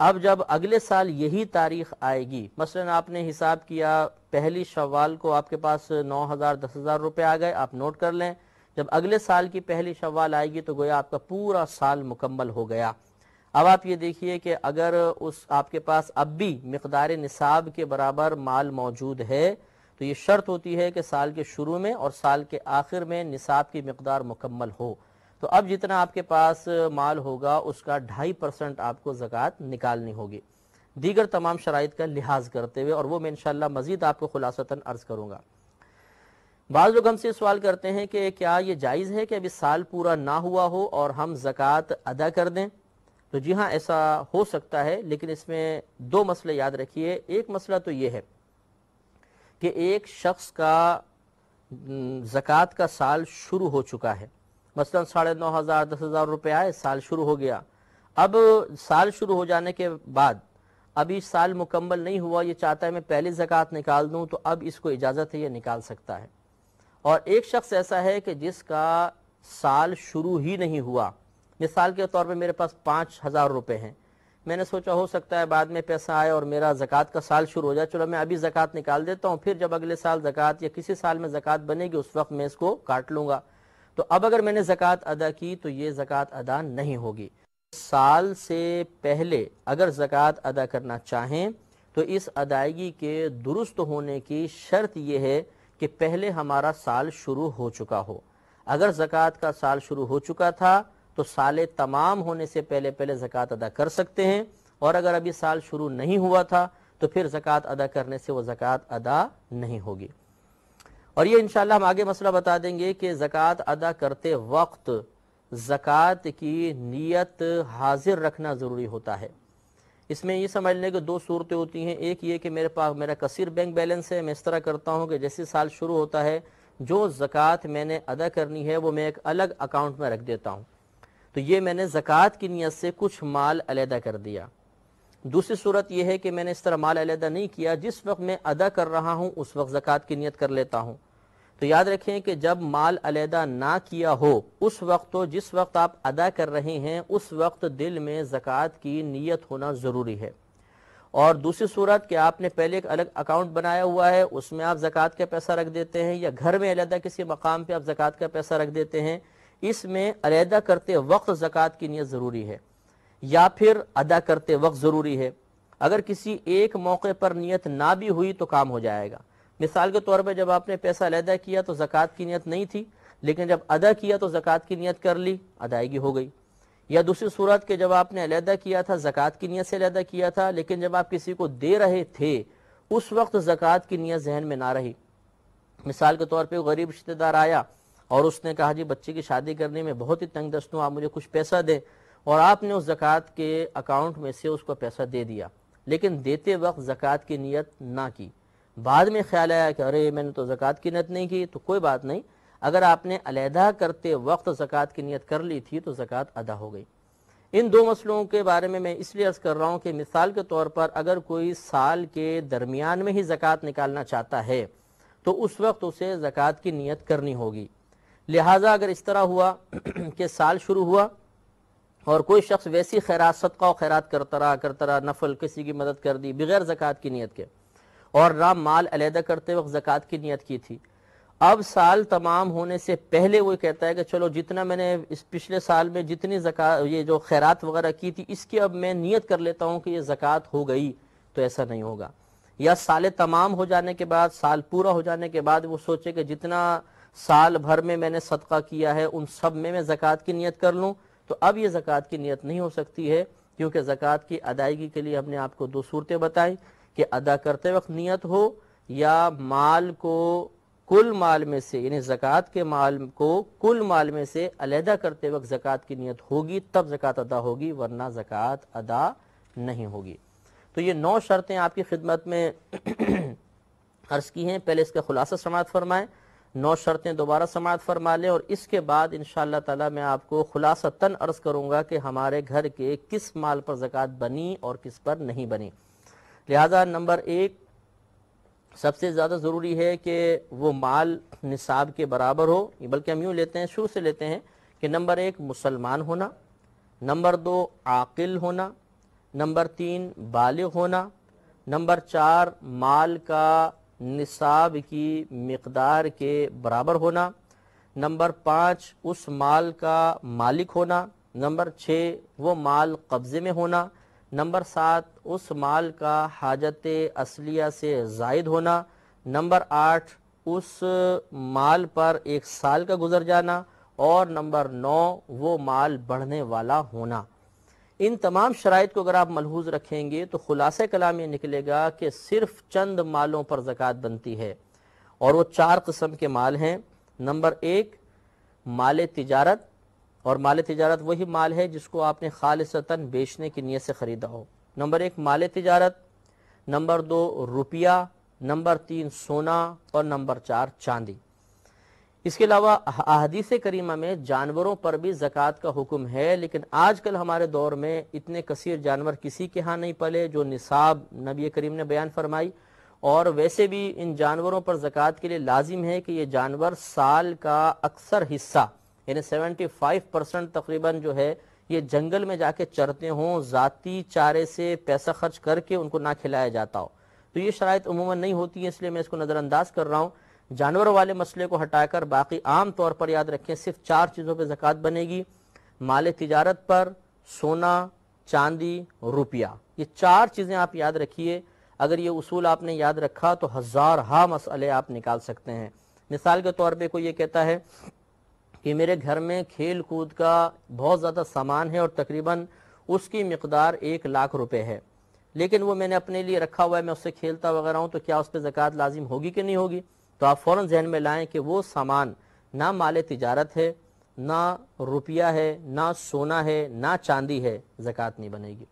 اب جب اگلے سال یہی تاریخ آئے گی، مثلا آپ نے حساب کیا پہلی شوال کو آپ کے پاس نو ہزار، دس ہزار روپے آ گئے، آپ نوٹ کر لیں، جب اگلے سال کی پہلی شوال آئے گی تو گویا آپ کا پورا سال مکمل ہو گیا۔ اب آپ یہ دیکھیے کہ اگر اس آپ کے پاس اب بھی مقدار نصاب کے برابر مال موجود ہے، تو یہ شرط ہوتی ہے کہ سال کے شروع میں اور سال کے آخر میں نصاب کی مقدار مکمل ہو۔ تو اب جتنا آپ کے پاس مال ہوگا، اس کا ڈھائی پرسنٹ آپ کو زکوٰۃ نکالنی ہوگی۔ دیگر تمام شرائط کا لحاظ کرتے ہوئے، اور وہ میں انشاءاللہ مزید آپ کو خلاصتاً عرض کروں گا۔ بعض لوگ ہم سے سوال کرتے ہیں کہ کیا یہ جائز ہے کہ ابھی سال پورا نہ ہوا ہو اور ہم زکوٰۃ ادا کر دیں؟ تو جی ہاں ایسا ہو سکتا ہے، لیکن اس میں دو مسئلے یاد رکھیے۔ ایک مسئلہ تو یہ ہے کہ ایک شخص کا زکوٰۃ کا سال شروع ہو چکا ہے۔ مثلا ساڑھے نو ہزار، دس ہزار روپے آئے، سال شروع ہو گیا۔ اب سال شروع ہو جانے کے بعد ابھی سال مکمل نہیں ہوا، یہ چاہتا ہے میں پہلی زکوٰۃ نکال دوں تو اب اس کو اجازت ہے، یہ نکال سکتا ہے۔ اور ایک شخص ایسا ہے کہ جس کا سال شروع ہی نہیں ہوا۔ مثال کے طور پہ میرے پاس پانچ ہزار روپے ہیں۔ میں نے سوچا ہو سکتا ہے بعد میں پیسہ آئے اور میرا زکوٰۃ کا سال شروع ہو جائے۔ چلو میں ابھی زکوٰۃ نکال دیتا ہوں، پھر جب اگلے سال زکوٰۃ یا کسی سال میں زکوٰۃ بنے گی، اس وقت میں اس کو کاٹ لوں گا۔ تو اب اگر میں نے زکوٰۃ ادا کی تو یہ زکوٰۃ ادا نہیں ہوگی۔ سال سے پہلے اگر زکوٰۃ ادا کرنا چاہیں تو اس ادائیگی کے درست ہونے کی شرط یہ ہے کہ پہلے ہمارا سال شروع ہو چکا ہو۔ اگر زکوٰۃ کا سال شروع ہو چکا تھا تو سال تمام ہونے سے پہلے پہلے زکوٰۃ ادا کر سکتے ہیں۔ اور اگر ابھی سال شروع نہیں ہوا تھا تو پھر زکوٰۃ ادا کرنے سے وہ زکوٰۃ ادا نہیں ہوگی۔ اور یہ انشاءاللہ ہم آگے مسئلہ بتا دیں گے کہ زکوٰۃ ادا کرتے وقت زکوٰۃ کی نیت حاضر رکھنا ضروری ہوتا ہے۔ اس میں یہ سمجھ لیں کہ دو صورتیں ہوتی ہیں۔ ایک یہ کہ میرے پاس میرا کثیر بینک بیلنس ہے، میں اس طرح کرتا ہوں کہ جیسے سال شروع ہوتا ہے، جو زکوٰۃ میں نے ادا کرنی ہے وہ میں ایک الگ اکاؤنٹ میں رکھ دیتا ہوں۔ تو یہ میں نے زکوٰۃ کی نیت سے کچھ مال علیحدہ کر دیا۔ دوسری صورت یہ ہے کہ میں نے اس طرح مال علیحدہ نہیں کیا، جس وقت میں ادا کر رہا ہوں، اس وقت زکوٰۃ کی نیت کر لیتا ہوں۔ تو یاد رکھیں کہ جب مال علیحدہ نہ کیا ہو، اس وقت تو جس وقت آپ ادا کر رہے ہیں، اس وقت دل میں زکوٰۃ کی نیت ہونا ضروری ہے۔ اور دوسری صورت کہ آپ نے پہلے ایک الگ اکاؤنٹ بنایا ہوا ہے، اس میں آپ زکوٰۃ کا پیسہ رکھ دیتے ہیں، یا گھر میں علیحدہ کسی مقام پہ آپ زکوٰۃ کا پیسہ رکھ دیتے ہیں، اس میں علیحدہ کرتے وقت زکوٰۃ کی نیت ضروری ہے۔ یا پھر ادا کرتے وقت ضروری ہے۔ اگر کسی ایک موقع پر نیت نہ بھی ہوئی تو کام ہو جائے گا۔ مثال کے طور پہ جب آپ نے پیسہ علیحدہ کیا تو زکوٰۃ کی نیت نہیں تھی، لیکن جب ادا کیا تو زکوٰۃ کی نیت کر لی، ادائیگی ہو گئی۔ یا دوسری صورت کہ جب آپ نے علیحدہ کیا تھا، زکوٰۃ کی نیت سے علیحدہ کیا تھا، لیکن جب آپ کسی کو دے رہے تھے، اس وقت زکوٰۃ کی نیت ذہن میں نہ رہی۔ مثال کے طور پہ غریب رشتہ دار آیا اور اس نے کہا جی بچے کی شادی کرنے میں بہت ہی تنگ دست ہوں، آپ مجھے کچھ پیسہ دیں اور آپ نے اس زکوٰۃ کے اکاؤنٹ میں سے اس کو پیسہ دے دیا، لیکن دیتے وقت زکوٰۃ کی نیت نہ کی۔ بعد میں خیال آیا کہ ارے، میں نے تو زکوٰۃ کی نیت نہیں کی، تو کوئی بات نہیں۔ اگر آپ نے علیحدہ کرتے وقت زکوٰۃ کی نیت کر لی تھی تو زکوٰۃ ادا ہو گئی۔ ان دو مسئلوں کے بارے میں میں اس لیے عرض کر رہا ہوں کہ مثال کے طور پر اگر کوئی سال کے درمیان میں ہی زکوٰۃ نکالنا چاہتا ہے، تو اس وقت اسے زکوٰۃ کی نیت کرنی ہوگی۔ لہٰذا اگر اس طرح ہوا [CLEARS THROAT] کہ سال شروع ہوا اور کوئی شخص ویسی خیرات، صدقہ و خیرات کرتا رہا کرتا رہا، نفل کسی کی مدد کر دی، بغیر زکوٰۃ کی نیت کے، اور رام مال علیحدہ کرتے وقت زکوٰۃ کی نیت کی تھی۔ اب سال تمام ہونے سے پہلے وہ کہتا ہے کہ چلو جتنا میں نے اس پچھلے سال میں جتنی زکوٰۃ، یہ جو خیرات وغیرہ کی تھی، اس کی اب میں نیت کر لیتا ہوں کہ یہ زکوٰۃ ہو گئی، تو ایسا نہیں ہوگا۔ یا سال تمام ہو جانے کے بعد، سال پورا ہو جانے کے بعد وہ سوچے کہ جتنا سال بھر میں میں نے صدقہ کیا ہے، ان سب میں میں زکوٰۃ کی نیت کر لوں۔ تو اب یہ زکوٰۃ کی نیت نہیں ہو سکتی ہے، کیونکہ زکوٰۃ کی ادائیگی کے لیے ہم نے آپ کو دو صورتیں بتائیں کہ ادا کرتے وقت نیت ہو یا مال کو کل مال میں سے یعنی زکوٰۃ کے مال کو کل مال میں سے علیحدہ کرتے وقت زکوٰۃ کی نیت ہوگی، تب زکوٰۃ ادا ہوگی، ورنہ زکوٰۃ ادا نہیں ہوگی۔ تو یہ نو شرطیں آپ کی خدمت میں [CLEARS THROAT] عرض کی ہیں۔ پہلے اس کا خلاصہ سماعت فرمائیں۔ نو شرطیں دوبارہ سماعت فرما لیں اور اس کے بعد انشاءاللہ تعالی میں آپ کو خلاصہ تن عرض کروں گا کہ ہمارے گھر کے کس مال پر زکوٰۃ بنی اور کس پر نہیں بنی۔ لہذا نمبر ایک، سب سے زیادہ ضروری ہے کہ وہ مال نصاب کے برابر ہو۔ بلکہ ہم یوں لیتے ہیں، شروع سے لیتے ہیں کہ نمبر ایک، مسلمان ہونا۔ نمبر دو، عاقل ہونا۔ نمبر تین، بالغ ہونا۔ نمبر چار، مال کا نصاب کی مقدار کے برابر ہونا۔ نمبر پانچ، اس مال کا مالک ہونا۔ نمبر چھ، وہ مال قبضے میں ہونا۔ نمبر سات، اس مال کا حاجت اصلیہ سے زائد ہونا۔ نمبر آٹھ، اس مال پر ایک سال کا گزر جانا۔ اور نمبر نو، وہ مال بڑھنے والا ہونا۔ ان تمام شرائط کو اگر آپ ملحوظ رکھیں گے تو خلاصہ کلام یہ نکلے گا کہ صرف چند مالوں پر زکوٰۃ بنتی ہے اور وہ چار قسم کے مال ہیں۔ نمبر ایک، مال تجارت، اور مال تجارت وہی مال ہے جس کو آپ نے خالصتاً بیچنے کی نیت سے خریدا ہو۔ نمبر ایک، مال تجارت، نمبر دو، روپیہ، نمبر تین، سونا، اور نمبر چار، چاندی۔ اس کے علاوہ احادیث کریمہ میں جانوروں پر بھی زکوٰۃ کا حکم ہے، لیکن آج کل ہمارے دور میں اتنے کثیر جانور کسی کے ہاں نہیں پلے جو نصاب نبی کریم نے بیان فرمائی۔ اور ویسے بھی ان جانوروں پر زکوٰۃ کے لیے لازم ہے کہ یہ جانور سال کا اکثر حصہ یعنی سیونٹی فائیو پرسنٹ تقریباً جو ہے، یہ جنگل میں جا کے چرتے ہوں، ذاتی چارے سے پیسہ خرچ کر کے ان کو نہ کھلایا جاتا ہو۔ تو یہ شرائط عموماً نہیں ہوتی ہے اس لیے میں اس کو نظر انداز کر رہا ہوں۔ جانور والے مسئلے کو ہٹا کر باقی عام طور پر یاد رکھیں، صرف چار چیزوں پہ زکوٰۃ بنے گی۔ مال تجارت پر سونا، چاندی، روپیہ۔ یہ چار چیزیں آپ یاد رکھیے۔ اگر یہ اصول آپ نے یاد رکھا تو ہزار ہا مسئلے آپ نکال سکتے ہیں۔ مثال کے طور پہ کوئی یہ کہتا ہے کہ میرے گھر میں کھیل کود کا بہت زیادہ سامان ہے اور تقریباً اس کی مقدار ایک لاکھ روپے ہے۔ لیکن وہ میں نے اپنے لیے رکھا ہوا ہے، میں اس سے کھیلتا وغیرہ ہوں تو کیا اس پہ زکوٰۃ لازم ہوگی کہ نہیں ہوگی؟ تو آپ فوراً ذہن میں لائیں کہ وہ سامان نہ مال تجارت ہے، نہ روپیہ ہے، نہ سونا ہے، نہ چاندی ہے، زکوٰۃ نہیں بنے گی۔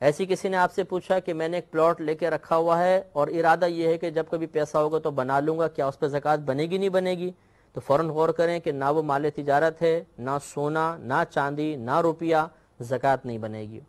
ایسی کسی نے آپ سے پوچھا کہ میں نے ایک پلاٹ لے کے رکھا ہوا ہے اور ارادہ یہ ہے کہ جب کبھی پیسہ ہوگا تو بنا لوں گا، کیا اس پہ زکوٰۃ بنے گی، نہیں بنے گی؟ تو فوراً غور کریں کہ نہ وہ مال تجارت ہے، نہ سونا، نہ چاندی، نہ روپیہ، زکوٰۃ نہیں بنے گی۔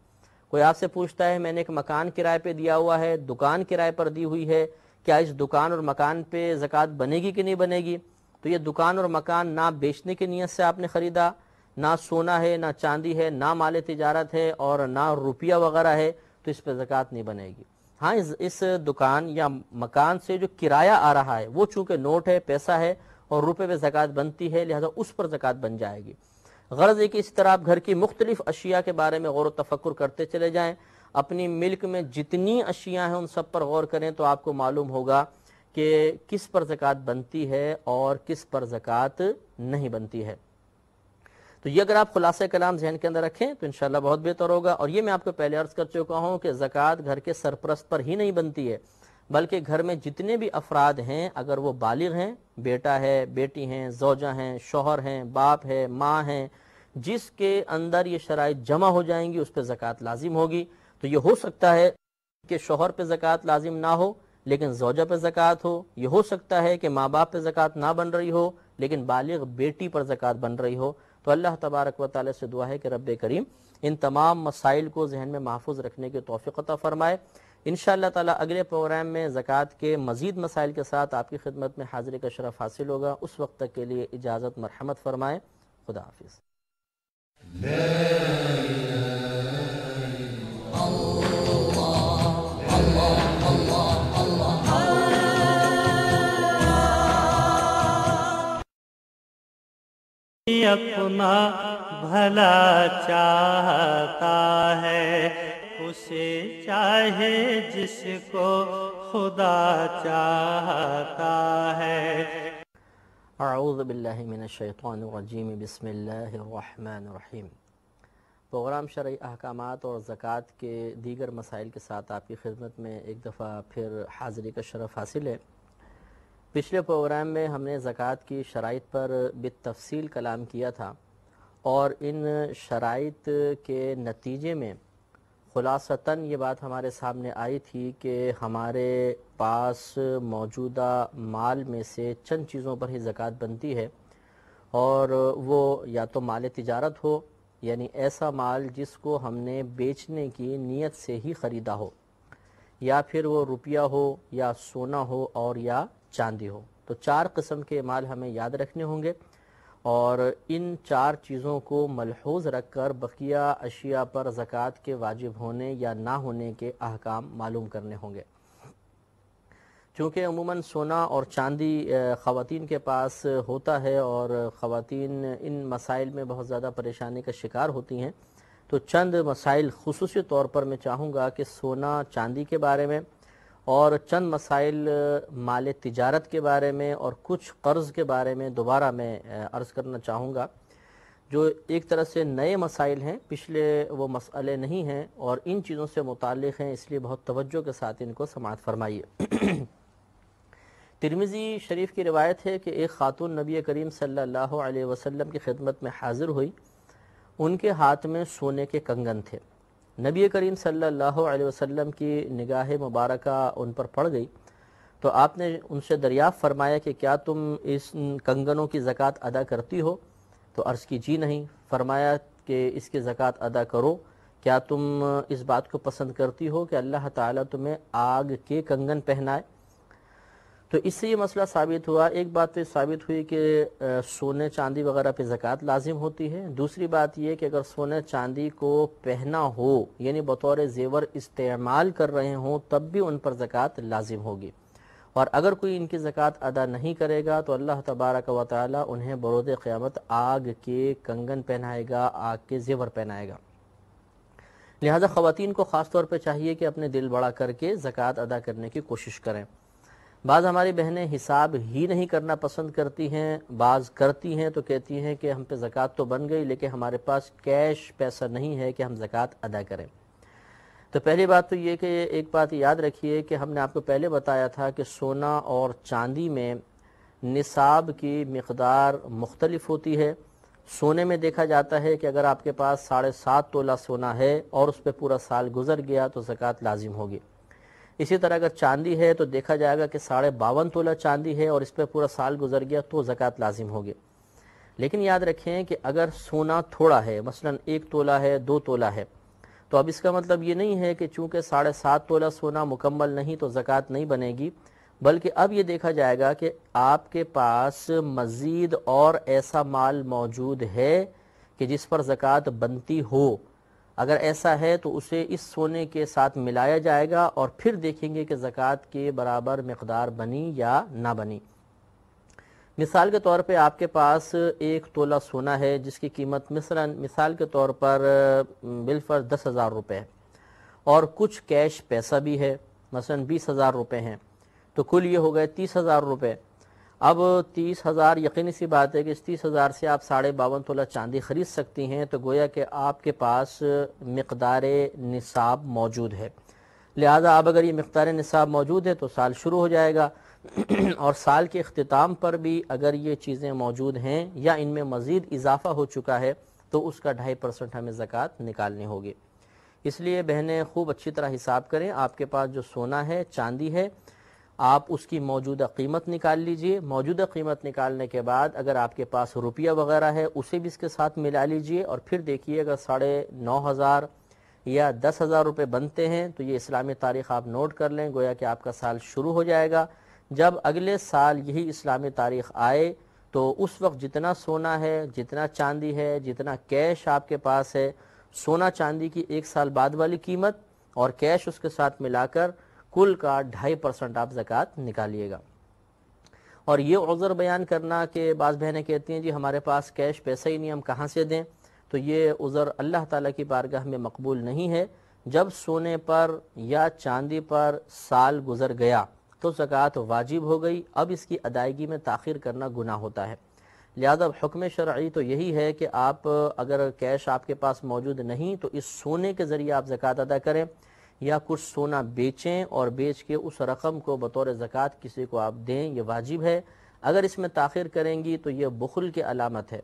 کوئی آپ سے پوچھتا ہے، میں نے ایک مکان کرائے پہ دیا ہوا ہے، دکان کرائے پر دی ہوئی ہے کیا اس دکان اور مکان پہ زکوٰۃ بنے گی کہ نہیں بنے گی؟ تو یہ دکان اور مکان نہ بیچنے کی نیت سے آپ نے خریدا، نہ سونا ہے، نہ چاندی ہے، نہ مال تجارت ہے اور نہ روپیہ وغیرہ ہے، تو اس پہ زکوٰۃ نہیں بنے گی۔ ہاں اس دکان یا مکان سے جو کرایہ آ رہا ہے، وہ چونکہ نوٹ ہے، پیسہ ہے اور روپے پہ زکوٰۃ بنتی ہے، لہذا اس پر زکوٰۃ بن جائے گی۔ غرض ہے کہ اس طرح آپ گھر کی مختلف اشیاء کے بارے میں غور و تفکر کرتے چلے جائیں اپنی ملک میں جتنی اشیاء ہیں ان سب پر غور کریں تو آپ کو معلوم ہوگا کہ کس پر زکوٰۃ بنتی ہے اور کس پر زکوٰۃ نہیں بنتی ہے۔ تو یہ اگر آپ خلاصہ کلام ذہن کے اندر رکھیں تو انشاءاللہ بہت بہتر ہوگا۔ اور یہ میں آپ کو پہلے عرض کر چکا ہوں کہ زکوٰۃ گھر کے سرپرست پر ہی نہیں بنتی ہے، بلکہ گھر میں جتنے بھی افراد ہیں، اگر وہ بالغ ہیں، بیٹا ہے، بیٹی ہیں، زوجہ ہیں، شوہر ہیں، باپ ہے، ماں ہیں، جس کے اندر یہ شرائط جمع ہو جائیں گی، اس پہ زکوٰۃ لازم ہوگی۔ تو یہ ہو سکتا ہے کہ شوہر پہ زکوٰۃ لازم نہ ہو، لیکن زوجہ پہ زکوٰۃ ہو۔ یہ ہو سکتا ہے کہ ماں باپ پہ زکوٰۃ نہ بن رہی ہو، لیکن بالغ بیٹی پر زکوٰۃ بن رہی ہو۔ تو اللہ تبارک و تعالی سے دعا ہے کہ رب کریم ان تمام مسائل کو ذہن میں محفوظ رکھنے کی توفیق عطا فرمائے۔ ان شاء اللہ تعالیٰ اگلے پروگرام میں زکوٰۃ کے مزید مسائل کے ساتھ آپ کی خدمت میں حاضری کا شرف حاصل ہوگا۔ اس وقت تک کے لیے اجازت مرحمت فرمائے۔ خدا حافظ۔ اپنا بھلا چاہتا ہے اسے چاہے جس کو خدا چاہتا ہے اعوذ باللہ من الشیطان الرجیم بسم اللہ الرحمن الرحیم پروگرام شرعی احکامات اور زکوٰۃ کے دیگر مسائل کے ساتھ آپ کی خدمت میں ایک دفعہ پھر حاضری کا شرف حاصل ہے۔ پچھلے پروگرام میں ہم نے زکوٰۃ کی شرائط پر بالتفصیل کلام کیا تھا اور ان شرائط کے نتیجے میں خلاصتاً یہ بات ہمارے سامنے آئی تھی کہ ہمارے پاس موجودہ مال میں سے چند چیزوں پر ہی زکوٰۃ بنتی ہے اور وہ یا تو مال تجارت ہو یعنی ایسا مال جس کو ہم نے بیچنے کی نیت سے ہی خریدا ہو، یا پھر وہ روپیہ ہو، یا سونا ہو اور یا چاندی ہو۔ تو چار قسم کے مال ہمیں یاد رکھنے ہوں گے اور ان چار چیزوں کو ملحوظ رکھ کر بقیہ اشیاء پر زکوٰۃ کے واجب ہونے یا نہ ہونے کے احکام معلوم کرنے ہوں گے۔ چونکہ عموماً سونا اور چاندی خواتین کے پاس ہوتا ہے اور خواتین ان مسائل میں بہت زیادہ پریشانی کا شکار ہوتی ہیں، تو چند مسائل خصوصی طور پر میں چاہوں گا کہ سونا چاندی کے بارے میں اور چند مسائل مال تجارت کے بارے میں اور کچھ قرض کے بارے میں دوبارہ میں عرض کرنا چاہوں گا۔ جو ایک طرح سے نئے مسائل ہیں، پچھلے وہ مسئلے نہیں ہیں اور ان چیزوں سے متعلق ہیں، اس لیے بہت توجہ کے ساتھ ان کو سماعت فرمائیے۔ ترمیزی شریف کی روایت ہے کہ ایک خاتون نبی کریم صلی اللہ علیہ وسلم کی خدمت میں حاضر ہوئی۔ ان کے ہاتھ میں سونے کے کنگن تھے۔ نبی کریم صلی اللہ علیہ وسلم کی نگاہ مبارکہ ان پر پڑ گئی۔ تو آپ نے ان سے دریافت فرمایا کہ کیا تم اس کنگنوں کی زکوٰۃ ادا کرتی ہو؟ تو عرض کی جی نہیں۔ فرمایا کہ اس کی زکوٰۃ ادا کرو۔ کیا تم اس بات کو پسند کرتی ہو کہ اللہ تعالیٰ تمہیں آگ کے کنگن پہنائے؟ تو اس سے یہ مسئلہ ثابت ہوا، ایک بات تو ثابت ہوئی کہ سونے چاندی وغیرہ پہ زکوٰۃ لازم ہوتی ہے۔ دوسری بات یہ کہ اگر سونے چاندی کو پہنا ہو یعنی بطور زیور استعمال کر رہے ہوں، تب بھی ان پر زکوٰۃ لازم ہوگی۔ اور اگر کوئی ان کی زکوٰۃ ادا نہیں کرے گا، تو اللہ تبارک و تعالی انہیں برود قیامت آگ کے کنگن پہنائے گا، آگ کے زیور پہنائے گا۔ لہذا خواتین کو خاص طور پہ چاہیے کہ اپنے دل بڑا کر کے زکوٰۃ ادا کرنے کی کوشش کریں۔ بعض ہماری بہنیں حساب ہی نہیں کرنا پسند کرتی ہیں، بعض کرتی ہیں تو کہتی ہیں کہ ہم پہ زکوٰۃ تو بن گئی، لیکن ہمارے پاس کیش پیسہ نہیں ہے کہ ہم زکوٰۃ ادا کریں۔ تو پہلی بات تو یہ کہ ایک بات یاد رکھیے کہ ہم نے آپ کو پہلے بتایا تھا کہ سونا اور چاندی میں نصاب کی مقدار مختلف ہوتی ہے۔ سونے میں دیکھا جاتا ہے کہ اگر آپ کے پاس ساڑھے سات تولہ سونا ہے اور اس پہ پورا سال گزر گیا تو زکوٰۃ لازم ہوگی۔ اسی طرح اگر چاندی ہے تو دیکھا جائے گا کہ ساڑھے باون تولہ چاندی ہے اور اس پہ پورا سال گزر گیا تو زکوٰۃ لازم ہوگی۔ لیکن یاد رکھیں کہ اگر سونا تھوڑا ہے، مثلا ایک تولہ ہے، دو تولہ ہے، تو اب اس کا مطلب یہ نہیں ہے کہ چونکہ ساڑھے سات تولہ سونا مکمل نہیں تو زکوٰۃ نہیں بنے گی، بلکہ اب یہ دیکھا جائے گا کہ آپ کے پاس مزید اور ایسا مال موجود ہے کہ جس پر زکوٰۃ بنتی ہو۔ اگر ایسا ہے تو اسے اس سونے کے ساتھ ملایا جائے گا اور پھر دیکھیں گے کہ زکوٰۃ کے برابر مقدار بنی یا نہ بنی۔ مثال کے طور پہ آپ کے پاس ایک تولہ سونا ہے جس کی قیمت مثلا مثال کے طور پر بالفر دس ہزار روپے ہے اور کچھ کیش پیسہ بھی ہے، مثلا بیس ہزار روپے ہیں۔ تو کل یہ ہو گئے تیس ہزار روپے۔ اب تیس ہزار، یقینی سی بات ہے کہ اس تیس ہزار سے آپ ساڑھے باون تولہ چاندی خرید سکتی ہیں، تو گویا کہ آپ کے پاس مقدار نصاب موجود ہے۔ لہذا اب اگر یہ مقدار نصاب موجود ہے تو سال شروع ہو جائے گا۔ اور سال کے اختتام پر بھی اگر یہ چیزیں موجود ہیں یا ان میں مزید اضافہ ہو چکا ہے، تو اس کا ڈھائی پرسنٹ ہمیں زکوٰۃ نکالنی ہوگی اس لیے بہنیں خوب اچھی طرح حساب کریں، آپ کے پاس جو سونا ہے، چاندی ہے آپ اس کی موجودہ قیمت نکال لیجیے۔ موجودہ قیمت نکالنے کے بعد اگر آپ کے پاس روپیہ وغیرہ ہے، اسے بھی اس کے ساتھ ملا لیجیے۔ اور پھر دیکھیے، اگر ساڑھے نو ہزار یا دس ہزار روپے بنتے ہیں، تو یہ اسلامی تاریخ آپ نوٹ کر لیں، گویا کہ آپ کا سال شروع ہو جائے گا۔ جب اگلے سال یہی اسلامی تاریخ آئے، تو اس وقت جتنا سونا ہے، جتنا چاندی ہے، جتنا کیش آپ کے پاس ہے، سونا چاندی کی ایک سال بعد والی قیمت اور کیش اس کے ساتھ ملا کر کل کا ڈھائی پرسنٹ آپ زکوٰۃ نکالیے گا۔ اور یہ عذر بیان کرنا کہ بعض بہنیں کہتی ہیں جی ہمارے پاس کیش پیسہ ہی نہیں، ہم کہاں سے دیں؟ تو یہ عذر اللہ تعالیٰ کی بارگاہ میں مقبول نہیں ہے۔ جب سونے پر یا چاندی پر سال گزر گیا تو زکوٰۃ واجب ہو گئی۔ اب اس کی ادائیگی میں تاخیر کرنا گناہ ہوتا ہے۔ لہذا حکم شرعی تو یہی ہے کہ آپ اگر کیش آپ کے پاس موجود نہیں تو اس سونے کے ذریعے آپ زکوٰۃ ادا کریں۔ یا کچھ سونا بیچیں اور بیچ کے اس رقم کو بطور زکوٰۃ کسی کو آپ دیں، یہ واجب ہے۔ اگر اس میں تاخیر کریں گی تو یہ بخل کی علامت ہے۔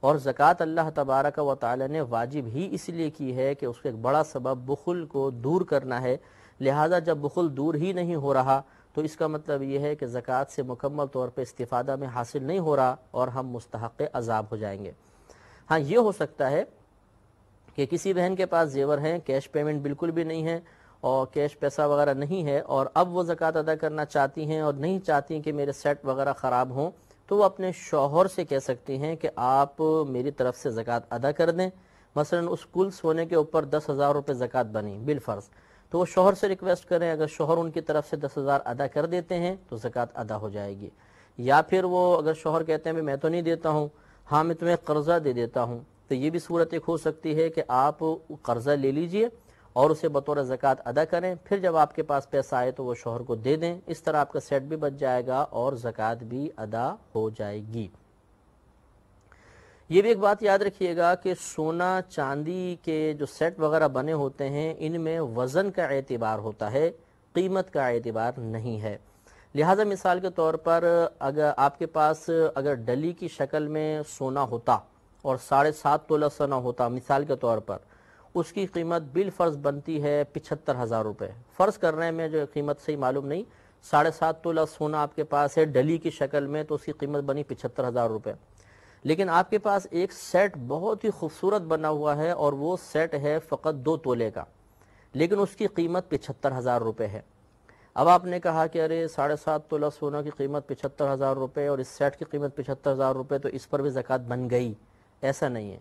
اور زکوٰۃ اللہ تبارک و تعالی نے واجب ہی اس لیے کی ہے کہ اس کا ایک بڑا سبب بخل کو دور کرنا ہے۔ لہٰذا جب بخل دور ہی نہیں ہو رہا تو اس کا مطلب یہ ہے کہ زکوٰۃ سے مکمل طور پہ استفادہ میں حاصل نہیں ہو رہا اور ہم مستحق عذاب ہو جائیں گے۔ ہاں یہ ہو سکتا ہے کہ کسی بہن کے پاس زیور ہیں کیش پیمنٹ بالکل بھی نہیں ہے اور کیش پیسہ وغیرہ نہیں ہے اور اب وہ زکوٰۃ ادا کرنا چاہتی ہیں اور نہیں چاہتی کہ میرے سیٹ وغیرہ خراب ہوں، تو وہ اپنے شوہر سے کہہ سکتی ہیں کہ آپ میری طرف سے زکوٰۃ ادا کر دیں۔ مثلا اس کل سونے کے اوپر دس ہزار روپے زکوٰۃ بنی بالفرض تو وہ شوہر سے ریکویسٹ کریں، اگر شوہر ان کی طرف سے دس ہزار ادا کر دیتے ہیں تو زکوٰۃ ادا ہو جائے گی۔ یا پھر وہ اگر شوہر کہتے ہیں، میں تو نہیں دیتا ہوں ہاں میں تمہیں قرضہ دے دیتا ہوں تو یہ بھی صورت ایک ہو سکتی ہے کہ آپ قرضہ لے لیجیے اور اسے بطور زکوٰۃ ادا کریں، پھر جب آپ کے پاس پیسہ آئے تو وہ شوہر کو دے دیں۔ اس طرح آپ کا سیٹ بھی بچ جائے گا اور زکوٰۃ بھی ادا ہو جائے گی۔ یہ بھی ایک بات یاد رکھیے گا کہ سونا چاندی کے جو سیٹ وغیرہ بنے ہوتے ہیں، ان میں وزن کا اعتبار ہوتا ہے، قیمت کا اعتبار نہیں ہے۔ لہٰذا مثال کے طور پر اگر آپ کے پاس اگر ڈلی کی شکل میں سونا ہوتا اور ساڑھے سات تولہ سونا ہوتا مثال کے طور پر۔ اس کی قیمت بل فرض بنتی ہے پچھتر ہزار روپے۔ فرض کر رہے ہیں میں جو قیمت صحیح معلوم نہیں، ساڑھے سات تولہ سونا آپ کے پاس ہے ڈلی کی شکل میں تو اس کی قیمت بنی پچھتر ہزار روپے۔ لیکن آپ کے پاس ایک سیٹ بہت ہی خوبصورت بنا ہوا ہے اور وہ سیٹ ہے فقط دو تولے کا۔ لیکن اس کی قیمت پچھتر ہزار روپے ہے۔ اب آپ نے کہا کہ ارے ساڑھے سات تولہ سونا کی قیمت پچھتر ہزار روپے اور اس سیٹ کی قیمت پچھتر ہزار روپے تو اس پر بھی زکوٰۃ بن گئی۔ ایسا نہیں ہے۔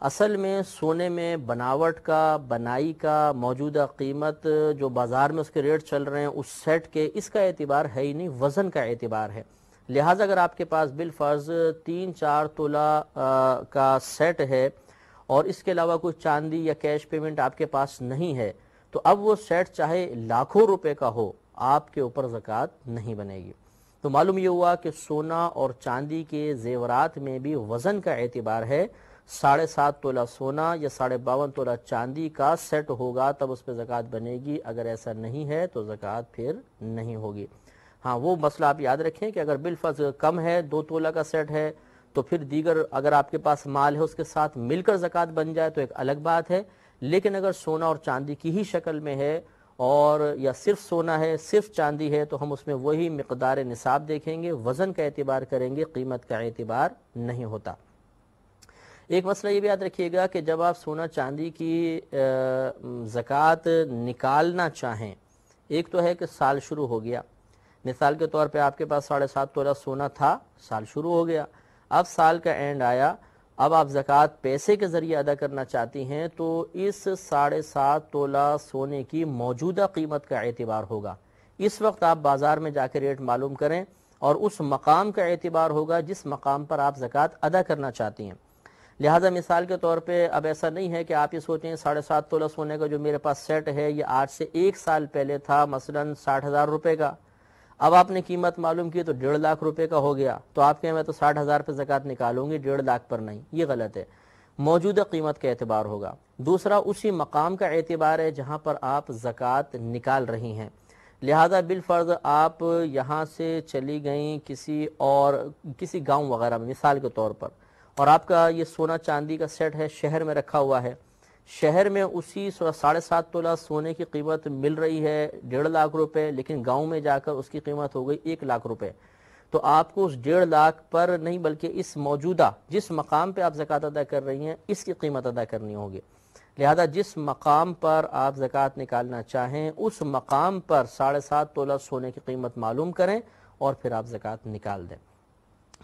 اصل میں سونے میں بناوٹ کا، بنائی کا موجودہ قیمت جو بازار میں اس کے ریٹ چل رہے ہیں، اس سیٹ کے اس کا اعتبار ہے ہی نہیں، وزن کا اعتبار ہے۔ لہٰذا اگر آپ کے پاس بالفرض تین چار تولہ کا سیٹ ہے اور اس کے علاوہ کوئی چاندی یا کیش پیمنٹ آپ کے پاس نہیں ہے، تو اب وہ سیٹ چاہے لاکھوں روپے کا ہو، آپ کے اوپر زکوٰۃ نہیں بنے گی۔ تو معلوم یہ ہوا کہ سونا اور چاندی کے زیورات میں بھی وزن کا اعتبار ہے۔ ساڑھے سات تولہ سونا یا ساڑھے باون تولہ چاندی کا سیٹ ہوگا تب اس پہ زکوٰۃ بنے گی۔ اگر ایسا نہیں ہے تو زکوٰۃ پھر نہیں ہوگی۔ ہاں وہ مسئلہ آپ یاد رکھیں کہ اگر بالفظ کم ہے، دو تولہ کا سیٹ ہے، تو پھر دیگر اگر آپ کے پاس مال ہے، اس کے ساتھ مل کر زکوٰۃ بن جائے تو ایک الگ بات ہے۔ لیکن اگر سونا اور چاندی کی ہی شکل میں ہے اور یا صرف سونا ہے، صرف چاندی ہے، تو ہم اس میں وہی مقدار نصاب دیکھیں گے، وزن کا اعتبار کریں گے، قیمت کا اعتبار نہیں ہوتا۔ ایک مسئلہ یہ بھی یاد رکھیے گا کہ جب آپ سونا چاندی کی زکوٰۃ نکالنا چاہیں، ایک تو ہے کہ سال شروع ہو گیا۔ مثال کے طور پہ آپ کے پاس ساڑھے سات تولہ سونا تھا، سال شروع ہو گیا۔ اب سال کا اینڈ آیا۔ اب آپ زکوٰۃ پیسے کے ذریعے ادا کرنا چاہتی ہیں تو اس ساڑھے سات تولہ سونے کی موجودہ قیمت کا اعتبار ہوگا۔ اس وقت آپ بازار میں جا کے ریٹ معلوم کریں اور اس مقام کا اعتبار ہوگا جس مقام پر آپ زکوٰۃ ادا کرنا چاہتی ہیں۔ لہٰذا مثال کے طور پہ اب ایسا نہیں ہے کہ آپ یہ سوچیں ساڑھے سات تولہ سونے کا جو میرے پاس سیٹ ہے یہ آج سے ایک سال پہلے تھا مثلا ساٹھ ہزار روپے کا۔ اب آپ نے قیمت معلوم کی تو ڈیڑھ لاکھ روپے کا ہو گیا تو آپ کہیں میں تو ساٹھ ہزار پہ زکوٰۃ نکالوں گی، ڈیڑھ لاکھ پر نہیں، یہ غلط ہے۔ موجودہ قیمت کا اعتبار ہوگا۔ دوسرا، اسی مقام کا اعتبار ہے جہاں پر آپ زکوٰۃ نکال رہی ہیں۔ لہذا بالفرض آپ یہاں سے چلی گئیں کسی اور کسی گاؤں وغیرہ میں، مثال کے طور پر۔ اور آپ کا یہ سونا چاندی کا سیٹ ہے، شہر میں رکھا ہوا ہے۔ شہر میں اسی ساڑھے سات تولہ سونے کی قیمت مل رہی ہے، ڈیڑھ لاکھ روپے، لیکن گاؤں میں جا کر اس کی قیمت ہو گئی ایک لاکھ روپے۔ تو آپ کو اس ڈیڑھ لاکھ پر نہیں، بلکہ اس موجودہ، جس مقام پہ آپ زکوٰۃ ادا کر رہی ہیں، اس کی قیمت ادا کرنی ہوگی۔ لہذا جس مقام پر آپ زکوٰۃ نکالنا چاہیں، اس مقام پر ساڑھے سات تولہ سونے کی قیمت معلوم کریں اور پھر آپ زکوٰۃ نکال دیں۔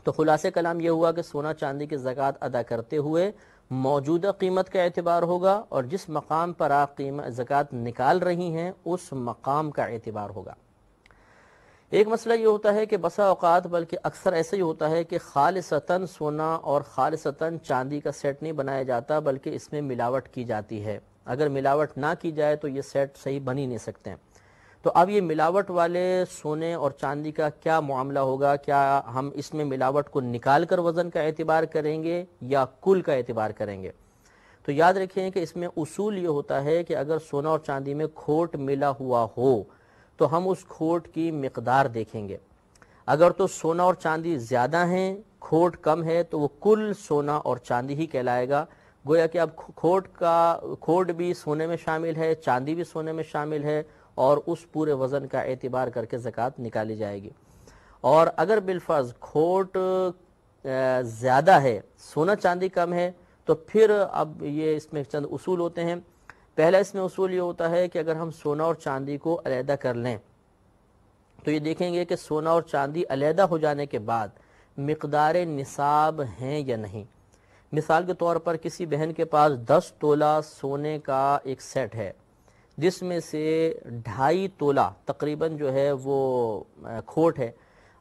تو خلاصہ کلام یہ ہوا کہ سونا چاندی کی زکوٰۃ ادا کرتے ہوئے موجودہ قیمت کا اعتبار ہوگا اور جس مقام پر آپ قیمت زکوٰۃ نکال رہی ہیں، اس مقام کا اعتبار ہوگا۔ ایک مسئلہ یہ ہوتا ہے کہ بسا اوقات، بلکہ اکثر ایسا ہی ہوتا ہے کہ خالصتاً سونا اور خالصتاً چاندی کا سیٹ نہیں بنایا جاتا، بلکہ اس میں ملاوٹ کی جاتی ہے۔ اگر ملاوٹ نہ کی جائے تو یہ سیٹ صحیح بن ہی نہیں سکتے۔ ہیں تو اب یہ ملاوٹ والے سونے اور چاندی کا کیا معاملہ ہوگا؟ کیا ہم اس میں ملاوٹ کو نکال کر وزن کا اعتبار کریں گے یا کل کا اعتبار کریں گے؟ تو یاد رکھیں کہ اس میں اصول یہ ہوتا ہے کہ اگر سونا اور چاندی میں کھوٹ ملا ہوا ہو، تو ہم اس کھوٹ کی مقدار دیکھیں گے۔ اگر تو سونا اور چاندی زیادہ ہیں، کھوٹ کم ہے، تو وہ کل سونا اور چاندی ہی کہلائے گا۔ گویا کہ اب کھوٹ کا، کھوٹ بھی سونے میں شامل ہے، چاندی بھی سونے میں شامل ہے اور اس پورے وزن کا اعتبار کر کے زکوٰۃ نکالی جائے گی۔ اور اگر بالفظ کھوٹ زیادہ ہے، سونا چاندی کم ہے، تو پھر اب یہ اس میں چند اصول ہوتے ہیں۔ پہلا اس میں اصول یہ ہوتا ہے کہ اگر ہم سونا اور چاندی کو علیحدہ کر لیں، تو یہ دیکھیں گے کہ سونا اور چاندی علیحدہ ہو جانے کے بعد مقدار نصاب ہیں یا نہیں۔ مثال کے طور پر کسی بہن کے پاس دس تولہ سونے کا ایک سیٹ ہے۔ جس میں سے ڈھائی تولہ تقریباً جو ہے وہ کھوٹ ہے۔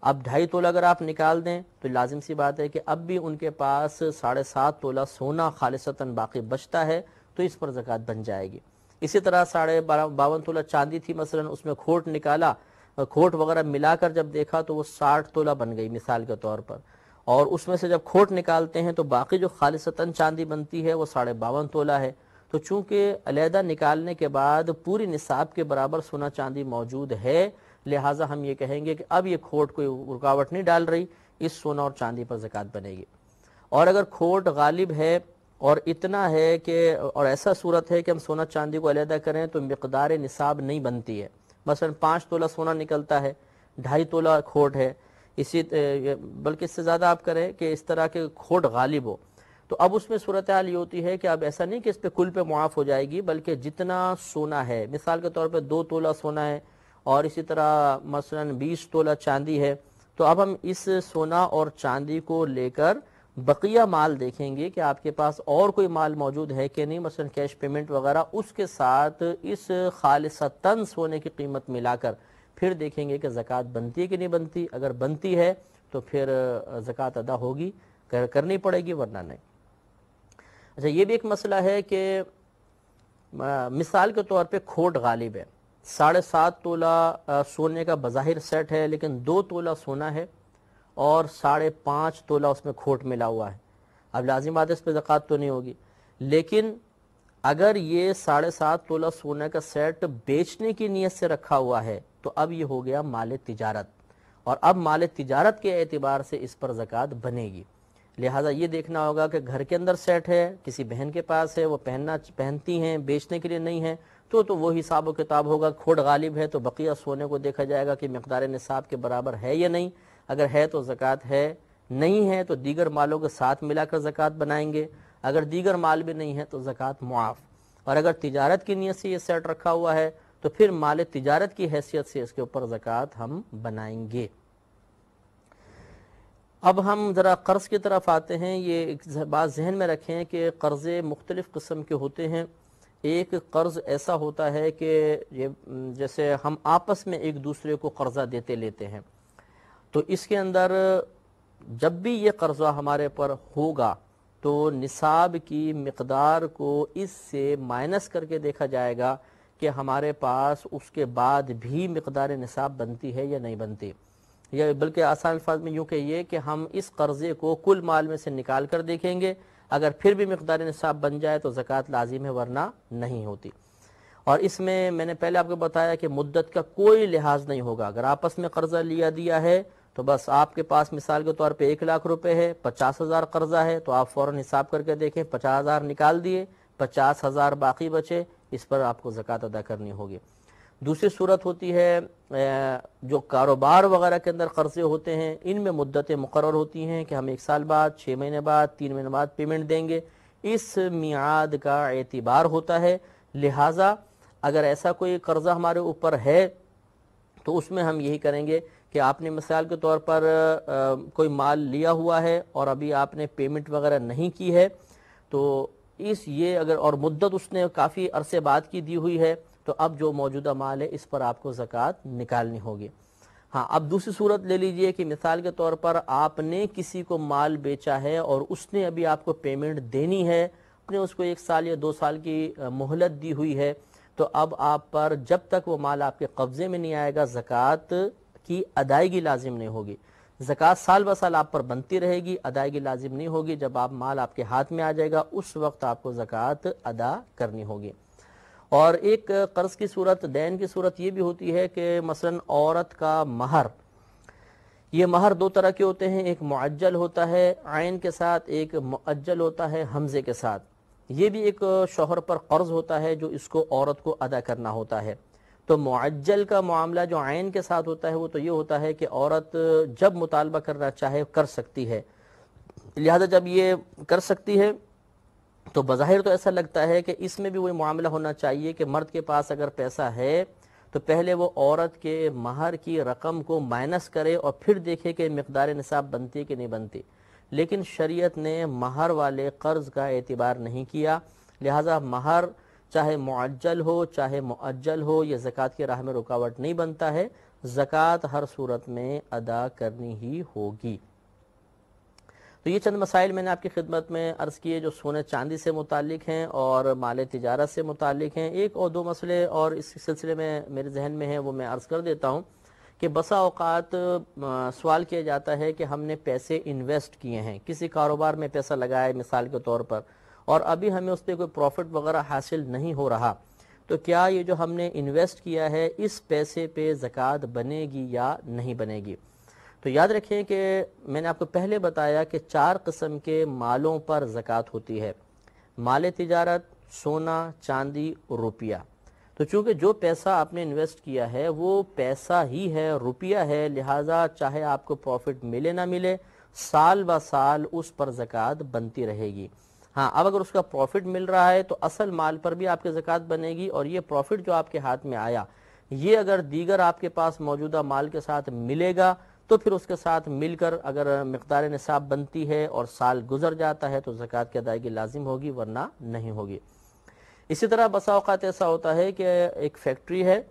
اب ڈھائی تولہ اگر آپ نکال دیں تو لازم سی بات ہے کہ اب بھی ان کے پاس ساڑھے سات تولہ سونا خالصتاً باقی بچتا ہے تو اس پر زکوٰۃ بن جائے گی۔ اسی طرح ساڑھے باون تولہ چاندی تھی مثلا، اس میں کھوٹ نکالا کھوٹ وغیرہ ملا کر جب دیکھا تو وہ ساٹھ تولہ بن گئی مثال کے طور پر۔ اور اس میں سے جب کھوٹ نکالتے ہیں تو باقی جو خالصتاً چاندی بنتی ہے وہ ساڑھے باون تولہ ہے۔ تو چونکہ علیحدہ نکالنے کے بعد پوری نصاب کے برابر سونا چاندی موجود ہے، لہٰذا ہم یہ کہیں گے کہ اب یہ کھوٹ کوئی رکاوٹ نہیں ڈال رہی، اس سونا اور چاندی پر زکوٰۃ بنے گی۔ اور اگر کھوٹ غالب ہے اور اتنا ہے کہ، اور ایسا صورت ہے کہ ہم سونا چاندی کو علیحدہ کریں تو مقدار نصاب نہیں بنتی ہے۔ مثلا پانچ تولہ سونا نکلتا ہے، ڈھائی تولہ کھوٹ ہے۔ اسی، بلکہ اس سے زیادہ آپ کریں کہ اس طرح کے کھوٹ غالب ہو۔ تو اب اس میں صورتحال یہ ہوتی ہے کہ اب ایسا نہیں کہ اس پہ کل پہ معاف ہو جائے گی، بلکہ جتنا سونا ہے، مثال کے طور پہ دو تولہ سونا ہے اور اسی طرح مثلا بیس تولہ چاندی ہے، تو اب ہم اس سونا اور چاندی کو لے کر بقیہ مال دیکھیں گے کہ آپ کے پاس اور کوئی مال موجود ہے کہ نہیں، مثلا کیش پیمنٹ وغیرہ، اس کے ساتھ اس خالصتاً سونے کی قیمت ملا کر پھر دیکھیں گے کہ زکوٰۃ بنتی ہے کہ نہیں بنتی۔ اگر بنتی ہے تو پھر زکوٰۃ ادا ہوگی کرنی پڑے گی، ورنہ نہیں۔ اچھا یہ بھی ایک مسئلہ ہے کہ مثال کے طور پہ کھوٹ غالب ہے۔ ساڑھے سات تولہ سونے کا بظاہر سیٹ ہے، لیکن دو تولہ سونا ہے اور ساڑھے پانچ تولہ اس میں کھوٹ ملا ہوا ہے۔ اب لازم بات اس پہ زکوٰۃ تو نہیں ہوگی۔ لیکن اگر یہ ساڑھے سات تولہ سونے کا سیٹ بیچنے کی نیت سے رکھا ہوا ہے، تو اب یہ ہو گیا مال تجارت۔ اور اب مال تجارت کے اعتبار سے اس پر زکوٰۃ بنے گی۔ لہٰذا یہ دیکھنا ہوگا کہ گھر کے اندر سیٹ ہے، کسی بہن کے پاس ہے، وہ پہننا پہنتی ہیں، بیچنے کے لیے نہیں ہے تو تو وہ حساب و کتاب ہوگا کھوڑ غالب ہے تو بقیہ سونے کو دیکھا جائے گا کہ مقدار نصاب کے برابر ہے یا نہیں۔ اگر ہے تو زکوٰۃ ہے، نہیں ہے تو دیگر مالوں کے ساتھ ملا کر زکوٰۃ بنائیں گے۔ اگر دیگر مال بھی نہیں ہے تو زکوٰۃ معاف۔ اور اگر تجارت کی نیت سے یہ سیٹ رکھا ہوا ہے تو پھر مال تجارت کی حیثیت سے اس کے اوپر زکوٰۃ ہم بنائیں گے۔ اب ہم ذرا قرض کی طرف آتے ہیں، یہ بات ذہن میں رکھیں کہ قرضے مختلف قسم کے ہوتے ہیں۔ ایک قرض ایسا ہوتا ہے کہ جیسے ہم آپس میں ایک دوسرے کو قرضہ دیتے لیتے ہیں۔ تو اس کے اندر جب بھی یہ قرضہ ہمارے پر ہوگا تو نصاب کی مقدار کو اس سے مائنس کر کے دیکھا جائے گا کہ ہمارے پاس اس کے بعد بھی مقدار نصاب بنتی ہے یا نہیں بنتی۔ یا بلکہ آسان الفاظ میں یوں کہیے کہ ہم اس قرضے کو کل مال میں سے نکال کر دیکھیں گے۔ اگر پھر بھی مقدار نصاب بن جائے تو زکوٰۃ لازم ہے ورنہ نہیں ہوتی۔ اور اس میں میں نے پہلے آپ کو بتایا کہ مدت کا کوئی لحاظ نہیں ہوگا۔ اگر آپس میں قرضہ لیا دیا ہے تو بس آپ کے پاس مثال کے طور پہ ایک لاکھ روپے ہے، پچاس ہزار قرضہ ہے، تو آپ فوراً حساب کر کے دیکھیں پچاس ہزار نکال دیے، پچاس ہزار باقی بچے، اس پر آپ کو زکوٰۃ ادا کرنی ہوگی۔ دوسری صورت ہوتی ہے جو کاروبار وغیرہ کے اندر قرضے ہوتے ہیں، ان میں مدتیں مقرر ہوتی ہیں کہ ہم ایک سال بعد، چھ مہینے بعد، تین مہینے بعد پیمنٹ دیں گے۔ اس میعاد کا اعتبار ہوتا ہے۔ لہٰذا اگر ایسا کوئی قرضہ ہمارے اوپر ہے، تو اس میں ہم یہی کریں گے کہ آپ نے مثال کے طور پر کوئی مال لیا ہوا ہے اور ابھی آپ نے پیمنٹ وغیرہ نہیں کی ہے، تو اس یہ اگر، اور مدت اس نے کافی عرصے بعد کی دی ہوئی ہے تو اب جو موجودہ مال ہے اس پر آپ کو زکوٰۃ نکالنی ہوگی۔ ہاں اب دوسری صورت لے لیجیے کہ مثال کے طور پر آپ نے کسی کو مال بیچا ہے اور اس نے ابھی آپ کو پیمنٹ دینی ہے، آپ نے اس کو ایک سال یا دو سال کی مہلت دی ہوئی ہے، تو اب آپ پر جب تک وہ مال آپ کے قبضے میں نہیں آئے گا، زکوٰۃ کی ادائیگی لازم نہیں ہوگی۔ زکوٰۃ سال ب سال آپ پر بنتی رہے گی، ادائیگی لازم نہیں ہوگی۔ جب آپ مال آپ کے ہاتھ میں آ جائے گا، اس وقت آپ کو زکوٰۃ ادا کرنی ہوگی۔ اور ایک قرض کی صورت، دین کی صورت یہ بھی ہوتی ہے کہ مثلا عورت کا مہر، یہ مہر دو طرح کے ہوتے ہیں، ایک معجل ہوتا ہے عین کے ساتھ، ایک معجل ہوتا ہے حمزے کے ساتھ۔ یہ بھی ایک شوہر پر قرض ہوتا ہے جو اس کو عورت کو ادا کرنا ہوتا ہے۔ تو معجل کا معاملہ جو عین کے ساتھ ہوتا ہے، وہ تو یہ ہوتا ہے کہ عورت جب مطالبہ کرنا چاہے، کر سکتی ہے۔ لہذا جب یہ کر سکتی ہے تو بظاہر تو ایسا لگتا ہے کہ اس میں بھی وہی معاملہ ہونا چاہیے کہ مرد کے پاس اگر پیسہ ہے تو پہلے وہ عورت کے مہر کی رقم کو مائنس کرے اور پھر دیکھے کہ مقدار نصاب بنتی کہ نہیں بنتی۔ لیکن شریعت نے مہر والے قرض کا اعتبار نہیں کیا۔ لہٰذا مہر چاہے معجل ہو، چاہے معجل ہو، یہ زکوٰۃ کی راہ میں رکاوٹ نہیں بنتا ہے۔ زکوٰۃ ہر صورت میں ادا کرنی ہی ہوگی۔ تو یہ چند مسائل میں نے آپ کی خدمت میں عرض کیے جو سونے چاندی سے متعلق ہیں اور مال تجارت سے متعلق ہیں۔ ایک اور دو مسئلے اور اس سلسلے میں میرے ذہن میں ہیں وہ میں عرض کر دیتا ہوں کہ بسا اوقات سوال کیا جاتا ہے کہ ہم نے پیسے انویسٹ کیے ہیں۔ کسی کاروبار میں پیسہ لگایا مثال کے طور پر، اور ابھی ہمیں اس پہ کوئی پروفٹ وغیرہ حاصل نہیں ہو رہا، تو کیا یہ جو ہم نے انویسٹ کیا ہے اس پیسے پہ زکوٰۃ بنے گی یا نہیں بنے گی؟ تو یاد رکھیں کہ میں نے آپ کو پہلے بتایا کہ چار قسم کے مالوں پر زکوٰۃ ہوتی ہے۔ مال تجارت، سونا، چاندی، روپیہ۔ تو چونکہ جو پیسہ آپ نے انویسٹ کیا ہے، وہ پیسہ ہی ہے، روپیہ ہے، لہٰذا چاہے آپ کو پروفٹ ملے نہ ملے، سال با سال اس پر زکوٰۃ بنتی رہے گی۔ ہاں اب اگر اس کا پروفٹ مل رہا ہے تو اصل مال پر بھی آپ کے زکوٰۃ بنے گی اور یہ پروفٹ جو آپ کے ہاتھ میں آیا، یہ اگر دیگر آپ کے پاس موجودہ مال کے ساتھ ملے گا تو پھر اس کے ساتھ مل کر اگر مقدار نصاب بنتی ہے اور سال گزر جاتا ہے تو زکوٰۃ کی ادائیگی لازم ہوگی ورنہ نہیں ہوگی۔ اسی طرح بسا اوقات ایسا ہوتا ہے کہ ایک فیکٹری ہے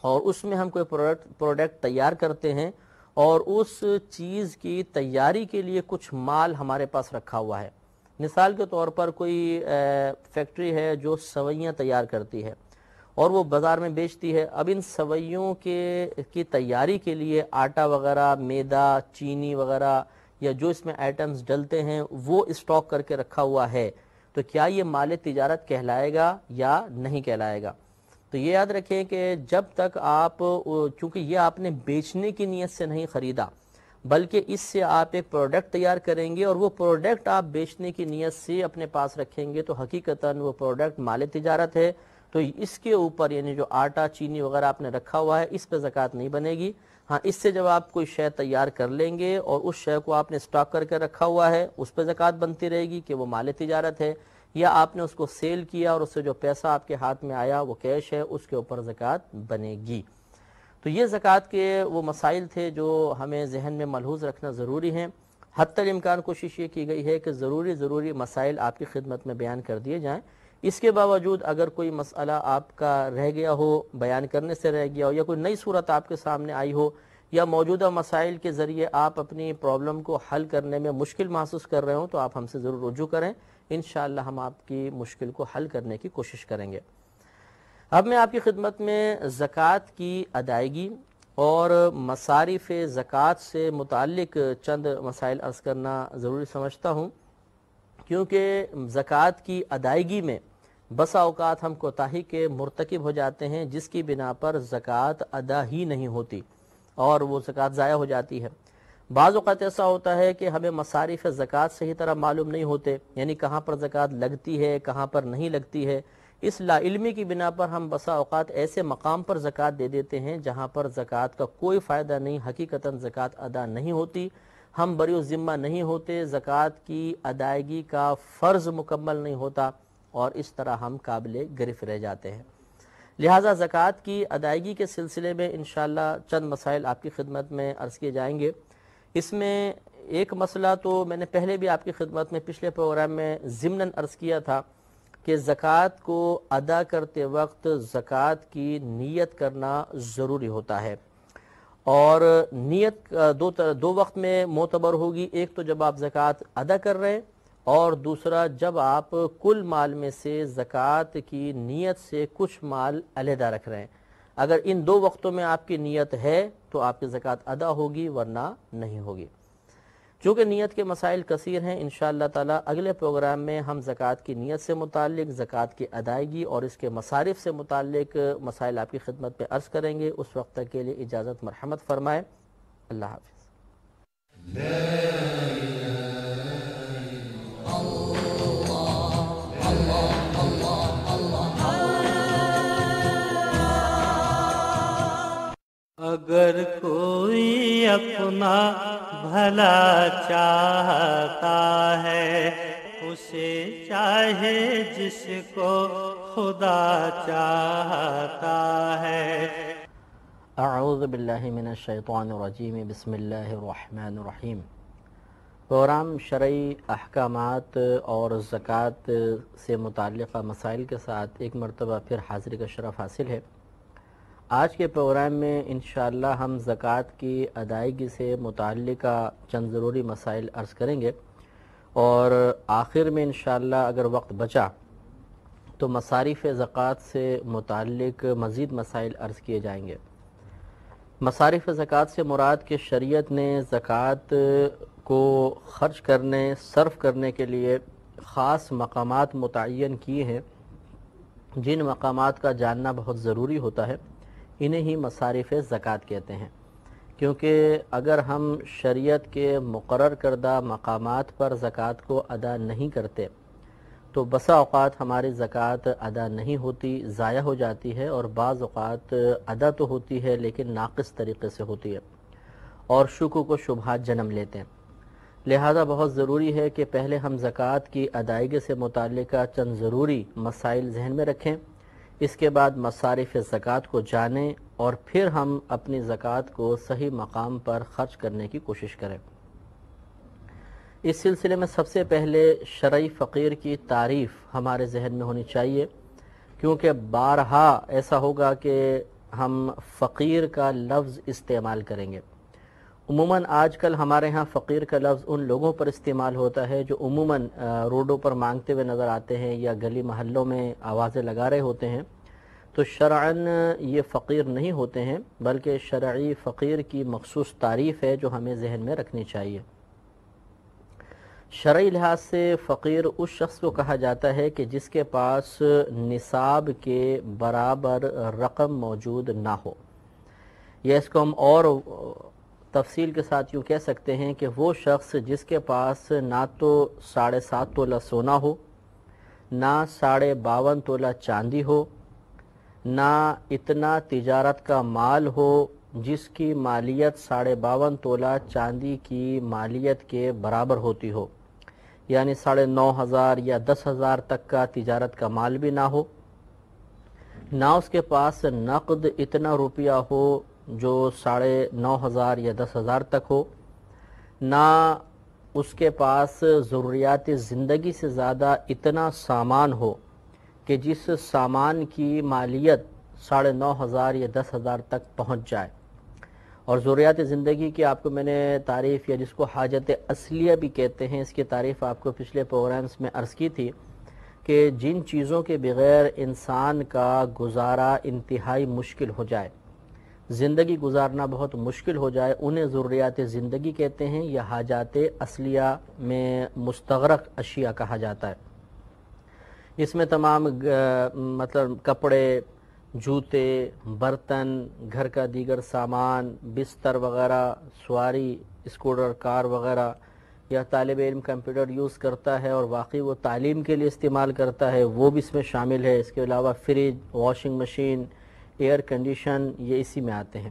اور اس میں ہم کوئی پروڈکٹ پروڈکٹ تیار کرتے ہیں اور اس چیز کی تیاری کے لیے کچھ مال ہمارے پاس رکھا ہوا ہے۔ مثال کے طور پر کوئی فیکٹری ہے جو سوئیاں تیار کرتی ہے۔ اور وہ بازار میں بیچتی ہے۔ اب ان سوئیوں کے، کی تیاری کے لیے آٹا وغیرہ، میدا، چینی وغیرہ یا جو اس میں آئٹمز ڈلتے ہیں، وہ اسٹاک کر کے رکھا ہوا ہے۔ تو کیا یہ مال تجارت کہلائے گا یا نہیں کہلائے گا؟ تو یہ یاد رکھیں کہ جب تک آپ، چونکہ یہ آپ نے بیچنے کی نیت سے نہیں خریدا، بلکہ اس سے آپ ایک پروڈکٹ تیار کریں گے اور وہ پروڈکٹ آپ بیچنے کی نیت سے اپنے پاس رکھیں گے، تو حقیقتاً وہ پروڈکٹ مال تجارت ہے۔ تو اس کے اوپر یعنی جو آٹا چینی وغیرہ آپ نے رکھا ہوا ہے، اس پہ زکوٰۃ نہیں بنے گی۔ ہاں اس سے جب آپ کوئی شے تیار کر لیں گے اور اس شے کو آپ نے سٹاک کر کے رکھا ہوا ہے، اس پہ زکوٰۃ بنتی رہے گی کہ وہ مال تجارت ہے، یا آپ نے اس کو سیل کیا اور اس سے جو پیسہ آپ کے ہاتھ میں آیا وہ کیش ہے، اس کے اوپر زکوٰۃ بنے گی۔ تو یہ زکوٰۃ کے وہ مسائل تھے جو ہمیں ذہن میں ملحوظ رکھنا ضروری ہیں۔ حتی الامکان کوشش یہ کی گئی ہے کہ ضروری ضروری مسائل آپ کی خدمت میں بیان کر دیے جائیں۔ اس کے باوجود اگر کوئی مسئلہ آپ کا رہ گیا ہو، بیان کرنے سے رہ گیا ہو، یا کوئی نئی صورت آپ کے سامنے آئی ہو، یا موجودہ مسائل کے ذریعے آپ اپنی پرابلم کو حل کرنے میں مشکل محسوس کر رہے ہوں، تو آپ ہم سے ضرور رجوع کریں۔ انشاءاللہ ہم آپ کی مشکل کو حل کرنے کی کوشش کریں گے۔ اب میں آپ کی خدمت میں زکوٰۃ کی ادائیگی اور مصارف زکوٰۃ سے متعلق چند مسائل عرض کرنا ضروری سمجھتا ہوں، کیونکہ زکوٰۃ کی ادائیگی میں بسا اوقات ہم کوتاہی کے مرتکب ہو جاتے ہیں، جس کی بنا پر زکوٰۃ ادا ہی نہیں ہوتی اور وہ زکوٰۃ ضائع ہو جاتی ہے۔ بعض اوقات ایسا ہوتا ہے کہ ہمیں مصارف زکوٰۃ صحیح طرح معلوم نہیں ہوتے یعنی کہاں پر زکوٰۃ لگتی ہے، کہاں پر نہیں لگتی ہے۔ اس لا علمی کی بنا پر ہم بسا اوقات ایسے مقام پر زکوٰۃ دے دیتے ہیں جہاں پر زکوٰۃ کا کوئی فائدہ نہیں، حقیقتاً زکوٰۃ ادا نہیں ہوتی۔ ہم بری و ذمہ نہیں ہوتے، زکوٰۃ کی ادائیگی کا فرض مکمل نہیں ہوتا۔ اور اس طرح ہم قابل گرفت رہ جاتے ہیں۔ لہٰذا زکوٰۃ کی ادائیگی کے سلسلے میں انشاءاللہ چند مسائل آپ کی خدمت میں عرض کیے جائیں گے۔ اس میں ایک مسئلہ تو میں نے پہلے بھی آپ کی خدمت میں پچھلے پروگرام میں ضمن عرض کیا تھا کہ زکوٰۃ کو ادا کرتے وقت زکوٰۃ کی نیت کرنا ضروری ہوتا ہے۔ اور نیت دو دو وقت میں معتبر ہوگی۔ ایک تو جب آپ زکوٰۃ ادا کر رہے ہیں اور دوسرا، جب آپ کل مال میں سے زکوٰۃ کی نیت سے کچھ مال علیحدہ رکھ رہے ہیں، اگر ان دو وقتوں میں آپ کی نیت ہے تو آپ کی زکوٰۃ ادا ہوگی ورنہ نہیں ہوگی۔ چونکہ نیت کے مسائل کثیر ہیں، انشاءاللہ تعالی اگلے پروگرام میں ہم زکوٰۃ کی نیت سے متعلق، زکوٰۃ کی ادائیگی اور اس کے مصارف سے متعلق مسائل آپ کی خدمت میں عرض کریں گے۔ اس وقت تک کے لیے اجازت مرحمت فرمائے۔ اللہ حافظ۔ اگر کوئی اپنا بھلا چاہتا ہے، اسے چاہے جس کو خدا چاہتا ہے۔ اعوذ باللہ من الشیطان الرجیم، بسم اللہ الرحمن الرحیم۔ پروگرام شرعی احکامات اور زکوٰۃ سے متعلقہ مسائل کے ساتھ ایک مرتبہ پھر حاضری کا شرف حاصل ہے۔ آج کے پروگرام میں انشاءاللہ ہم زکوٰۃ کی ادائیگی سے متعلقہ چند ضروری مسائل عرض کریں گے اور آخر میں انشاءاللہ اگر وقت بچا تو مصارف زکوٰۃ سے متعلق مزید مسائل عرض کیے جائیں گے۔ مصارف زکوٰۃ سے مراد کے شریعت نے زکوٰۃ کو خرچ کرنے، صرف کرنے کے لیے خاص مقامات متعین کیے ہیں، جن مقامات کا جاننا بہت ضروری ہوتا ہے۔ انہیں ہی مصارف زکوٰۃ کہتے ہیں۔ کیونکہ اگر ہم شریعت کے مقرر کردہ مقامات پر زکوٰۃ کو ادا نہیں کرتے، تو بسا اوقات ہماری زکوٰۃ ادا نہیں ہوتی، ضائع ہو جاتی ہے اور بعض اوقات ادا تو ہوتی ہے لیکن ناقص طریقے سے ہوتی ہے اور شکو کو شبہات جنم لیتے ہیں۔ لہذا بہت ضروری ہے کہ پہلے ہم زکوٰۃ کی ادائیگی سے متعلقہ چند ضروری مسائل ذہن میں رکھیں۔ اس کے بعد مصارف زکوٰۃ کو جانیں اور پھر ہم اپنی زکوٰۃ کو صحیح مقام پر خرچ کرنے کی کوشش کریں۔ اس سلسلے میں سب سے پہلے شرعی فقیر کی تعریف ہمارے ذہن میں ہونی چاہیے، کیونکہ بارہا ایسا ہوگا کہ ہم فقیر کا لفظ استعمال کریں گے۔ عموماً آج کل ہمارے ہاں فقیر کا لفظ ان لوگوں پر استعمال ہوتا ہے جو عموماً روڈوں پر مانگتے ہوئے نظر آتے ہیں یا گلی محلوں میں آوازیں لگا رہے ہوتے ہیں۔ تو شرعاً یہ فقیر نہیں ہوتے ہیں، بلکہ شرعی فقیر کی مخصوص تعریف ہے جو ہمیں ذہن میں رکھنی چاہیے۔ شرعی لحاظ سے فقیر اس شخص کو کہا جاتا ہے کہ جس کے پاس نصاب کے برابر رقم موجود نہ ہو۔ یا اس کو ہم اور تفصیل کے ساتھ یوں کہہ سکتے ہیں کہ وہ شخص جس کے پاس نہ تو ساڑھے سات تولہ سونا ہو، نہ ساڑھے باون تولہ چاندی ہو، نہ اتنا تجارت کا مال ہو جس کی مالیت ساڑھے باون تولہ چاندی کی مالیت کے برابر ہوتی ہو۔ یعنی ساڑھے نو ہزار یا دس ہزار تک کا تجارت کا مال بھی نہ ہو، نہ اس کے پاس نقد اتنا روپیہ ہو جو ساڑھے نو ہزار یا دس ہزار تک ہو، نہ اس کے پاس ضروریات زندگی سے زیادہ اتنا سامان ہو کہ جس سامان کی مالیت ساڑھے نو ہزار یا دس ہزار تک پہنچ جائے۔ اور ضروریات زندگی کی آپ کو میں نے تعریف یا جس کو حاجت اصلیہ بھی کہتے ہیں، اس کی تعریف آپ کو پچھلے پروگرامس میں عرض کی تھی کہ جن چیزوں کے بغیر انسان کا گزارا انتہائی مشکل ہو جائے۔ زندگی گزارنا بہت مشکل ہو جائے، انہیں ضروریات زندگی کہتے ہیں، یا حاجات اصلیہ میں مستغرق اشیاء کہا جاتا ہے۔ اس میں تمام مطلب کپڑے، جوتے، برتن، گھر کا دیگر سامان، بستر وغیرہ، سواری اسکوٹر کار وغیرہ، یا طالب علم کمپیوٹر یوز کرتا ہے اور واقعی وہ تعلیم کے لیے استعمال کرتا ہے، وہ بھی اس میں شامل ہے۔ اس کے علاوہ fridge, washing machine air condition یہ اسی میں آتے ہیں۔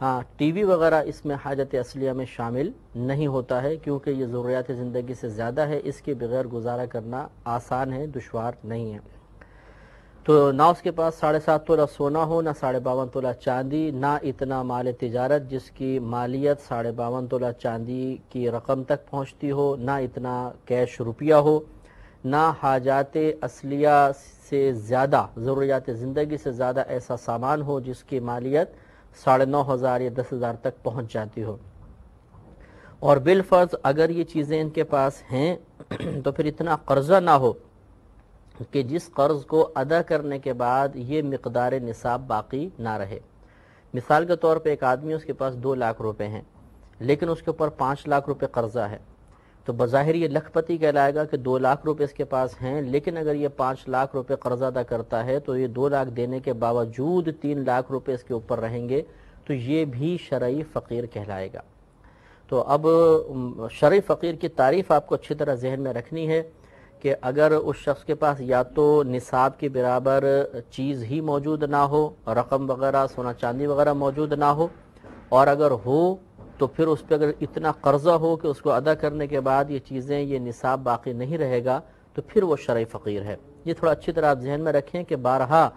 ہاں ٹی وی وغیرہ اس میں حاجت اصلیہ میں شامل نہیں ہوتا ہے کیونکہ یہ ضروریات زندگی سے زیادہ ہے۔ اس کے بغیر گزارا کرنا آسان ہے، دشوار نہیں ہے۔ تو نہ اس کے پاس ساڑھے سات تولہ سونا ہو، نہ ساڑھے باون تولہ چاندی، نہ اتنا مال تجارت جس کی مالیت ساڑھے باون تولہ چاندی کی رقم تک پہنچتی ہو، نہ اتنا کیش روپیہ ہو، نہ حاجات اصلیہ سے زیادہ ضروریات زندگی سے زیادہ ایسا سامان ہو جس کی مالیت ساڑھے نو ہزار یا دس ہزار تک پہنچ جاتی ہو۔ اور بالفرض اگر یہ چیزیں ان کے پاس ہیں تو پھر اتنا قرضہ نہ ہو کہ جس قرض کو ادا کرنے کے بعد یہ مقدار نصاب باقی نہ رہے۔ مثال کے طور پہ ایک آدمی اس کے پاس دو لاکھ روپے ہیں، لیکن اس کے اوپر پانچ لاکھ روپے قرضہ ہے۔ تو بظاہر یہ لکھ پتی کہلائے گا کہ دو لاکھ روپے اس کے پاس ہیں، لیکن اگر یہ پانچ لاکھ روپے قرض ادا کرتا ہے تو یہ دو لاکھ دینے کے باوجود تین لاکھ روپے اس کے اوپر رہیں گے، تو یہ بھی شرعی فقیر کہلائے گا۔ تو اب شرعی فقیر کی تعریف آپ کو اچھی طرح ذہن میں رکھنی ہے کہ اگر اس شخص کے پاس یا تو نصاب کے برابر چیز ہی موجود نہ ہو، رقم وغیرہ، سونا چاندی وغیرہ موجود نہ ہو، اور اگر ہو تو پھر اس پہ اگر اتنا قرضہ ہو کہ اس کو ادا کرنے کے بعد یہ چیزیں، یہ نصاب باقی نہیں رہے گا، تو پھر وہ شرع فقیر ہے۔ یہ تھوڑا اچھی طرح آپ ذہن میں رکھیں کہ بارہا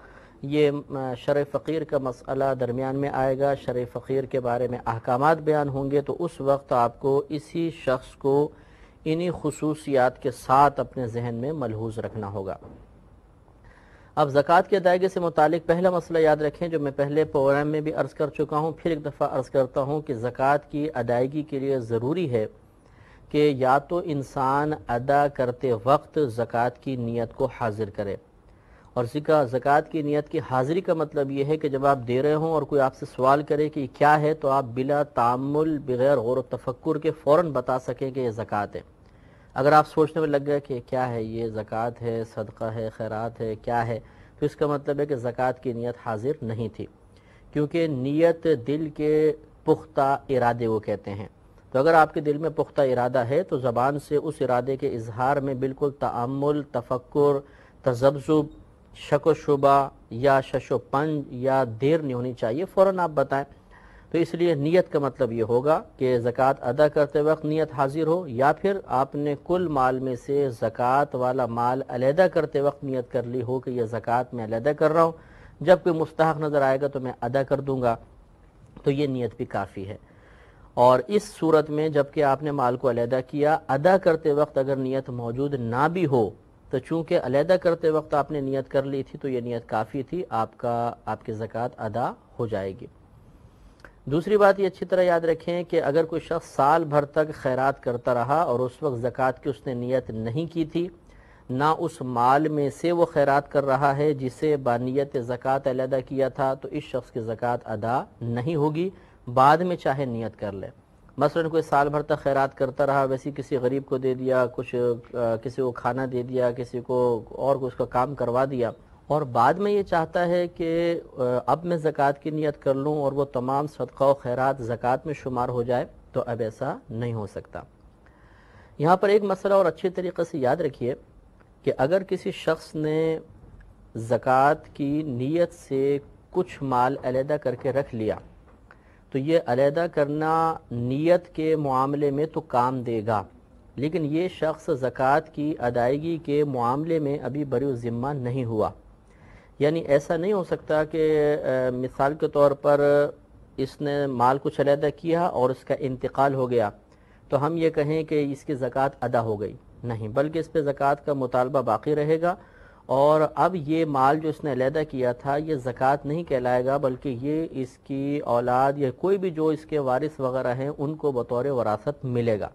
یہ شرع فقیر کا مسئلہ درمیان میں آئے گا شرع فقیر کے بارے میں احکامات بیان ہوں گے، تو اس وقت آپ کو اسی شخص کو انہی خصوصیات کے ساتھ اپنے ذہن میں ملحوظ رکھنا ہوگا۔ اب زکوٰۃ کی ادائیگی سے متعلق پہلا مسئلہ یاد رکھیں جو میں پہلے پروگرام میں بھی عرض کر چکا ہوں، پھر ایک دفعہ عرض کرتا ہوں کہ زکوٰۃ کی ادائیگی کے لیے ضروری ہے کہ یا تو انسان ادا کرتے وقت زکوٰۃ کی نیت کو حاضر کرے۔ اور ذکا زکوٰۃ کی نیت کی حاضری کا مطلب یہ ہے کہ جب آپ دے رہے ہوں اور کوئی آپ سے سوال کرے کہ یہ کیا ہے، تو آپ بلا تعمل بغیر غور و تفکر کے فوراً بتا سکیں کہ یہ زکوٰۃ ہے۔ اگر آپ سوچنے میں لگ گئے کہ کیا ہے یہ زکوٰۃ ہے، صدقہ ہے، خیرات ہے، کیا ہے، تو اس کا مطلب ہے کہ زکوٰۃ کی نیت حاضر نہیں تھی۔ کیونکہ نیت دل کے پختہ ارادے وہ کہتے ہیں۔ تو اگر آپ کے دل میں پختہ ارادہ ہے، تو زبان سے اس ارادے کے اظہار میں بالکل تعمل تفکر، تذبذب، شک و شبہ یا شش و پنج یا دیر نہیں ہونی چاہیے۔ فوراً آپ بتائیں تو اس لیے نیت کا مطلب یہ ہوگا کہ زکوٰۃ ادا کرتے وقت نیت حاضر ہو یا پھر آپ نے کل مال میں سے زکوٰۃ والا مال علیحدہ کرتے وقت نیت کر لی ہو کہ یہ زکوٰۃ میں علیحدہ کر رہا ہوں۔ جب کوئی مستحق نظر آئے گا تو میں ادا کر دوں گا۔ تو یہ نیت بھی کافی ہے۔ اور اس صورت میں جبکہ آپ نے مال کو علیحدہ کیا، ادا کرتے وقت اگر نیت موجود نہ بھی ہو، تو چونکہ علیحدہ کرتے وقت آپ نے نیت کر لی تھی تو یہ نیت کافی تھی، آپ کا، آپ کی زکوٰۃ ادا ہو جائے گی۔ دوسری بات یہ اچھی طرح یاد رکھیں کہ اگر کوئی شخص سال بھر تک خیرات کرتا رہا اور اس وقت زکوٰۃ کی اس نے نیت نہیں کی تھی، نہ اس مال میں سے وہ خیرات کر رہا ہے جسے بانیت زکوٰۃ علیحدہ کیا تھا، تو اس شخص کی زکوٰۃ ادا نہیں ہوگی۔ بعد میں چاہے نیت کر لے۔ مثلا کوئی سال بھر تک خیرات کرتا رہا ویسی کسی غریب کو دے دیا، کچھ کسی کو کھانا دے دیا، کسی کو اور اس کا کام کروا دیا اور بعد میں یہ چاہتا ہے کہ اب میں زکوٰۃ کی نیت کر لوں اور وہ تمام صدقہ و خیرات زکوٰۃ میں شمار ہو جائے تو اب ایسا نہیں ہو سکتا۔ یہاں پر ایک مسئلہ اور اچھی طریقے سے یاد رکھیے کہ اگر کسی شخص نے زکوٰۃ کی نیت سے کچھ مال علیحدہ کر کے رکھ لیا، تو یہ علیحدہ کرنا نیت کے معاملے میں تو کام دے گا۔ لیکن یہ شخص زکوٰۃ کی ادائیگی کے معاملے میں ابھی بری ذمہ نہیں ہوا۔ یعنی ایسا نہیں ہو سکتا کہ مثال کے طور پر اس نے مال کچھ علیحدہ کیا اور اس کا انتقال ہو گیا، تو ہم یہ کہیں کہ اس کی زکوٰۃ ادا ہو گئی۔ نہیں، بلکہ اس پہ زکوٰۃ کا مطالبہ باقی رہے گا۔ اور اب یہ مال جو اس نے علیحدہ کیا تھا، یہ زکوٰۃ نہیں کہلائے گا، بلکہ یہ اس کی اولاد یا کوئی بھی جو اس کے وارث وغیرہ ہیں، ان کو بطور وراثت ملے گا۔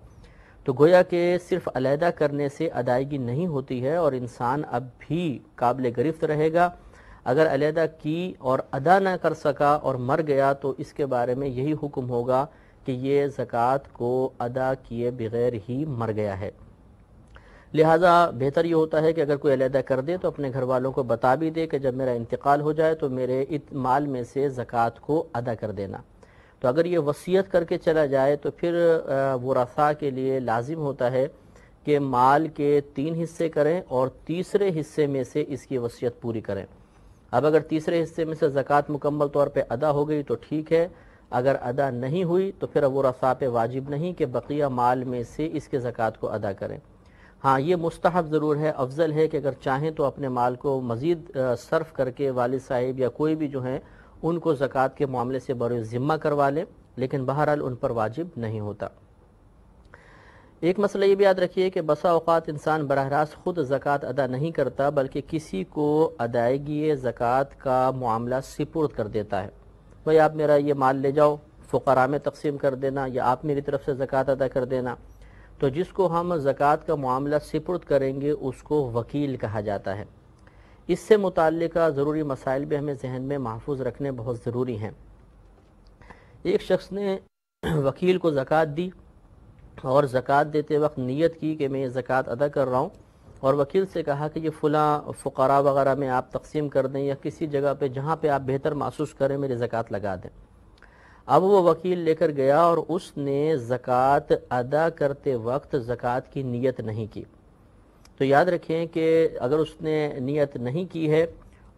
تو گویا کہ صرف علیحدہ کرنے سے ادائیگی نہیں ہوتی ہے اور انسان اب بھی قابل گرفت رہے گا۔ اگر علیحدہ کی اور ادا نہ کر سکا اور مر گیا تو اس کے بارے میں یہی حکم ہوگا کہ یہ زکوٰۃ کو ادا کیے بغیر ہی مر گیا ہے۔ لہٰذا بہتر یہ ہوتا ہے کہ اگر کوئی علیحدہ کر دے تو اپنے گھر والوں کو بتا بھی دے کہ جب میرا انتقال ہو جائے تو میرے مال میں سے زکوٰۃ کو ادا کر دینا۔ تو اگر یہ وصیت کر کے چلا جائے تو پھر وہ رسا کے لیے لازم ہوتا ہے کہ مال کے تین حصے کریں اور تیسرے حصے میں سے اس کی وصیت پوری کریں۔ اب اگر تیسرے حصے میں سے زکوٰۃ مکمل طور پہ ادا ہو گئی تو ٹھیک ہے، اگر ادا نہیں ہوئی تو پھر اب وہ رسا پہ واجب نہیں کہ بقیہ مال میں سے اس کے زکوٰۃ کو ادا کریں۔ ہاں یہ مستحب ضرور ہے، افضل ہے کہ اگر چاہیں تو اپنے مال کو مزید صرف کر کے والد صاحب یا کوئی بھی جو ہیں، ان کو زکوٰۃ کے معاملے سے بڑے ذمہ کروا لیں، لیکن بہرحال ان پر واجب نہیں ہوتا۔ ایک مسئلہ یہ بھی یاد رکھیے کہ بسا اوقات انسان براہ راست خود زکوٰۃ ادا نہیں کرتا، بلکہ کسی کو ادائیگی زکوٰۃ کا معاملہ سپرد کر دیتا ہے۔ بھائی، آپ میرا یہ مال لے جاؤ، فقراء میں تقسیم کر دینا یا آپ میری طرف سے زکوٰۃ ادا کر دینا۔ تو جس کو ہم زکوٰۃ کا معاملہ سپرد کریں گے، اس کو وکیل کہا جاتا ہے۔ اس سے متعلقہ ضروری مسائل بھی ہمیں ذہن میں محفوظ رکھنے بہت ضروری ہیں۔ ایک شخص نے وکیل کو زکوٰۃ دی اور زکوٰۃ دیتے وقت نیت کی کہ میں یہ زکوٰۃ ادا کر رہا ہوں اور وکیل سے کہا کہ یہ فلاں فقراء وغیرہ میں آپ تقسیم کر دیں یا کسی جگہ پہ جہاں پہ آپ بہتر محسوس کریں میری زکوٰۃ لگا دیں۔ اب وہ وکیل لے کر گیا اور اس نے زکوٰۃ ادا کرتے وقت زکوٰۃ کی نیت نہیں کی۔ تو یاد رکھیں کہ اگر اس نے نیت نہیں کی ہے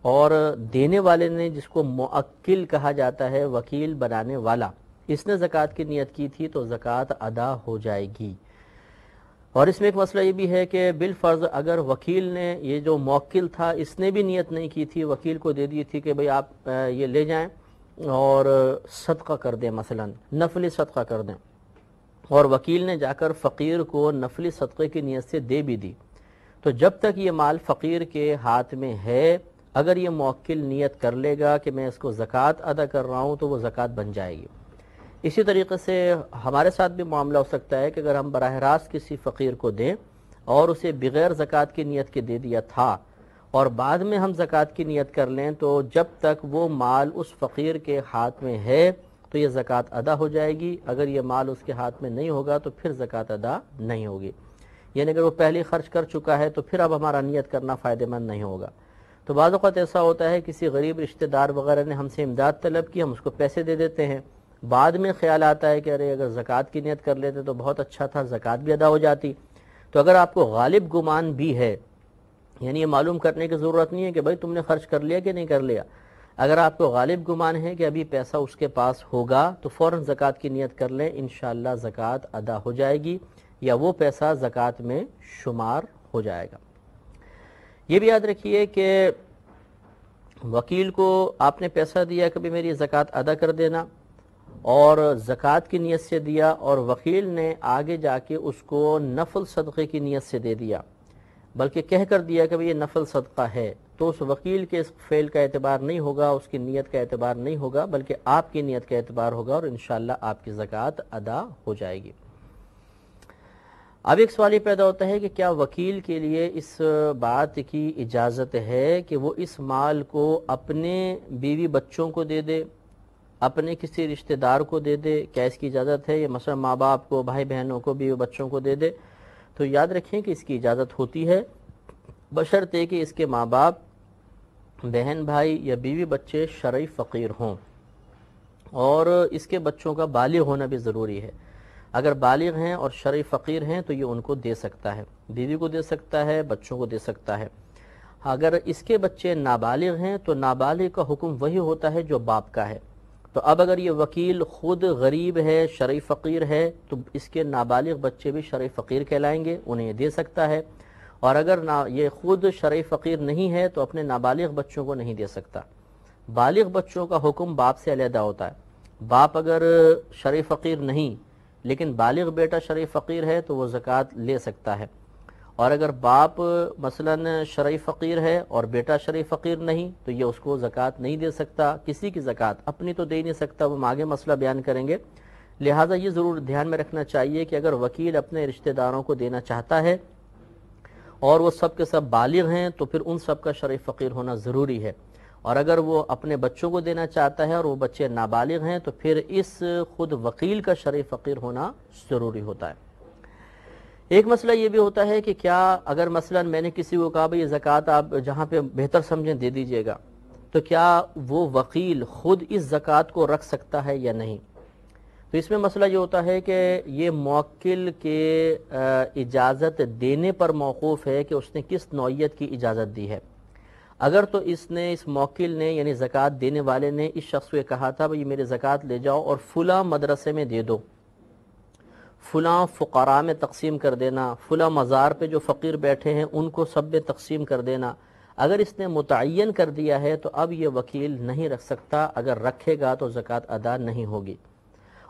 اور دینے والے نے جس کو معقل کہا جاتا ہے وکیل بنانے والا اس نے زکوٰۃ کی نیت کی تھی تو زکوٰۃ ادا ہو جائے گی۔ اور اس میں ایک مسئلہ یہ بھی ہے کہ بالفرض اگر وکیل نے یہ جو موکل تھا، اس نے بھی نیت نہیں کی تھی، وکیل کو دے دی تھی کہ بھئی آپ یہ لے جائیں اور صدقہ کر دیں، مثلا نفلی صدقہ کر دیں۔ اور وکیل نے جا کر فقیر کو نفلی صدقے کی نیت سے دے بھی دی۔ تو جب تک یہ مال فقیر کے ہاتھ میں ہے، اگر یہ موکل نیت کر لے گا کہ میں اس کو زکوٰۃ ادا کر رہا ہوں تو وہ زکوٰۃ بن جائے گی۔ اسی طریقے سے ہمارے ساتھ بھی معاملہ ہو سکتا ہے کہ اگر ہم براہ راست کسی فقیر کو دیں اور اسے بغیر زکوٰۃ کی نیت کے دے دیا تھا اور بعد میں ہم زکوٰۃ کی نیت کر لیں تو جب تک وہ مال اس فقیر کے ہاتھ میں ہے تو یہ زکوٰۃ ادا ہو جائے گی۔ اگر یہ مال اس کے ہاتھ میں نہیں ہوگا تو پھر زکوٰۃ ادا نہیں ہوگی۔ یعنی اگر وہ پہلے خرچ کر چکا ہے تو پھر اب ہمارا نیت کرنا فائدہ مند نہیں ہوگا۔ تو بعض اوقات ایسا ہوتا ہے کسی غریب رشتہ دار وغیرہ نے ہم سے امداد طلب کی، ہم اس کو پیسے دے دیتے ہیں۔ بعد میں خیال آتا ہے کہ ارے اگر زکوٰۃ کی نیت کر لیتے تو بہت اچھا تھا، زکوٰۃ بھی ادا ہو جاتی۔ تو اگر آپ کو غالب گمان بھی ہے یعنی یہ معلوم کرنے کی ضرورت نہیں ہے کہ بھائی تم نے خرچ کر لیا کہ نہیں کر لیا، اگر آپ کو غالب گمان ہے کہ ابھی پیسہ اس کے پاس ہوگا تو فوراً زکوٰۃ کی نیت کر لیں، انشاءاللہ زکوٰۃ ادا ہو جائے گی یا وہ پیسہ زکوٰۃ میں شمار ہو جائے گا۔ یہ بھی یاد رکھیے کہ وکیل کو آپ نے پیسہ دیا، کبھی میری زکوٰۃ ادا کر دینا۔ اور زکوٰۃ کی نیت سے دیا اور وکیل نے آگے جا کے اس کو نفل صدقے کی نیت سے دے دیا، بلکہ کہہ کر دیا کہ یہ نفل صدقہ ہے۔ تو اس وکیل کے اس فعل کا اعتبار نہیں ہوگا، اس کی نیت کا اعتبار نہیں ہوگا، بلکہ آپ کی نیت کا اعتبار ہوگا اور انشاءاللہ آپ کی زکوٰۃ ادا ہو جائے گی۔ اب ایک سوال یہ پیدا ہوتا ہے کہ کیا وکیل کے لیے اس بات کی اجازت ہے کہ وہ اس مال کو اپنے بیوی بچوں کو دے دے؟ اپنے کسی رشتہ دار کو دے دے کیا اس کی اجازت ہے، یا مثلا ماں باپ کو، بھائی بہنوں کو بیوی بچوں کو دے دے، تو یاد رکھیں کہ اس کی اجازت ہوتی ہے۔ بشرطے کہ اس کے ماں باپ، بہن بھائی یا بیوی بچے شرعی فقیر ہوں۔ اور اس کے بچوں کا بالغ ہونا بھی ضروری ہے۔ اگر بالغ ہیں اور شرعی فقیر ہیں تو یہ ان کو دے سکتا ہے۔ بیوی کو دے سکتا ہے، بچوں کو دے سکتا ہے۔ اگر اس کے بچے نابالغ ہیں تو نابالغ کا حکم وہی ہوتا ہے جو باپ کا ہے۔ تو اب اگر یہ وکیل خود غریب ہے شرعی فقیر ہے تو اس کے نابالغ بچے بھی شرعی فقیر کہلائیں گے، انہیں دے سکتا ہے۔ اور اگر یہ خود شرعی فقیر نہیں ہے، تو اپنے نابالغ بچوں کو نہیں دے سکتا۔ بالغ بچوں کا حکم باپ سے علیحدہ ہوتا ہے۔ باپ اگر شرعی فقیر نہیں، لیکن بالغ بیٹا شرعی فقیر ہے، تو وہ زکوٰۃ لے سکتا ہے۔ اور اگر باپ مثلا شرعی فقیر ہے اور بیٹا شرعی فقیر نہیں، تو یہ اس کو زکوٰۃ نہیں دے سکتا، کسی کی زکوٰۃ اپنی تو دے نہیں سکتا وہ آگے مسئلہ بیان کریں گے۔ لہٰذا یہ ضرور دھیان میں رکھنا چاہیے کہ اگر وکیل اپنے رشتہ داروں کو دینا چاہتا ہے اور وہ سب کے سب بالغ ہیں، تو پھر ان سب کا شرعی فقیر ہونا ضروری ہے۔ اور اگر وہ اپنے بچوں کو دینا چاہتا ہے اور وہ بچے نابالغ ہیں، تو پھر اس خود وکیل کا شرع فقیر ہونا ضروری ہوتا ہے۔ ایک مسئلہ یہ بھی ہوتا ہے کہ کیا اگر مثلا میں نے کسی کو کہا بھائی زکوٰۃ آپ جہاں پہ بہتر سمجھیں دے دیجیے گا، تو کیا وہ وکیل خود اس زکوٰۃ کو رکھ سکتا ہے یا نہیں؟ تو اس میں مسئلہ یہ ہوتا ہے کہ یہ موکل کے اجازت دینے پر موقوف ہے کہ اس نے کس نوعیت کی اجازت دی ہے۔ اگر تو اس نے، اس موکل نے یعنی زکوٰۃ دینے والے نے اس شخص کو کہا تھا بھائی میرے زکوٰۃ لے جاؤ اور فلاں مدرسے میں دے دو۔ فلاں فقراء میں تقسیم کر دینا، فلاں مزار پہ جو فقیر بیٹھے ہیں، ان کو سب میں تقسیم کر دینا۔ اگر اس نے متعین کر دیا ہے تو اب یہ وکیل نہیں رکھ سکتا، اگر رکھے گا تو زکوٰۃ ادا نہیں ہوگی۔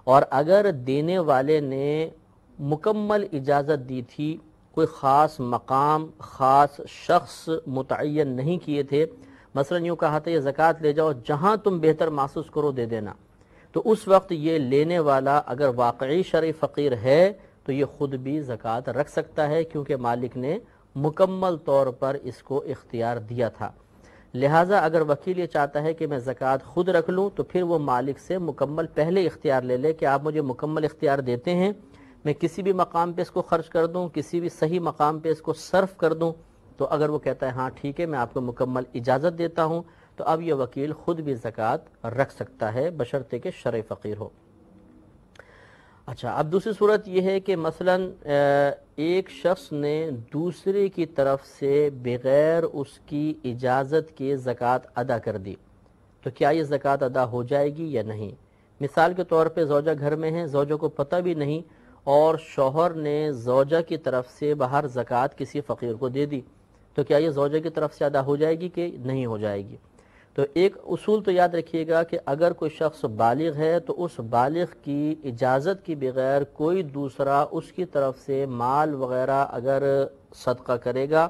اور اگر دینے والے نے مکمل اجازت دی تھی، کوئی خاص مقام، خاص شخص متعین نہیں کیے تھے، مثلا یوں کہا تھا، یہ زکوٰۃ لے جاؤ، جہاں تم بہتر محسوس کرو دے دینا۔ تو اس وقت یہ لینے والا اگر واقعی شرع فقیر ہے تو یہ خود بھی زکوٰۃ رکھ سکتا ہے کیونکہ مالک نے مکمل طور پر اس کو اختیار دیا تھا۔ لہٰذا اگر وکیل یہ چاہتا ہے کہ میں زکوٰۃ خود رکھ لوں تو پھر وہ مالک سے مکمل پہلے اختیار لے لے کہ آپ مجھے مکمل اختیار دیتے ہیں، میں کسی بھی مقام پہ اس کو خرچ کر دوں، کسی بھی صحیح مقام پہ اس کو صرف کر دوں۔ تو اگر وہ کہتا ہے ہاں ٹھیک ہے، میں آپ کو مکمل اجازت دیتا ہوں تو اب یہ وکیل خود بھی زکوٰۃ رکھ سکتا ہے بشرطے کے شرع فقیر ہو۔ اچھا اب دوسری صورت یہ ہے کہ مثلا ایک شخص نے دوسرے کی طرف سے بغیر اس کی اجازت کے زکوٰۃ ادا کر دی۔ تو کیا یہ زکوٰۃ ادا ہو جائے گی یا نہیں؟ مثال کے طور پہ زوجہ گھر میں ہیں زوجہ کو پتہ بھی نہیں، اور شوہر نے زوجہ کی طرف سے باہر زکوٰۃ کسی فقیر کو دے دی۔ تو کیا یہ زوجہ کی طرف سے ادا ہو جائے گی کہ نہیں ہو جائے گی؟ تو ایک اصول تو یاد رکھیے گا کہ اگر کوئی شخص بالغ ہے تو اس بالغ کی اجازت کی بغیر کوئی دوسرا اس کی طرف سے مال وغیرہ اگر صدقہ کرے گا،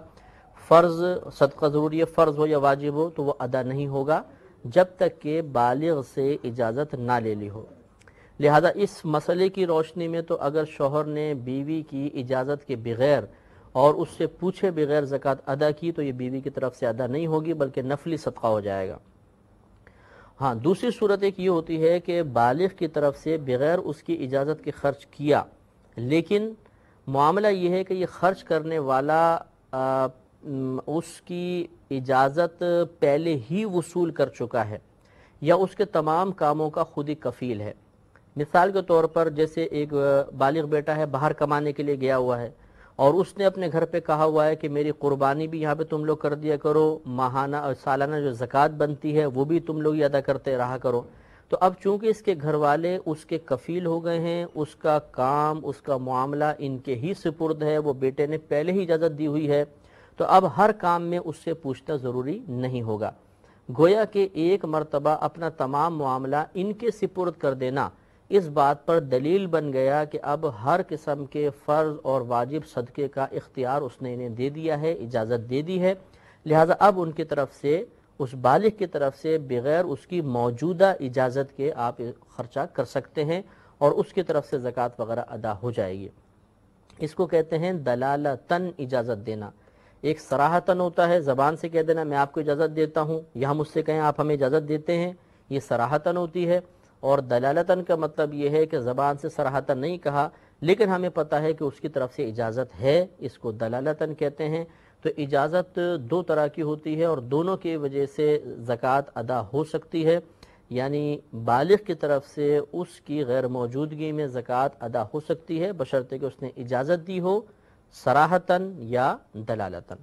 فرض، صدقہ ضروری ہے، فرض ہو یا واجب ہو تو وہ ادا نہیں ہوگا جب تک کہ بالغ سے اجازت نہ لے لی ہو۔ لہذا اس مسئلے کی روشنی میں تو اگر شوہر نے بیوی کی اجازت کے بغیر اور اس سے پوچھے بغیر زکوٰۃ ادا کی تو یہ بیوی کی طرف سے ادا نہیں ہوگی، بلکہ نفلی صدقہ ہو جائے گا۔ ہاں دوسری صورت ایک یہ ہوتی ہے کہ بالغ کی طرف سے بغیر اس کی اجازت کے خرچ کیا۔ لیکن معاملہ یہ ہے کہ یہ خرچ کرنے والا اس کی اجازت پہلے ہی وصول کر چکا ہے یا اس کے تمام کاموں کا خود ہی کفیل ہے۔ مثال کے طور پر جیسے ایک بالغ بیٹا ہے، باہر کمانے کے لیے گیا ہوا ہے۔ اور اس نے اپنے گھر پہ کہا ہوا ہے کہ میری قربانی بھی یہاں پہ تم لوگ کر دیا کرو، ماہانہ اور سالانہ جو زکوٰۃ بنتی ہے وہ بھی تم لوگ ہی ادا کرتے رہا کرو۔ تو اب چونکہ اس کے گھر والے اس کے کفیل ہو گئے ہیں، اس کا کام، اس کا معاملہ ان کے ہی سپرد ہے، وہ بیٹے نے پہلے ہی اجازت دی ہوئی ہے، تو اب ہر کام میں اس سے پوچھنا ضروری نہیں ہوگا۔ گویا کہ ایک مرتبہ اپنا تمام معاملہ ان کے سپرد کر دینا اس بات پر دلیل بن گیا کہ اب ہر قسم کے فرض اور واجب صدقے کا اختیار اس نے انہیں دے دیا ہے، اجازت دے دی ہے۔ لہٰذا اب ان کی طرف سے، اس بالغ کی طرف سے بغیر اس کی موجودہ اجازت کے آپ خرچہ کر سکتے ہیں اور اس کی طرف سے زکوٰۃ وغیرہ ادا ہو جائے گی۔ اس کو کہتے ہیں دلالتن اجازت دینا۔ ایک سراہتن ہوتا ہے، زبان سے کہہ دینا، میں آپ کو اجازت دیتا ہوں، یہاں مجھ سے کہیں آپ ہمیں اجازت دیتے ہیں۔ یہ سراہتن ہوتی ہے۔ اور دلالتاً کا مطلب یہ ہے کہ زبان سے سراہتاً نہیں کہا، لیکن ہمیں پتہ ہے کہ اس کی طرف سے اجازت ہے، اس کو دلالتاً کہتے ہیں۔ تو اجازت دو طرح کی ہوتی ہے اور دونوں کی وجہ سے زکوٰۃ ادا ہو سکتی ہے۔ یعنی بالغ کی طرف سے اس کی غیر موجودگی میں زکوٰۃ ادا ہو سکتی ہے، بشرطے کہ اس نے اجازت دی ہو، سراہتاً یا دلالتاً۔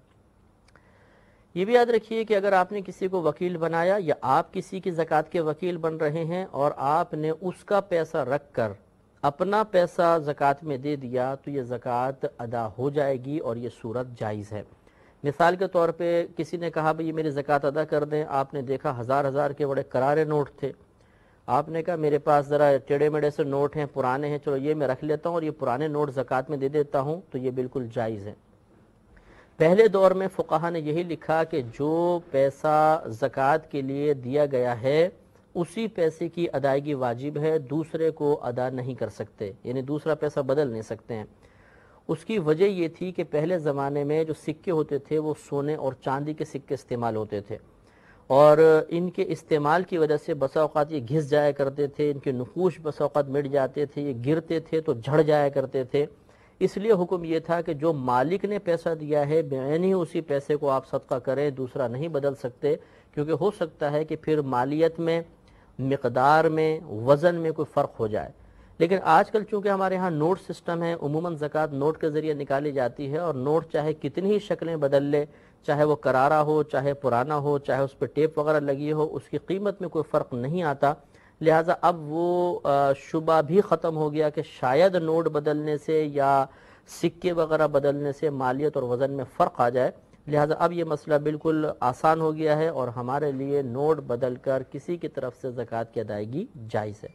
یہ بھی یاد رکھیے کہ اگر آپ نے کسی کو وکیل بنایا یا آپ کسی کی زکوٰۃ کے وکیل بن رہے ہیں اور آپ نے اس کا پیسہ رکھ کر اپنا پیسہ زکوٰۃ میں دے دیا تو یہ زکوٰۃ ادا ہو جائے گی اور یہ صورت جائز ہے۔ مثال کے طور پہ کسی نے کہا بھئی یہ میری زکوٰۃ ادا کر دیں، آپ نے دیکھا ہزار ہزار کے بڑے کرارے نوٹ تھے۔ آپ نے کہا میرے پاس ذرا ٹیڑے میڑے سے نوٹ ہیں، پرانے ہیں، چلو یہ میں رکھ لیتا ہوں اور یہ پرانے نوٹ زکوٰۃ میں دے دیتا ہوں تو یہ بالکل جائز ہے۔ پہلے دور میں فقہ نے یہی لکھا کہ جو پیسہ زکوٰۃ کے لیے دیا گیا ہے، اسی پیسے کی ادائیگی واجب ہے، دوسرے کو ادا نہیں کر سکتے یعنی دوسرا پیسہ بدل نہیں سکتے ہیں۔ اس کی وجہ یہ تھی کہ پہلے زمانے میں جو سکے ہوتے تھے، وہ سونے اور چاندی کے سکے استعمال ہوتے تھے۔ اور ان کے استعمال کی وجہ سے بسا اوقات یہ گھس جایا کرتے تھے، ان کے نقوش بسا اوقات مٹ جاتے تھے، یہ گرتے تھے تو جھڑ جایا کرتے تھے۔ اس لیے حکم یہ تھا کہ جو مالک نے پیسہ دیا ہے بین ہی اسی پیسے کو آپ صدقہ کریں، دوسرا نہیں بدل سکتے۔ کیونکہ ہو سکتا ہے کہ پھر مالیت میں، مقدار میں، وزن میں کوئی فرق ہو جائے۔ لیکن آج کل چونکہ ہمارے ہاں نوٹ سسٹم ہے، عموماً زکوٰۃ نوٹ کے ذریعے نکالی جاتی ہے اور نوٹ چاہے کتنی ہی شکلیں بدل لے، چاہے وہ کرارا ہو، چاہے پرانا ہو، چاہے اس پہ ٹیپ وغیرہ لگی ہو، اس کی قیمت میں کوئی فرق نہیں آتا۔ لہٰذا اب وہ شبہ بھی ختم ہو گیا کہ شاید نوٹ بدلنے سے یا سکے وغیرہ بدلنے سے مالیت اور وزن میں فرق آ جائے۔ لہٰذا اب یہ مسئلہ بالکل آسان ہو گیا ہے اور ہمارے لیے نوٹ بدل کر کسی کی طرف سے زکوٰۃ کی ادائیگی جائز ہے۔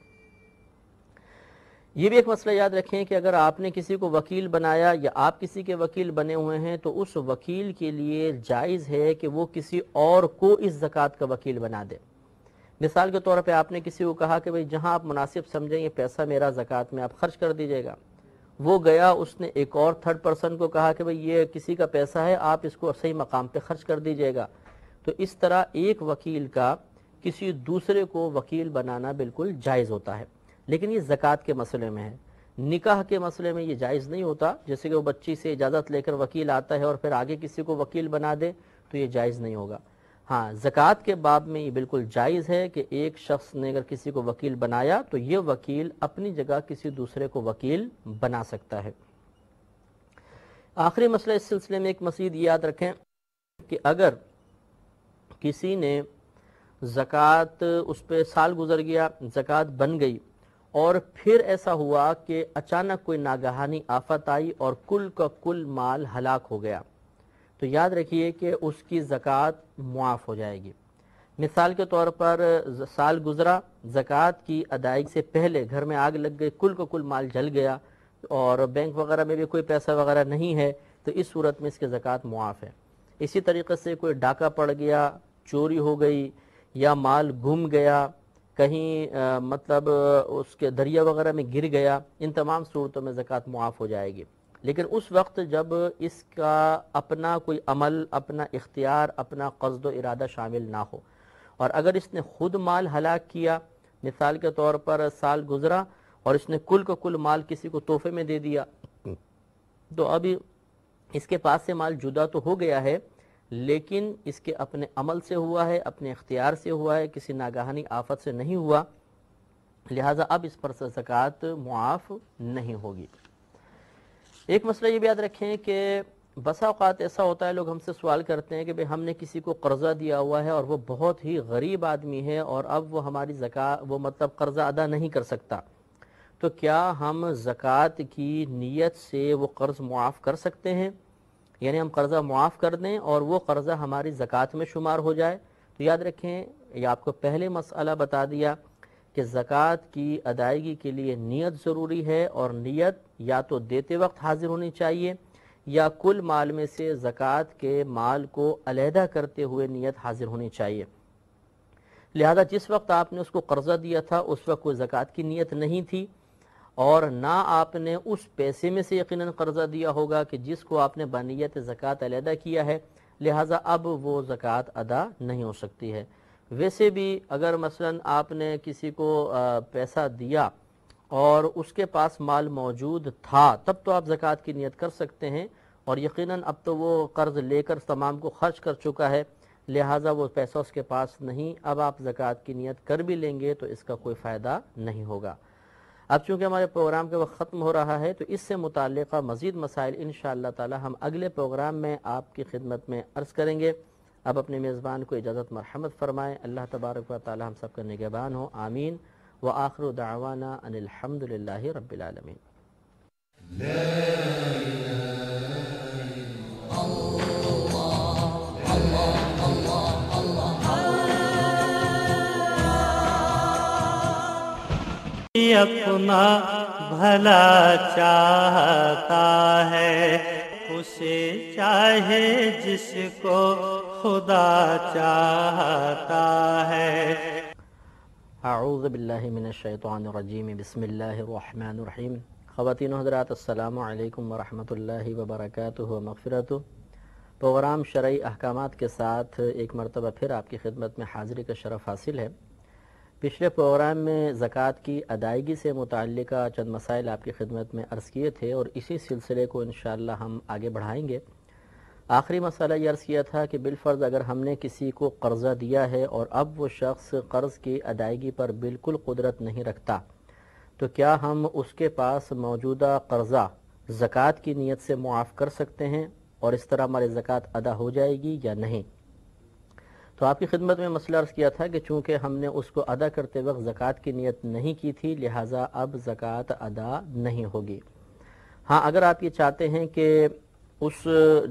یہ بھی ایک مسئلہ یاد رکھیں کہ اگر آپ نے کسی کو وکیل بنایا یا آپ کسی کے وکیل بنے ہوئے ہیں تو اس وکیل کے لیے جائز ہے کہ وہ کسی اور کو اس زکوٰۃ کا وکیل بنا دے۔ مثال کے طور پہ آپ نے کسی کو کہا کہ جہاں آپ مناسب سمجھیں یہ پیسہ میرا زکوٰۃ میں آپ خرچ کر دیجیے گا۔ وہ گیا، اس نے ایک اور تھرڈ پرسن کو کہا کہ بھئی یہ کسی کا پیسہ ہے، آپ اس کو صحیح مقام پہ خرچ کر دیجیے گا۔ تو اس طرح ایک وکیل کا کسی دوسرے کو وکیل بنانا بالکل جائز ہوتا ہے۔ لیکن یہ زکوٰۃ کے مسئلے میں ہے۔ نکاح کے مسئلے میں یہ جائز نہیں ہوتا، جیسے کہ وہ بچی سے اجازت لے کر وکیل آتا ہے اور پھر آگے کسی کو وکیل بنا دے، تو یہ جائز نہیں ہوگا۔ ہاں زکوٰۃ کے باب میں یہ بالکل جائز ہے کہ ایک شخص نے اگر کسی کو وکیل بنایا تو یہ وکیل اپنی جگہ کسی دوسرے کو وکیل بنا سکتا ہے۔ آخری مسئلہ اس سلسلے میں ایک مسجد یاد رکھیں کہ اگر کسی نے زکوٰۃ اس پہ سال گزر گیا، زکوٰۃ بن گئی اور پھر ایسا ہوا کہ اچانک کوئی ناگہانی آفت آئی اور کل کا کل مال ہلاک ہو گیا۔ تو یاد رکھیے کہ اس کی زکوٰۃ معاف ہو جائے گی۔ مثال کے طور پر سال گزرا، زکوٰۃ کی ادائیگی سے پہلے گھر میں آگ لگ گئی، کل کا کل مال جل گیا اور بینک وغیرہ میں بھی کوئی پیسہ وغیرہ نہیں ہے، تو اس صورت میں اس کی زکوٰۃ معاف ہے۔ اسی طریقے سے کوئی ڈاکہ پڑ گیا، چوری ہو گئی یا مال گم گیا، کہیں مطلب اس کے دریا وغیرہ میں گر گیا، ان تمام صورتوں میں زکوٰۃ معاف ہو جائے گی۔ لیکن اس وقت جب اس کا اپنا کوئی عمل، اپنا اختیار، اپنا قصد و ارادہ شامل نہ ہو، اور اگر اس نے خود مال ہلاک کیا، مثال کے طور پر سال گزرا اور اس نے کل کو کل مال کسی کو تحفے میں دے دیا، تو ابھی اس کے پاس سے مال جدا تو ہو گیا ہے، لیکن اس کے اپنے عمل سے ہوا ہے، اپنے اختیار سے ہوا ہے، کسی ناگہانی آفت سے نہیں ہوا، لہٰذا اب اس پر زکوٰۃ معاف نہیں ہوگی۔ ایک مسئلہ یہ بھی یاد رکھیں کہ بسا اوقات ایسا ہوتا ہے، لوگ ہم سے سوال کرتے ہیں کہ ہم نے کسی کو قرضہ دیا ہوا ہے اور وہ بہت ہی غریب آدمی ہے اور اب وہ ہماری زکوٰۃ وہ مطلب قرضہ ادا نہیں کر سکتا۔ تو کیا ہم زکوٰۃ کی نیت سے وہ قرض معاف کر سکتے ہیں؟ یعنی ہم قرضہ معاف کر دیں اور وہ قرضہ ہماری زکوٰۃ میں شمار ہو جائے۔ تو یاد رکھیں، یہ آپ کو پہلے مسئلہ بتا دیا۔ کہ زکوٰۃ کی ادائیگی کے لیے نیت ضروری ہے اور نیت یا تو دیتے وقت حاضر ہونی چاہیے یا کل مال میں سے زکوٰۃ کے مال کو علیحدہ کرتے ہوئے نیت حاضر ہونی چاہیے۔ لہذا جس وقت آپ نے اس کو قرضہ دیا تھا، اس وقت کوئی زکوٰۃ کی نیت نہیں تھی اور نہ آپ نے اس پیسے میں سے یقیناً قرضہ دیا ہوگا کہ جس کو آپ نے بانیت زکوٰۃ علیحدہ کیا ہے، لہٰذا اب وہ زکوٰۃ ادا نہیں ہو سکتی ہے۔ ویسے بھی اگر مثلا آپ نے کسی کو پیسہ دیا اور اس کے پاس مال موجود تھا، تب تو آپ زکوٰۃ کی نیت کر سکتے ہیں اور یقیناً اب تو وہ قرض لے کر تمام کو خرچ کر چکا ہے، لہٰذا وہ پیسہ اس کے پاس نہیں۔ اب آپ زکوٰۃ کی نیت کر بھی لیں گے تو اس کا کوئی فائدہ نہیں ہوگا۔ اب چونکہ ہمارے پروگرام کے وقت ختم ہو رہا ہے، تو اس سے متعلقہ مزید مسائل انشاءاللہ تعالی ہم اگلے پروگرام میں آپ کی خدمت میں عرض کریں گے۔ اب اپنے میزبان کو اجازت مرحمت فرمائیں۔ اللہ تبارک و تعالی ہم سب کا نگبان ہو۔ آمین۔ و آخر دعوانا ان الحمد للہ رب العالمین۔ اپنا بھلا چاہتا ہے۔ اسے چاہے جس کو خدا چاہتا ہے۔ اعوذ باللہ من الشیطان الرجیم، بسم اللہ الرحمن الرحیم۔ خواتین و حضرات، السلام علیکم ورحمۃ اللہ وبرکاتہ۔ و مغفرت پروگرام شرعی احکامات کے ساتھ ایک مرتبہ پھر آپ کی خدمت میں حاضری کا شرف حاصل ہے۔ پچھلے پروگرام میں زکوٰۃ کی ادائیگی سے متعلقہ چند مسائل آپ کی خدمت میں عرض کیے تھے اور اسی سلسلے کو انشاءاللہ ہم آگے بڑھائیں گے۔ آخری مسئلہ یہ عرض کیا تھا کہ بالفرض اگر ہم نے کسی کو قرضہ دیا ہے اور اب وہ شخص قرض کی ادائیگی پر بالکل قدرت نہیں رکھتا، تو کیا ہم اس کے پاس موجودہ قرضہ زکوٰۃ کی نیت سے معاف کر سکتے ہیں اور اس طرح ہماری زکوٰۃ ادا ہو جائے گی یا نہیں؟ تو آپ کی خدمت میں مسئلہ عرض کیا تھا کہ چونکہ ہم نے اس کو ادا کرتے وقت زکوٰۃ کی نیت نہیں کی تھی، لہٰذا اب زکوٰۃ ادا نہیں ہوگی۔ ہاں اگر آپ یہ چاہتے ہیں کہ اس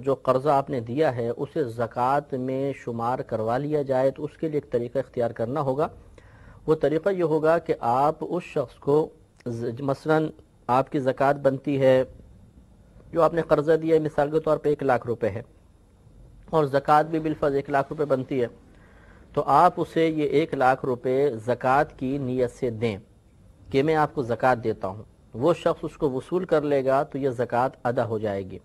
جو قرضہ آپ نے دیا ہے، اسے زکوٰۃ میں شمار کروا لیا جائے، تو اس کے لیے ایک طریقہ اختیار کرنا ہوگا۔ وہ طریقہ یہ ہوگا کہ آپ اس شخص کو مثلا آپ کی زکوٰۃ بنتی ہے، جو آپ نے قرضہ دیا ہے، مثال کے طور پہ ایک لاکھ روپے ہے۔ اور زکوٰۃ بھی بالفظ ایک لاکھ روپے بنتی ہے۔ تو آپ اسے یہ ایک لاکھ روپے زکوٰۃ کی نیت سے دیں کہ میں آپ کو زکوٰۃ دیتا ہوں۔ وہ شخص اس کو وصول کر لے گا تو یہ زکوٰۃ ادا ہو جائے گی۔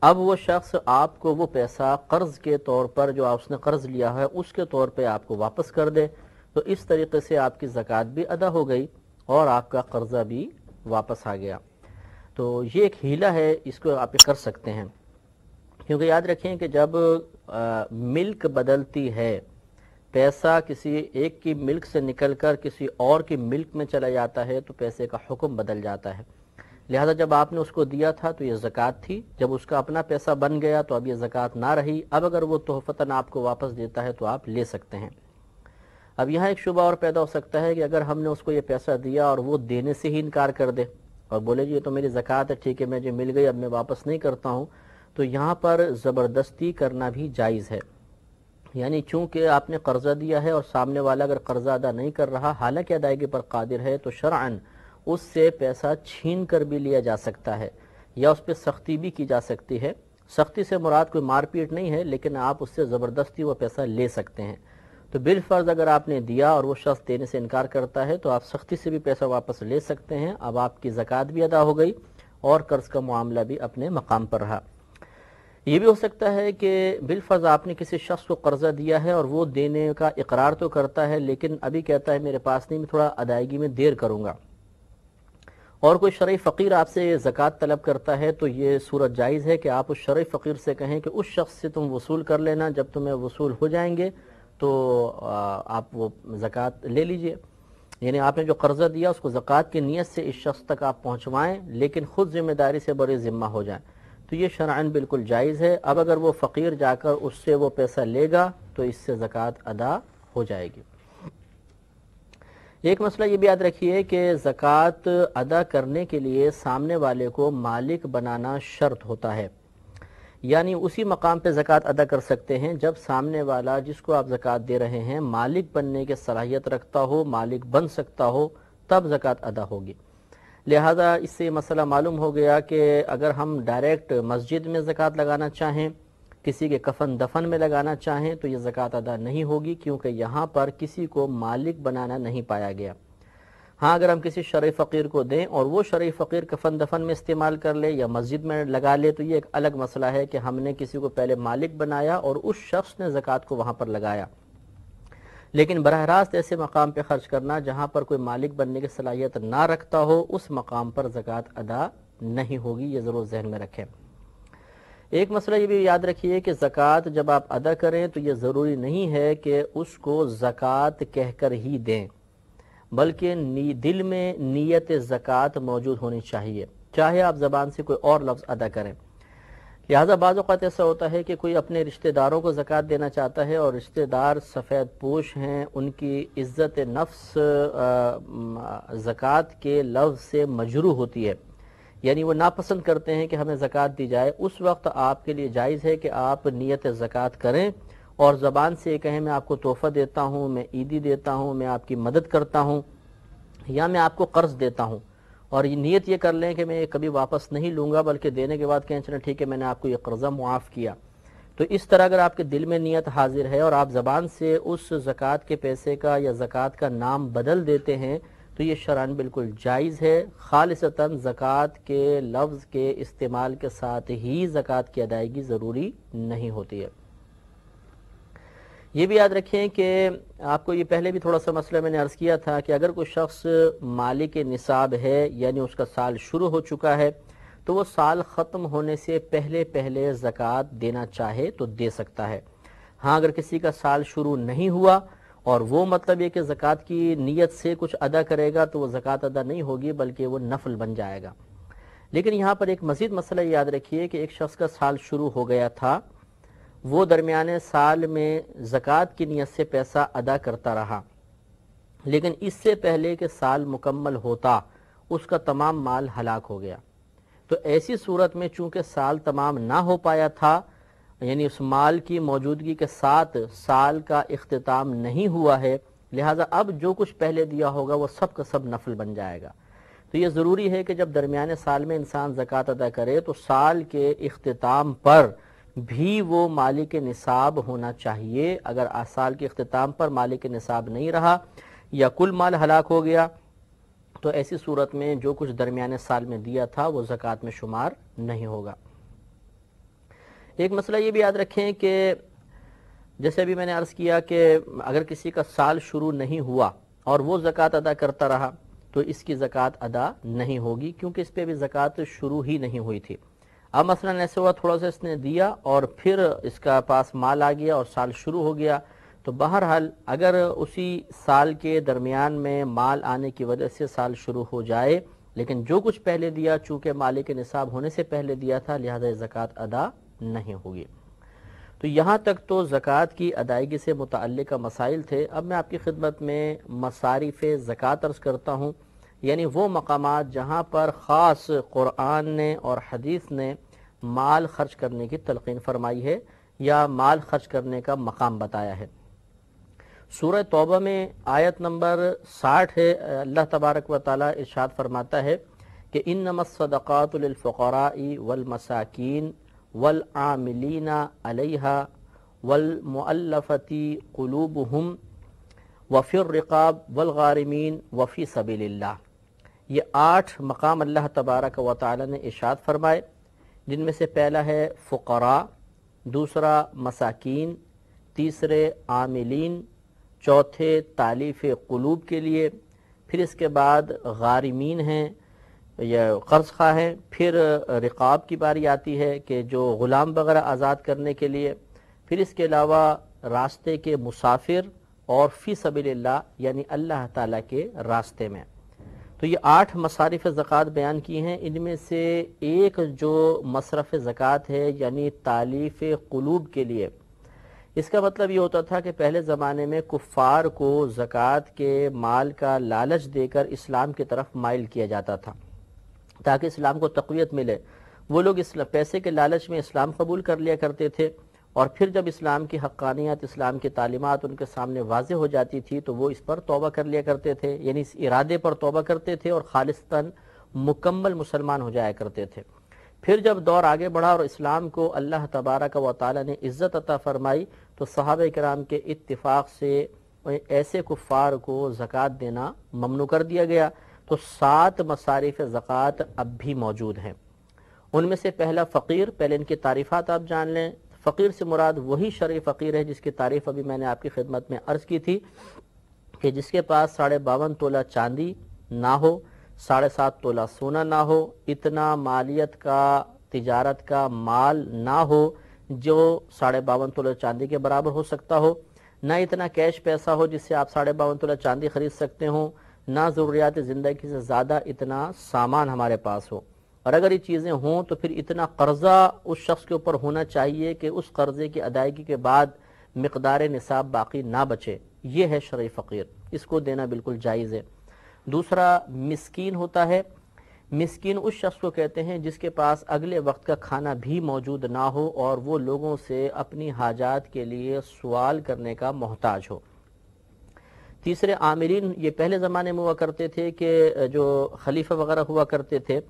اب وہ شخص آپ کو وہ پیسہ قرض کے طور پر جو آپ نے قرض لیا ہے، اس کے طور پہ آپ کو واپس کر دے۔ تو اس طریقے سے آپ کی زکوٰۃ بھی ادا ہو گئی اور آپ کا قرضہ بھی واپس آ گیا۔ تو یہ ایک ہیلہ ہے، اس کو آپ کر سکتے ہیں۔ کیونکہ یاد رکھیں کہ جب ملک بدلتی ہے، پیسہ کسی ایک کی ملک سے نکل کر کسی اور کی ملک میں چلا جاتا ہے، تو پیسے کا حکم بدل جاتا ہے۔ لہذا جب آپ نے اس کو دیا تھا تو یہ زکوٰۃ تھی۔ جب اس کا اپنا پیسہ بن گیا تو اب یہ زکوٰۃ نہ رہی۔ اب اگر وہ تحفتاً آپ کو واپس دیتا ہے تو آپ لے سکتے ہیں۔ اب یہاں ایک شبہ اور پیدا ہو سکتا ہے کہ اگر ہم نے اس کو یہ پیسہ دیا اور وہ دینے سے ہی انکار کر دے اور بولے جی یہ تو میری زکوٰۃ ہے، ٹھیک ہے، میں جو مل گئی اب میں واپس نہیں کرتا ہوں۔ تو یہاں پر زبردستی کرنا بھی جائز ہے۔ یعنی چونکہ آپ نے قرضہ دیا ہے اور سامنے والا اگر قرضہ ادا نہیں کر رہا، حالانکہ ادائیگی پر قادر ہے، تو شرعن اس سے پیسہ چھین کر بھی لیا جا سکتا ہے یا اس پہ سختی بھی کی جا سکتی ہے۔ سختی سے مراد کوئی مار پیٹ نہیں ہے، لیکن آپ اس سے زبردستی وہ پیسہ لے سکتے ہیں۔ تو بالفرض اگر آپ نے دیا اور وہ شخص دینے سے انکار کرتا ہے، تو آپ سختی سے بھی پیسہ واپس لے سکتے ہیں۔ اب آپ کی زکوٰۃ بھی ادا ہو گئی اور قرض کا معاملہ بھی اپنے مقام پر رہا۔ یہ بھی ہو سکتا ہے کہ بالفرض آپ نے کسی شخص کو قرضہ دیا ہے اور وہ دینے کا اقرار تو کرتا ہے، لیکن ابھی کہتا ہے میرے پاس نہیں، میں تھوڑا ادائیگی میں دیر کروں گا۔ اور کوئی شرعی فقیر آپ سے زکوٰۃ طلب کرتا ہے تو یہ صورت جائز ہے کہ آپ اس شرعی فقیر سے کہیں کہ اس شخص سے تم وصول کر لینا، جب تمہیں وصول ہو جائیں گے تو آپ وہ زکوٰۃ لے لیجیے۔ یعنی آپ نے جو قرضہ دیا، اس کو زکوٰۃ کی نیت سے اس شخص تک آپ پہنچوائیں، لیکن خود ذمہ داری سے بڑے ذمہ ہو جائیں۔ تو یہ شرعن بالکل جائز ہے۔ اب اگر وہ فقیر جا کر اس سے وہ پیسہ لے گا تو اس سے زکوٰۃ ادا ہو جائے گی۔ ایک مسئلہ یہ بھی یاد رکھیے کہ زکوٰۃ ادا کرنے کے لیے سامنے والے کو مالک بنانا شرط ہوتا ہے۔ یعنی اسی مقام پہ زکوٰۃ ادا کر سکتے ہیں جب سامنے والا جس کو آپ زکوٰۃ دے رہے ہیں مالک بننے کے صلاحیت رکھتا ہو، مالک بن سکتا ہو، تب زکوٰۃ ادا ہوگی۔ لہذا اس سے مسئلہ معلوم ہو گیا کہ اگر ہم ڈائریکٹ مسجد میں زکوٰۃ لگانا چاہیں، کسی کے کفن دفن میں لگانا چاہیں تو یہ زکوٰۃ ادا نہیں ہوگی کیونکہ یہاں پر کسی کو مالک بنانا نہیں پایا گیا۔ ہاں اگر ہم کسی شرعی فقیر کو دیں اور وہ شرعی فقیر کفن دفن میں استعمال کر لے یا مسجد میں لگا لے تو یہ ایک الگ مسئلہ ہے کہ ہم نے کسی کو پہلے مالک بنایا اور اس شخص نے زکوٰۃ کو وہاں پر لگایا۔ لیکن براہ راست ایسے مقام پہ خرچ کرنا جہاں پر کوئی مالک بننے کی صلاحیت نہ رکھتا ہو، اس مقام پر زکوٰۃ ادا نہیں ہوگی، یہ ضرور ذہن میں رکھیں۔ ایک مسئلہ یہ بھی یاد رکھیے کہ زکوٰۃ جب آپ ادا کریں تو یہ ضروری نہیں ہے کہ اس کو زکوٰۃ کہہ کر ہی دیں، بلکہ دل میں نیت زکوٰۃ موجود ہونی چاہیے۔ چاہے آپ زبان سے کوئی اور لفظ ادا کریں۔ لہٰذا بعض اوقات ایسا ہوتا ہے کہ کوئی اپنے رشتہ داروں کو زکوٰۃ دینا چاہتا ہے اور رشتہ دار سفید پوش ہیں، ان کی عزت نفس زکوٰۃ کے لفظ سے مجروح ہوتی ہے۔ یعنی وہ ناپسند کرتے ہیں کہ ہمیں زکوٰۃ دی جائے۔ اس وقت آپ کے لیے جائز ہے کہ آپ نیت زکوٰۃ کریں۔ اور زبان سے یہ کہیں، میں آپ کو تحفہ دیتا ہوں، میں عیدی دیتا ہوں، میں آپ کی مدد کرتا ہوں یا میں آپ کو قرض دیتا ہوں۔ اور یہ نیت یہ کر لیں کہ میں کبھی واپس نہیں لوں گا، بلکہ دینے کے بعد کہیں چلیں ٹھیک ہے، میں نے آپ کو یہ قرضہ معاف کیا۔ تو اس طرح اگر آپ کے دل میں نیت حاضر ہے اور آپ زبان سے اس زکوٰۃ کے پیسے کا یا زکوٰۃ کا نام بدل دیتے ہیں، تو یہ شران بالکل جائز ہے۔ خالصتاً زکوٰۃ کے لفظ کے استعمال کے ساتھ ہی زکوٰۃ کی ادائیگی ضروری نہیں ہوتی ہے۔ یہ بھی یاد رکھیں کہ آپ کو یہ پہلے بھی تھوڑا سا مسئلہ میں نے عرض کیا تھا کہ اگر کوئی شخص مالک نصاب ہے یعنی اس کا سال شروع ہو چکا ہے، تو وہ سال ختم ہونے سے پہلے پہلے زکوٰۃ دینا چاہے تو دے سکتا ہے۔ ہاں اگر کسی کا سال شروع نہیں ہوا اور وہ مطلب یہ کہ زکوٰۃ کی نیت سے کچھ ادا کرے گا تو وہ زکوٰۃ ادا نہیں ہوگی، بلکہ وہ نفل بن جائے گا۔ لیکن یہاں پر ایک مزید مسئلہ یاد رکھیے کہ ایک شخص کا سال شروع ہو گیا تھا وہ درمیان سال میں زکوٰۃ کی نیت سے پیسہ ادا کرتا رہا۔ لیکن اس سے پہلے کہ سال مکمل ہوتا، اس کا تمام مال ہلاک ہو گیا۔ تو ایسی صورت میں چونکہ سال تمام نہ ہو پایا تھا یعنی اس مال کی موجودگی کے ساتھ سال کا اختتام نہیں ہوا ہے، لہٰذا اب جو کچھ پہلے دیا ہوگا، وہ سب کا سب نفل بن جائے گا۔ تو یہ ضروری ہے کہ جب درمیان سال میں انسان زکوٰۃ ادا کرے، تو سال کے اختتام پر بھی وہ مالک نصاب ہونا چاہیے۔ اگر سال کے اختتام پر مالک نصاب نہیں رہا یا کل مال ہلاک ہو گیا، تو ایسی صورت میں جو کچھ درمیان سال میں دیا تھا، وہ زکوٰۃ میں شمار نہیں ہوگا۔ ایک مسئلہ یہ بھی یاد رکھیں کہ جیسے ابھی میں نے عرض کیا کہ اگر کسی کا سال شروع نہیں ہوا اور وہ زکوٰۃ ادا کرتا رہا، تو اس کی زکوٰۃ ادا نہیں ہوگی، کیونکہ اس پہ بھی زکوٰۃ شروع ہی نہیں ہوئی تھی۔ اب مثلا ایسے ہوا تھوڑا سا اس نے دیا اور پھر اس کا پاس مال آ گیا اور سال شروع ہو گیا۔ تو بہرحال اگر اسی سال کے درمیان میں مال آنے کی وجہ سے سال شروع ہو جائے، لیکن جو کچھ پہلے دیا، چونکہ مالک نصاب ہونے سے پہلے دیا تھا، لہذا زکوٰۃ ادا نہیں ہوگی۔ تو یہاں تک تو زکوٰۃ کی ادائیگی سے متعلق مسائل تھے۔ اب میں آپ کی خدمت میں مصارف زکوٰۃ عرض کرتا ہوں۔ یعنی وہ مقامات جہاں پر خاص قرآن نے اور حدیث نے مال خرچ کرنے کی تلقین فرمائی ہے یا مال خرچ کرنے کا مقام بتایا ہے۔ سورہ توبہ میں آیت نمبر ساٹھ ہے، اللہ تبارک و تعالی ارشاد فرماتا ہے کہ انما الصدقات للفقراء والمساکین والعاملین علیہا والمؤلفت قلوبہم وفی الرقاب والغارمین وفی سبیل اللہ۔ یہ آٹھ مقام اللہ تبارک و تعالی نے ارشاد فرمائے، جن میں سے پہلا ہے فقراء، دوسرا مساکین، تیسرے عاملین، چوتھے تالیف قلوب کے لیے، پھر اس کے بعد غارمین ہیں، یا قرض خواہ ہیں، پھر رقاب کی باری آتی ہے کہ جو غلام وغیرہ آزاد کرنے کے لیے، پھر اس کے علاوہ راستے کے مسافر اور فی سبیل اللہ یعنی اللہ تعالیٰ کے راستے میں۔ تو یہ آٹھ مصارف زکوٰۃ بیان کی ہیں۔ ان میں سے ایک جو مصرف زکوٰۃ ہے یعنی تالیف قلوب کے لیے۔ اس کا مطلب یہ ہوتا تھا کہ پہلے زمانے میں کفار کو زکوٰۃ کے مال کا لالچ دے کر اسلام کی طرف مائل کیا جاتا تھا، تاکہ اسلام کو تقویت ملے۔ وہ لوگ اس پیسے کے لالچ میں اسلام قبول کر لیا کرتے تھے۔ اور پھر جب اسلام کی حقانیت، اسلام کی تعلیمات ان کے سامنے واضح ہو جاتی تھی، تو وہ اس پر توبہ کر لیا کرتے تھے یعنی اس ارادے پر توبہ کرتے تھے اور خالصتاً مکمل مسلمان ہو جایا کرتے تھے۔ پھر جب دور آگے بڑھا اور اسلام کو اللہ تبارک و تعالی نے عزت عطا فرمائی، تو صحابہ کرام کے اتفاق سے ایسے کفار کو زکوٰۃ دینا ممنوع کر دیا گیا۔ تو سات مصارف زکوٰۃ اب بھی موجود ہیں۔ ان میں سے پہلا فقیر، پہلے ان کی تعریفات آپ جان لیں۔ فقیر سے مراد وہی شرعی فقیر ہے جس کی تعریف ابھی میں نے آپ کی خدمت میں عرض کی تھی کہ جس کے پاس ساڑھے باون تولہ چاندی نہ ہو، ساڑھے سات تولہ سونا نہ ہو، اتنا مالیت کا، تجارت کا مال نہ ہو جو ساڑھے باون تولہ چاندی کے برابر ہو سکتا ہو، نہ اتنا کیش پیسہ ہو جس سے آپ ساڑھے باون تولہ چاندی خرید سکتے ہوں، نہ ضروریات زندگی سے زیادہ اتنا سامان ہمارے پاس ہو۔ اور اگر یہ چیزیں ہوں تو پھر اتنا قرضہ اس شخص کے اوپر ہونا چاہیے کہ اس قرضے کی ادائیگی کے بعد مقدار نصاب باقی نہ بچے۔ یہ ہے شرعی فقیر۔ اس کو دینا بالکل جائز ہے۔ دوسرا، مسکین ہوتا ہے۔ مسکین اس شخص کو کہتے ہیں جس کے پاس اگلے وقت کا کھانا بھی موجود نہ ہو اور وہ لوگوں سے اپنی حاجات کے لیے سوال کرنے کا محتاج ہو۔ تیسرے عامرین یہ پہلے زمانے میں ہوا کرتے تھے کہ جو خلیفہ وغیرہ ہوا کرتے تھے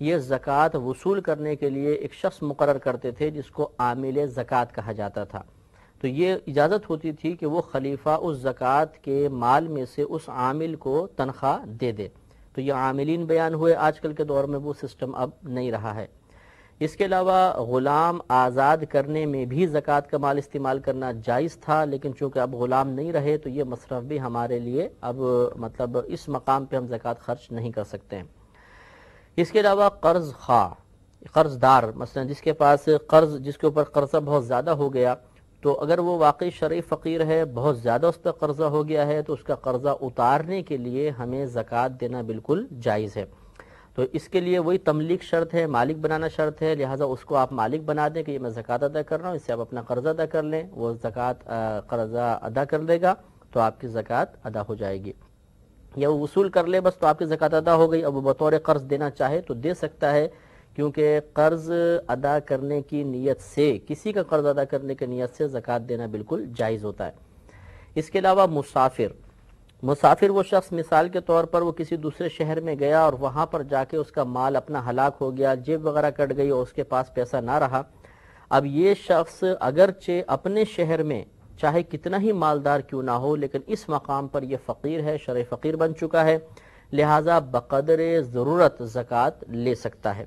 یہ زکوٰۃ وصول کرنے کے لیے ایک شخص مقرر کرتے تھے جس کو عامل زکوٰۃ کہا جاتا تھا۔ تو یہ اجازت ہوتی تھی کہ وہ خلیفہ اس زکوٰۃ کے مال میں سے اس عامل کو تنخواہ دے دے۔ تو یہ عاملین بیان ہوئے۔ آج کل کے دور میں وہ سسٹم اب نہیں رہا ہے۔ اس کے علاوہ غلام آزاد کرنے میں بھی زکوٰۃ کا مال استعمال کرنا جائز تھا، لیکن چونکہ اب غلام نہیں رہے تو یہ مصرف بھی ہمارے لیے اب مطلب اس مقام پہ ہم زکوٰۃ خرچ نہیں کر سکتے۔ ہیں اس کے علاوہ قرض خواہ، قرض دار، مثلا جس کے پاس قرض، جس کے اوپر قرضہ بہت زیادہ ہو گیا، تو اگر وہ واقعی شرعی فقیر ہے، بہت زیادہ اس پہ قرضہ ہو گیا ہے، تو اس کا قرضہ اتارنے کے لیے ہمیں زکوٰۃ دینا بالکل جائز ہے۔ تو اس کے لیے وہی تملیک شرط ہے، مالک بنانا شرط ہے، لہٰذا اس کو آپ مالک بنا دیں کہ یہ میں زکوٰۃ ادا کر رہا ہوں، اس سے آپ اپنا قرضہ ادا کر لیں، وہ زکوٰۃ قرضہ ادا کر دے گا، تو آپ کی زکوٰۃ ادا ہو جائے گی۔ یا وہ وصول کر لے، بس تو آپ کی زکوٰۃ ادا ہو گئی، اب وہ بطور قرض دینا چاہے تو دے سکتا ہے، کیونکہ قرض ادا کرنے کی نیت سے، کسی کا قرض ادا کرنے کی نیت سے زکوٰۃ دینا بالکل جائز ہوتا ہے۔ اس کے علاوہ مسافر مسافر وہ شخص مثال کے طور پر وہ کسی دوسرے شہر میں گیا اور وہاں پر جا کے اس کا مال اپنا ہلاک ہو گیا، جیب وغیرہ کٹ گئی اور اس کے پاس پیسہ نہ رہا۔ اب یہ شخص اگرچہ اپنے شہر میں چاہے کتنا ہی مالدار کیوں نہ ہو، لیکن اس مقام پر یہ فقیر ہے، شرع فقیر بن چکا ہے۔ لہٰذا بقدر ضرورت زکوٰۃ لے سکتا ہے۔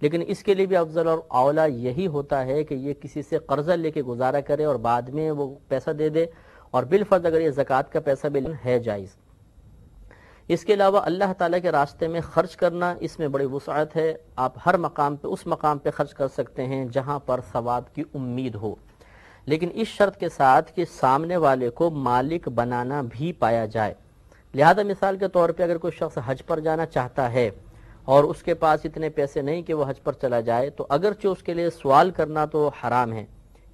لیکن اس کے لیے بھی افضل اور اولا یہی ہوتا ہے کہ یہ کسی سے قرضہ لے کے گزارا کرے اور بعد میں وہ پیسہ دے دے اور بالفرض اگر یہ زکوٰۃ کا پیسہ بھی ہے جائز۔ اس کے علاوہ اللہ تعالیٰ کے راستے میں خرچ کرنا، اس میں بڑی وسعت ہے۔ آپ ہر مقام پہ، اس مقام پہ خرچ کر سکتے ہیں جہاں پر ثواب کی امید ہو۔ لیکن اس شرط کے ساتھ کہ سامنے والے کو مالک بنانا بھی پایا جائے۔ لہذا مثال کے طور پہ اگر کوئی شخص حج پر جانا چاہتا ہے اور اس کے پاس اتنے پیسے نہیں کہ وہ حج پر چلا جائے، تو اگرچہ اس کے لیے سوال کرنا تو حرام ہے۔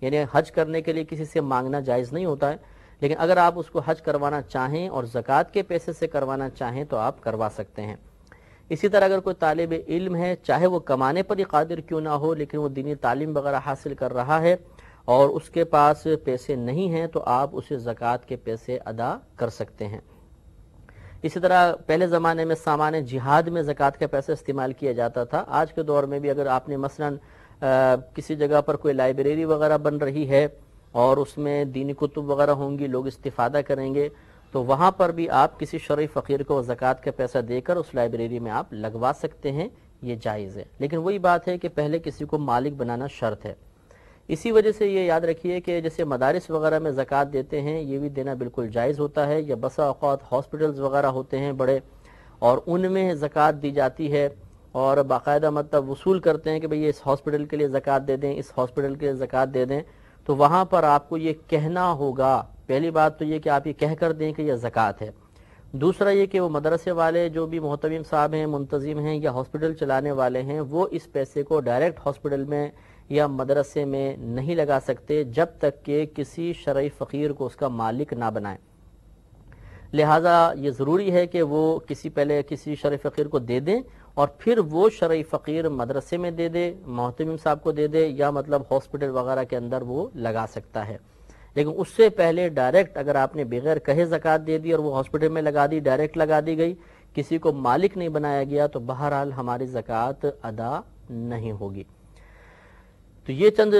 یعنی حج کرنے کے لیے کسی سے مانگنا جائز نہیں ہوتا ہے، لیکن اگر آپ اس کو حج کروانا چاہیں اور زکوٰۃ کے پیسے سے کروانا چاہیں تو آپ کروا سکتے ہیں۔ اسی طرح اگر کوئی طالب علم ہے، چاہے وہ کمانے پر ہی قادر کیوں نہ ہو، لیکن وہ دینی تعلیم وغیرہ حاصل کر رہا ہے اور اس کے پاس پیسے نہیں ہیں تو آپ اسے زکوٰۃ کے پیسے ادا کر سکتے ہیں۔ اسی طرح پہلے زمانے میں سامان جہاد میں زکوٰۃ کا پیسہ استعمال کیا جاتا تھا۔ آج کے دور میں بھی اگر آپ نے مثلا کسی جگہ پر کوئی لائبریری وغیرہ بن رہی ہے اور اس میں دینی کتب وغیرہ ہوں گی، لوگ استفادہ کریں گے، تو وہاں پر بھی آپ کسی شرعی فقیر کو زکوٰۃ کا پیسہ دے کر اس لائبریری میں آپ لگوا سکتے ہیں، یہ جائز ہے۔ لیکن وہی بات ہے کہ پہلے کسی کو مالک بنانا شرط ہے۔ اسی وجہ سے یہ یاد رکھیے کہ جیسے مدارس وغیرہ میں زکوٰۃ دیتے ہیں، یہ بھی دینا بالکل جائز ہوتا ہے، یا بسا اوقات ہاسپٹلز وغیرہ ہوتے ہیں بڑے، اور ان میں زکوٰۃ دی جاتی ہے، اور باقاعدہ مطلب وصول کرتے ہیں کہ بھئی اس ہاسپٹل کے لیے زکوٰۃ دے دیں، اس ہاسپٹل کے لیے زکوٰۃ دے دیں، تو وہاں پر آپ کو یہ کہنا ہوگا۔ پہلی بات تو یہ کہ آپ یہ کہہ کر دیں کہ یہ زکوٰۃ ہے۔ دوسرا یہ کہ وہ مدرسے والے جو بھی محتمیم صاحب ہیں، منتظم ہیں یا ہاسپٹل چلانے والے ہیں، وہ اس پیسے کو ڈائریکٹ ہاسپٹل میں یا مدرسے میں نہیں لگا سکتے جب تک کہ کسی شرعی فقیر کو اس کا مالک نہ بنائیں۔ لہٰذا یہ ضروری ہے کہ وہ کسی پہلے کسی شرعی فقیر کو دے دیں اور پھر وہ شرعی فقیر مدرسے میں دے دے محتمیم صاحب کو دے دے، یا مطلب ہاسپٹل وغیرہ کے اندر وہ لگا سکتا ہے۔ لیکن اس سے پہلے ڈائریکٹ اگر آپ نے بغیر کہے زکوٰۃ دے دی اور وہ ہاسپٹل میں لگا دی، ڈائریکٹ لگا دی گئی، کسی کو مالک نہیں بنایا گیا، تو بہرحال ہماری زکوٰۃ ادا نہیں ہوگی۔ تو یہ چند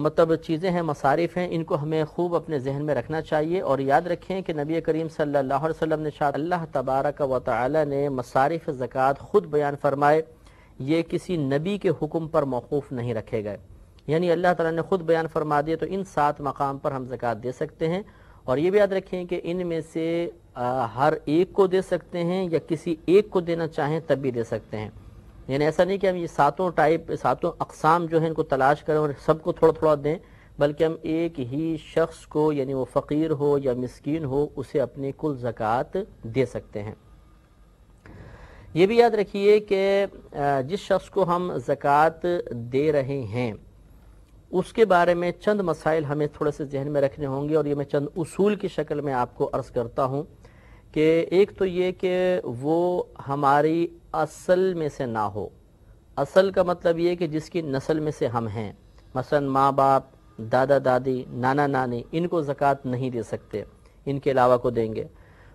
مطلب چیزیں ہیں، مصارف ہیں، ان کو ہمیں خوب اپنے ذہن میں رکھنا چاہیے اور یاد رکھیں کہ نبی کریم صلی اللہ علیہ وسلم نے شاید اللہ تبارک و تعالی نے مصارف زکوٰۃ خود بیان فرمائے، یہ کسی نبی کے حکم پر موقوف نہیں رکھے گئے۔ یعنی اللہ تعالیٰ نے خود بیان فرما دیے تو ان سات مقام پر ہم زکوٰۃ دے سکتے ہیں۔ اور یہ بھی یاد رکھیں کہ ان میں سے ہر ایک کو دے سکتے ہیں یا کسی ایک کو دینا چاہیں تب بھی دے سکتے ہیں۔ یعنی ایسا نہیں کہ ہم یہ ساتوں ٹائپ، ساتوں اقسام جو ہیں ان کو تلاش کریں اور سب کو تھوڑا تھوڑا دیں، بلکہ ہم ایک ہی شخص کو یعنی وہ فقیر ہو یا مسکین ہو، اسے اپنی کل زکوٰۃ دے سکتے ہیں۔ یہ بھی یاد رکھیے کہ جس شخص کو ہم زکوٰۃ دے رہے ہیں، اس کے بارے میں چند مسائل ہمیں تھوڑے سے ذہن میں رکھنے ہوں گے اور یہ میں چند اصول کی شکل میں آپ کو عرض کرتا ہوں۔ کہ ایک تو یہ کہ وہ ہماری اصل میں سے نہ ہو۔ اصل کا مطلب یہ کہ جس کی نسل میں سے ہم ہیں۔ مثلا ماں باپ، دادا دادی، نانا نانی، ان کو زکوٰۃ نہیں دے سکتے، ان کے علاوہ کو دیں گے۔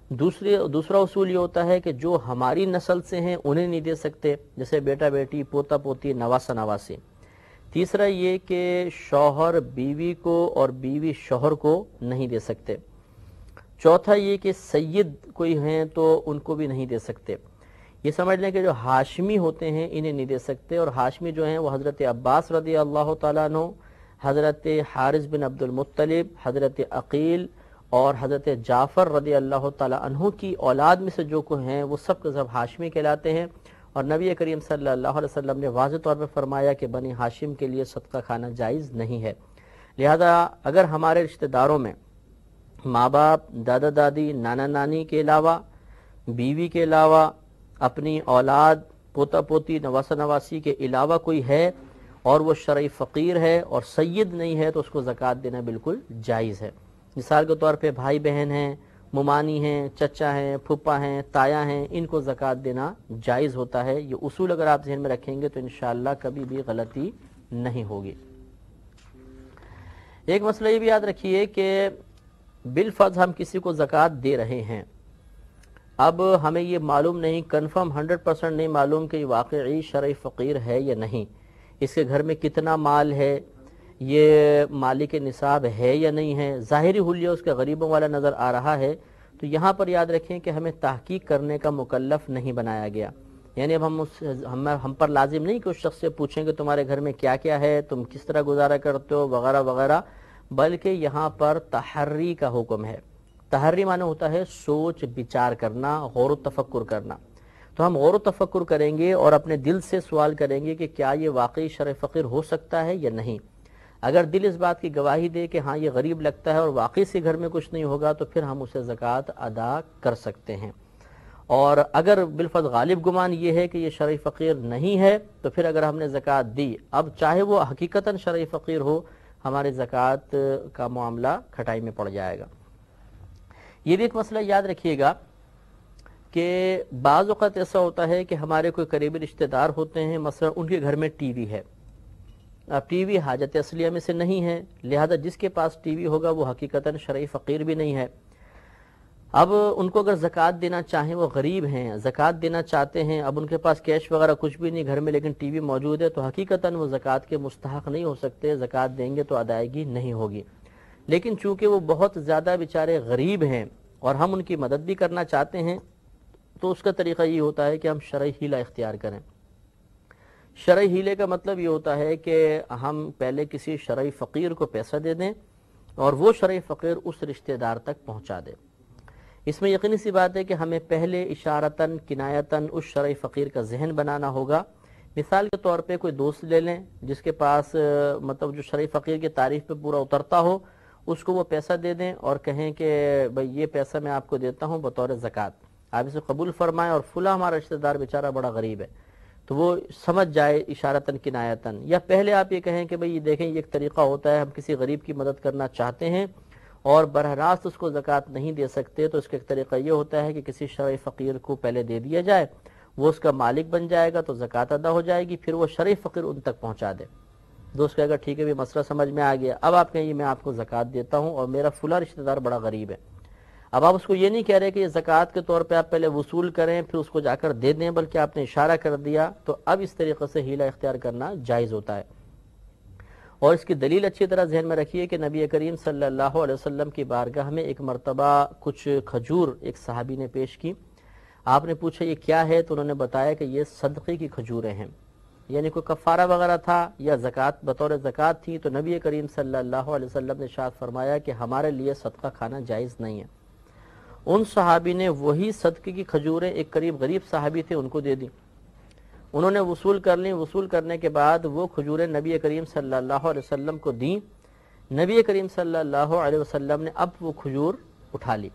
دوسری، دوسرا اصول یہ ہوتا ہے کہ جو ہماری نسل سے ہیں، انہیں نہیں دے سکتے، جیسے بیٹا بیٹی، پوتا پوتی، نواسا نواسی۔ تیسرا یہ کہ شوہر بیوی کو اور بیوی شوہر کو نہیں دے سکتے۔ چوتھا یہ کہ سید کوئی ہیں تو ان کو بھی نہیں دے سکتے۔ یہ سمجھ لیں کہ جو ہاشمی ہوتے ہیں انہیں نہیں دے سکتے اور ہاشمی جو ہیں وہ حضرت عباس رضی اللہ تعالیٰ عنہ، حضرت حارث بن عبد المطلب، حضرت عقیل اور حضرت جعفر رضی اللہ تعالیٰ عنہ کی اولاد میں سے جو کو ہیں وہ سب کے سب ہاشمی کہلاتے ہیں۔ اور نبی کریم صلی اللہ علیہ وسلم نے واضح طور پر فرمایا کہ بنی ہاشم کے لیے صدقہ کھانا جائز نہیں ہے۔ لہذا اگر ہمارے رشتہ داروں میں ماں باپ، دادا دادی، نانا نانی کے علاوہ، بیوی کے علاوہ، اپنی اولاد، پوتا پوتی، نواسا نواسی کے علاوہ کوئی ہے اور وہ شرعی فقیر ہے اور سید نہیں ہے تو اس کو زکوٰۃ دینا بالکل جائز ہے۔ مثال کے طور پہ بھائی بہن ہیں، ممانی ہیں، چچا ہیں پھپا ہیں، تایا ہیں، ان کو زکوٰۃ دینا جائز ہوتا ہے۔ یہ اصول اگر آپ ذہن میں رکھیں گے تو انشاءاللہ کبھی بھی غلطی نہیں ہوگی۔ ایک مسئلہ یہ بھی یاد رکھیے کہ بالفظ ہم کسی کو زکوٰۃ دے رہے ہیں۔ اب ہمیں یہ معلوم نہیں، کنفرم ہنڈریڈ پرسنٹ نہیں معلوم کہ یہ واقعی شرعی فقیر ہے یا نہیں۔ اس کے گھر میں کتنا مال ہے، یہ مالک نصاب ہے یا نہیں ہے۔ ظاہری حلیہ اس کے غریبوں والا نظر آ رہا ہے۔ تو یہاں پر یاد رکھیں کہ ہمیں تحقیق کرنے کا مکلف نہیں بنایا گیا۔ یعنی اب ہم اس ہم پر لازم نہیں کہ اس شخص سے پوچھیں کہ تمہارے گھر میں کیا کیا ہے، تم کس طرح گزارا کرتے ہو، وغیرہ وغیرہ۔ بلکہ یہاں پر تحری کا حکم ہے۔ تحری معنی ہوتا ہے سوچ، بچار کرنا، غور و تفکر کرنا۔ تو ہم غور و تفکر کریں گے اور اپنے دل سے سوال کریں گے کہ کیا یہ واقعی شرع فقیر ہو سکتا ہے یا نہیں۔ اگر دل اس بات کی گواہی دے کہ ہاں یہ غریب لگتا ہے اور واقعی سے گھر میں کچھ نہیں ہوگا، تو پھر ہم اسے زکوٰۃ ادا کر سکتے ہیں۔ اور اگر بالفظ غالب گمان یہ ہے کہ یہ شرعی فقیر نہیں ہے، تو پھر اگر ہم نے زکوٰۃ دی، اب چاہے وہ حقیقتاً شرعی فقیر ہو ہمارے زکوٰۃ کا معاملہ کھٹائی میں پڑ جائے گا۔ یہ بھی ایک مسئلہ یاد رکھیے گا کہ بعض اوقات ایسا ہوتا ہے کہ ہمارے کوئی قریبی رشتہ دار ہوتے ہیں، مثلا ان کے گھر میں ٹی وی ہے۔ اب ٹی وی حاجت اصلیہ میں سے نہیں ہے، لہذا جس کے پاس ٹی وی ہوگا وہ حقیقتاً شرعی فقیر بھی نہیں ہے۔ اب ان کو اگر زکوٰۃ دینا چاہیں وہ غریب ہیں، زکوٰۃ دینا چاہتے ہیں، اب ان کے پاس کیش وغیرہ کچھ بھی نہیں، گھر میں لیکن ٹی وی موجود ہے تو حقیقتاً وہ زکوٰۃ کے مستحق نہیں ہو سکتے، زکوٰۃ دیں گے تو ادائیگی نہیں ہوگی۔ لیکن چونکہ وہ بہت زیادہ بیچارے غریب ہیں اور ہم ان کی مدد بھی کرنا چاہتے ہیں، تو اس کا طریقہ یہ ہوتا ہے کہ ہم شرعی ہیلا اختیار کریں۔ شرعی ہیلے کا مطلب یہ ہوتا ہے کہ ہم پہلے کسی شرعی فقیر کو پیسہ دے دیں اور وہ شرعی فقیر اس رشتہ دار تک پہنچا دے۔ اس میں یقینی سی بات ہے کہ ہمیں پہلے اشارتاً، کنایتاً اس شرعی فقیر کا ذہن بنانا ہوگا۔ مثال کے طور پہ کوئی دوست لے لیں جس کے پاس مطلب جو شرعی فقیر کی تعریف پہ پورا اترتا ہو، اس کو وہ پیسہ دے دیں اور کہیں کہ بھئی یہ پیسہ میں آپ کو دیتا ہوں بطور زکوٰۃ۔ آپ اسے قبول فرمائیں اور فلاں ہمارا رشتہ دار بیچارہ بڑا غریب ہے۔ تو وہ سمجھ جائے اشارتاً، کنایتاً۔ یا پہلے آپ یہ کہیں کہ بھئی یہ دیکھیں، یہ ایک طریقہ ہوتا ہے، ہم کسی غریب کی مدد کرنا چاہتے ہیں۔ اور براہ راست اس کو زکوٰۃ نہیں دے سکتے، تو اس کا ایک طریقہ یہ ہوتا ہے کہ کسی شرعی فقیر کو پہلے دے دیا جائے، وہ اس کا مالک بن جائے گا تو زکوٰۃ ادا ہو جائے گی، پھر وہ شرعی فقیر ان تک پہنچا دے۔ دوست کہے گا ٹھیک ہے بھی مسئلہ سمجھ میں آ گیا۔ اب آپ کہیں، میں آپ کو زکوٰۃ دیتا ہوں اور میرا فلاں رشتہ دار بڑا غریب ہے۔ اب آپ اس کو یہ نہیں کہہ رہے کہ یہ زکوٰۃ کے طور پہ آپ پہلے وصول کریں، پھر اس کو جا کر دے دیں، بلکہ آپ نے اشارہ کر دیا، تو اب اس طریقے سے ہیلا اختیار کرنا جائز ہوتا ہے۔ اور اس کی دلیل اچھی طرح ذہن میں رکھیے کہ نبی کریم صلی اللہ علیہ وسلم کی بارگاہ میں ایک مرتبہ کچھ کھجور ایک صحابی نے پیش کی۔ آپ نے پوچھا یہ کیا ہے؟ تو انہوں نے بتایا کہ یہ صدقے کی کھجوریں ہیں۔ یعنی کوئی کفارہ وغیرہ تھا یا زکوٰۃ، بطور زکوٰۃ تھی، تو نبی کریم صلی اللہ علیہ وسلم نے شاد فرمایا کہ ہمارے لیے صدقہ کھانا جائز نہیں ہے۔ ان صحابی نے وہی صدقے کی کھجوریں ایک قریب غریب صحابی تھے، ان کو دے دی انہوں نے وصول کر لیں۔ وصول کرنے کے بعد وہ کھجوریں نبی کریم صلی اللہ علیہ وسلم کو دیں۔ نبی کریم صلی اللہ علیہ وسلم نے اب وہ کھجور اٹھا لی۔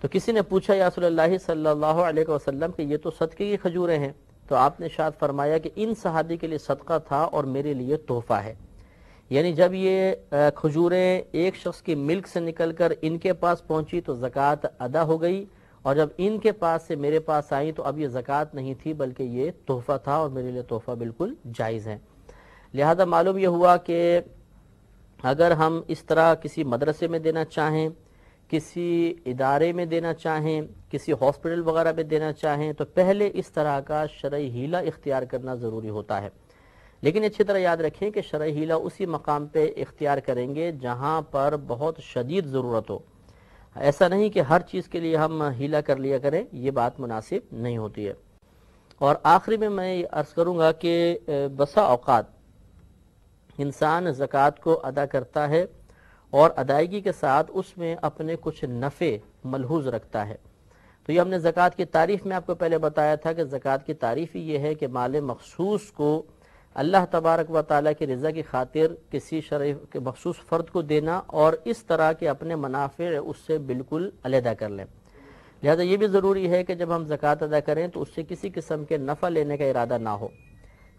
تو کسی نے پوچھا، یا صلی اللہ صلی اللہ علیہ وسلم، کہ یہ تو صدقے کی کھجوریں ہیں؟ تو آپ نے شاید فرمایا کہ ان صحابی کے لیے صدقہ تھا اور میرے لیے تحفہ ہے۔ یعنی جب یہ کھجوریں ایک شخص کی ملک سے نکل کر ان کے پاس پہنچی تو زکوٰۃ ادا ہو گئی۔ اور جب ان کے پاس سے میرے پاس آئیں تو اب یہ زکوٰۃ نہیں تھی بلکہ یہ تحفہ تھا اور میرے لیے تحفہ بالکل جائز ہے لہذا معلوم یہ ہوا کہ اگر ہم اس طرح کسی مدرسے میں دینا چاہیں، کسی ادارے میں دینا چاہیں، کسی ہاسپٹل وغیرہ میں دینا چاہیں، تو پہلے اس طرح کا شرعی ہیلا اختیار کرنا ضروری ہوتا ہے۔ لیکن اچھی طرح یاد رکھیں کہ شرعی ہیلا اسی مقام پہ اختیار کریں گے جہاں پر بہت شدید ضرورت ہو۔ ایسا نہیں کہ ہر چیز کے لیے ہم ہیلا کر لیا کریں، یہ بات مناسب نہیں ہوتی ہے۔ اور آخری میں میں عرض کروں گا کہ بسا اوقات انسان زکوٰۃ کو ادا کرتا ہے اور ادائیگی کے ساتھ اس میں اپنے کچھ نفع ملحوظ رکھتا ہے۔ تو یہ ہم نے زکوٰۃ کی تعریف میں آپ کو پہلے بتایا تھا کہ زکوٰۃ کی تعریف ہی یہ ہے کہ مال مخصوص کو اللہ تبارک و تعالیٰ کی رضا کی خاطر کسی شرح کے مخصوص فرد کو دینا اور اس طرح کے اپنے منافع اس سے بالکل علیحدہ کر لیں۔ لہذا یہ بھی ضروری ہے کہ جب ہم زکوٰۃ ادا کریں تو اس سے کسی قسم کے نفع لینے کا ارادہ نہ ہو۔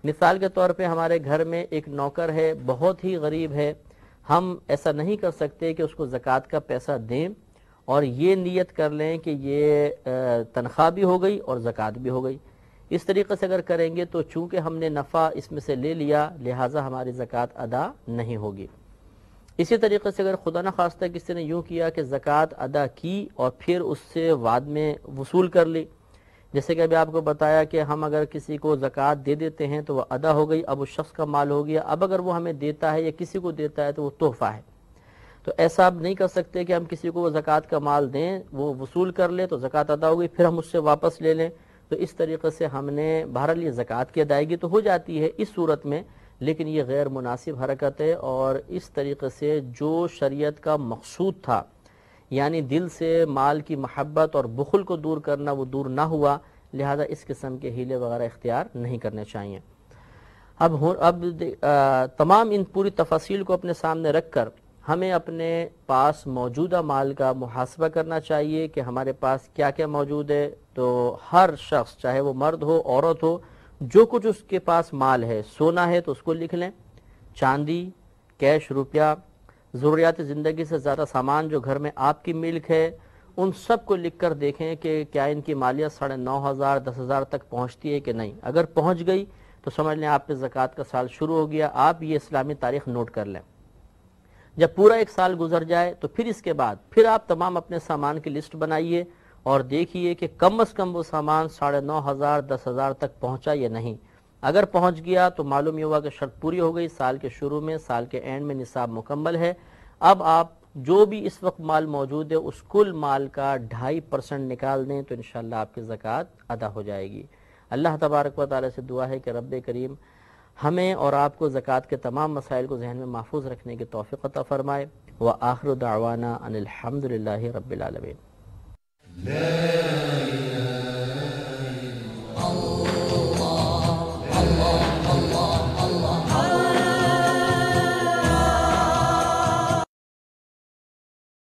مثال کے طور پہ ہمارے گھر میں ایک نوکر ہے، بہت ہی غریب ہے۔ ہم ایسا نہیں کر سکتے کہ اس کو زکوٰۃ کا پیسہ دیں اور یہ نیت کر لیں کہ یہ تنخواہ بھی ہو گئی اور زکوٰۃ بھی ہو گئی۔ اس طریقے سے اگر کریں گے تو چونکہ ہم نے نفع اس میں سے لے لیا، لہٰذا ہماری زکوٰۃ ادا نہیں ہوگی۔ اسی طریقے سے اگر خدا نخواستہ کسی نے یوں کیا کہ زکوٰۃ ادا کی اور پھر اس سے وعد میں وصول کر لی۔ جیسے کہ ابھی آپ کو بتایا کہ ہم اگر کسی کو زکوٰۃ دے دیتے ہیں تو وہ ادا ہو گئی، اب اس شخص کا مال ہو گیا۔ اب اگر وہ ہمیں دیتا ہے یا کسی کو دیتا ہے تو وہ تحفہ ہے۔ تو ایسا اب نہیں کر سکتے کہ ہم کسی کو وہ زکوٰۃ کا مال دیں، وہ وصول کر لے تو زکوٰۃ ادا ہو گئی، پھر ہم اس سے واپس لے لیں۔ تو اس طریقے سے ہم نے بہرحال یہ زکوٰۃ کی ادائیگی تو ہو جاتی ہے اس صورت میں، لیکن یہ غیر مناسب حرکت ہے اور اس طریقے سے جو شریعت کا مقصود تھا یعنی دل سے مال کی محبت اور بخل کو دور کرنا وہ دور نہ ہوا، لہذا اس قسم کے ہیلے وغیرہ اختیار نہیں کرنے چاہیے۔ اب اب تمام ان پوری تفاصیل کو اپنے سامنے رکھ کر ہمیں اپنے پاس موجودہ مال کا محاسبہ کرنا چاہیے کہ ہمارے پاس کیا کیا موجود ہے۔ تو ہر شخص چاہے وہ مرد ہو، عورت ہو، جو کچھ اس کے پاس مال ہے، سونا ہے تو اس کو لکھ لیں۔ چاندی، کیش، روپیہ، ضروریات زندگی سے زیادہ سامان جو گھر میں آپ کی ملک ہے، ان سب کو لکھ کر دیکھیں کہ کیا ان کی مالیت ساڑھے نو ہزار، دس ہزار تک پہنچتی ہے کہ نہیں۔ اگر پہنچ گئی تو سمجھ لیں آپ کے زکوٰۃ کا سال شروع ہو گیا۔ آپ یہ اسلامی تاریخ نوٹ کر لیں۔ جب پورا ایک سال گزر جائے تو پھر اس کے بعد، پھر آپ تمام اپنے سامان کی لسٹ بنائیے۔ اور دیکھیے کہ کم از کم وہ سامان ساڑھے نو ہزار، دس ہزار تک پہنچا یا نہیں۔ اگر پہنچ گیا تو معلوم یہ ہوا کہ شرط پوری ہو گئی۔ سال کے شروع میں، سال کے اینڈ میں نصاب مکمل ہے۔ اب آپ جو بھی اس وقت مال موجود ہے، اس کل مال کا ڈھائی پرسنٹ نکال دیں تو انشاءاللہ آپ کی زکوٰۃ ادا ہو جائے گی۔ اللہ تبارک و تعالیٰ سے دعا ہے کہ رب کریم ہمیں اور آپ کو زکوٰۃ کے تمام مسائل کو ذہن میں محفوظ رکھنے کی توفیق عطا فرمائے۔ وہ آخر دعوانا ان الحمد للہ رب العالمین۔ لا إله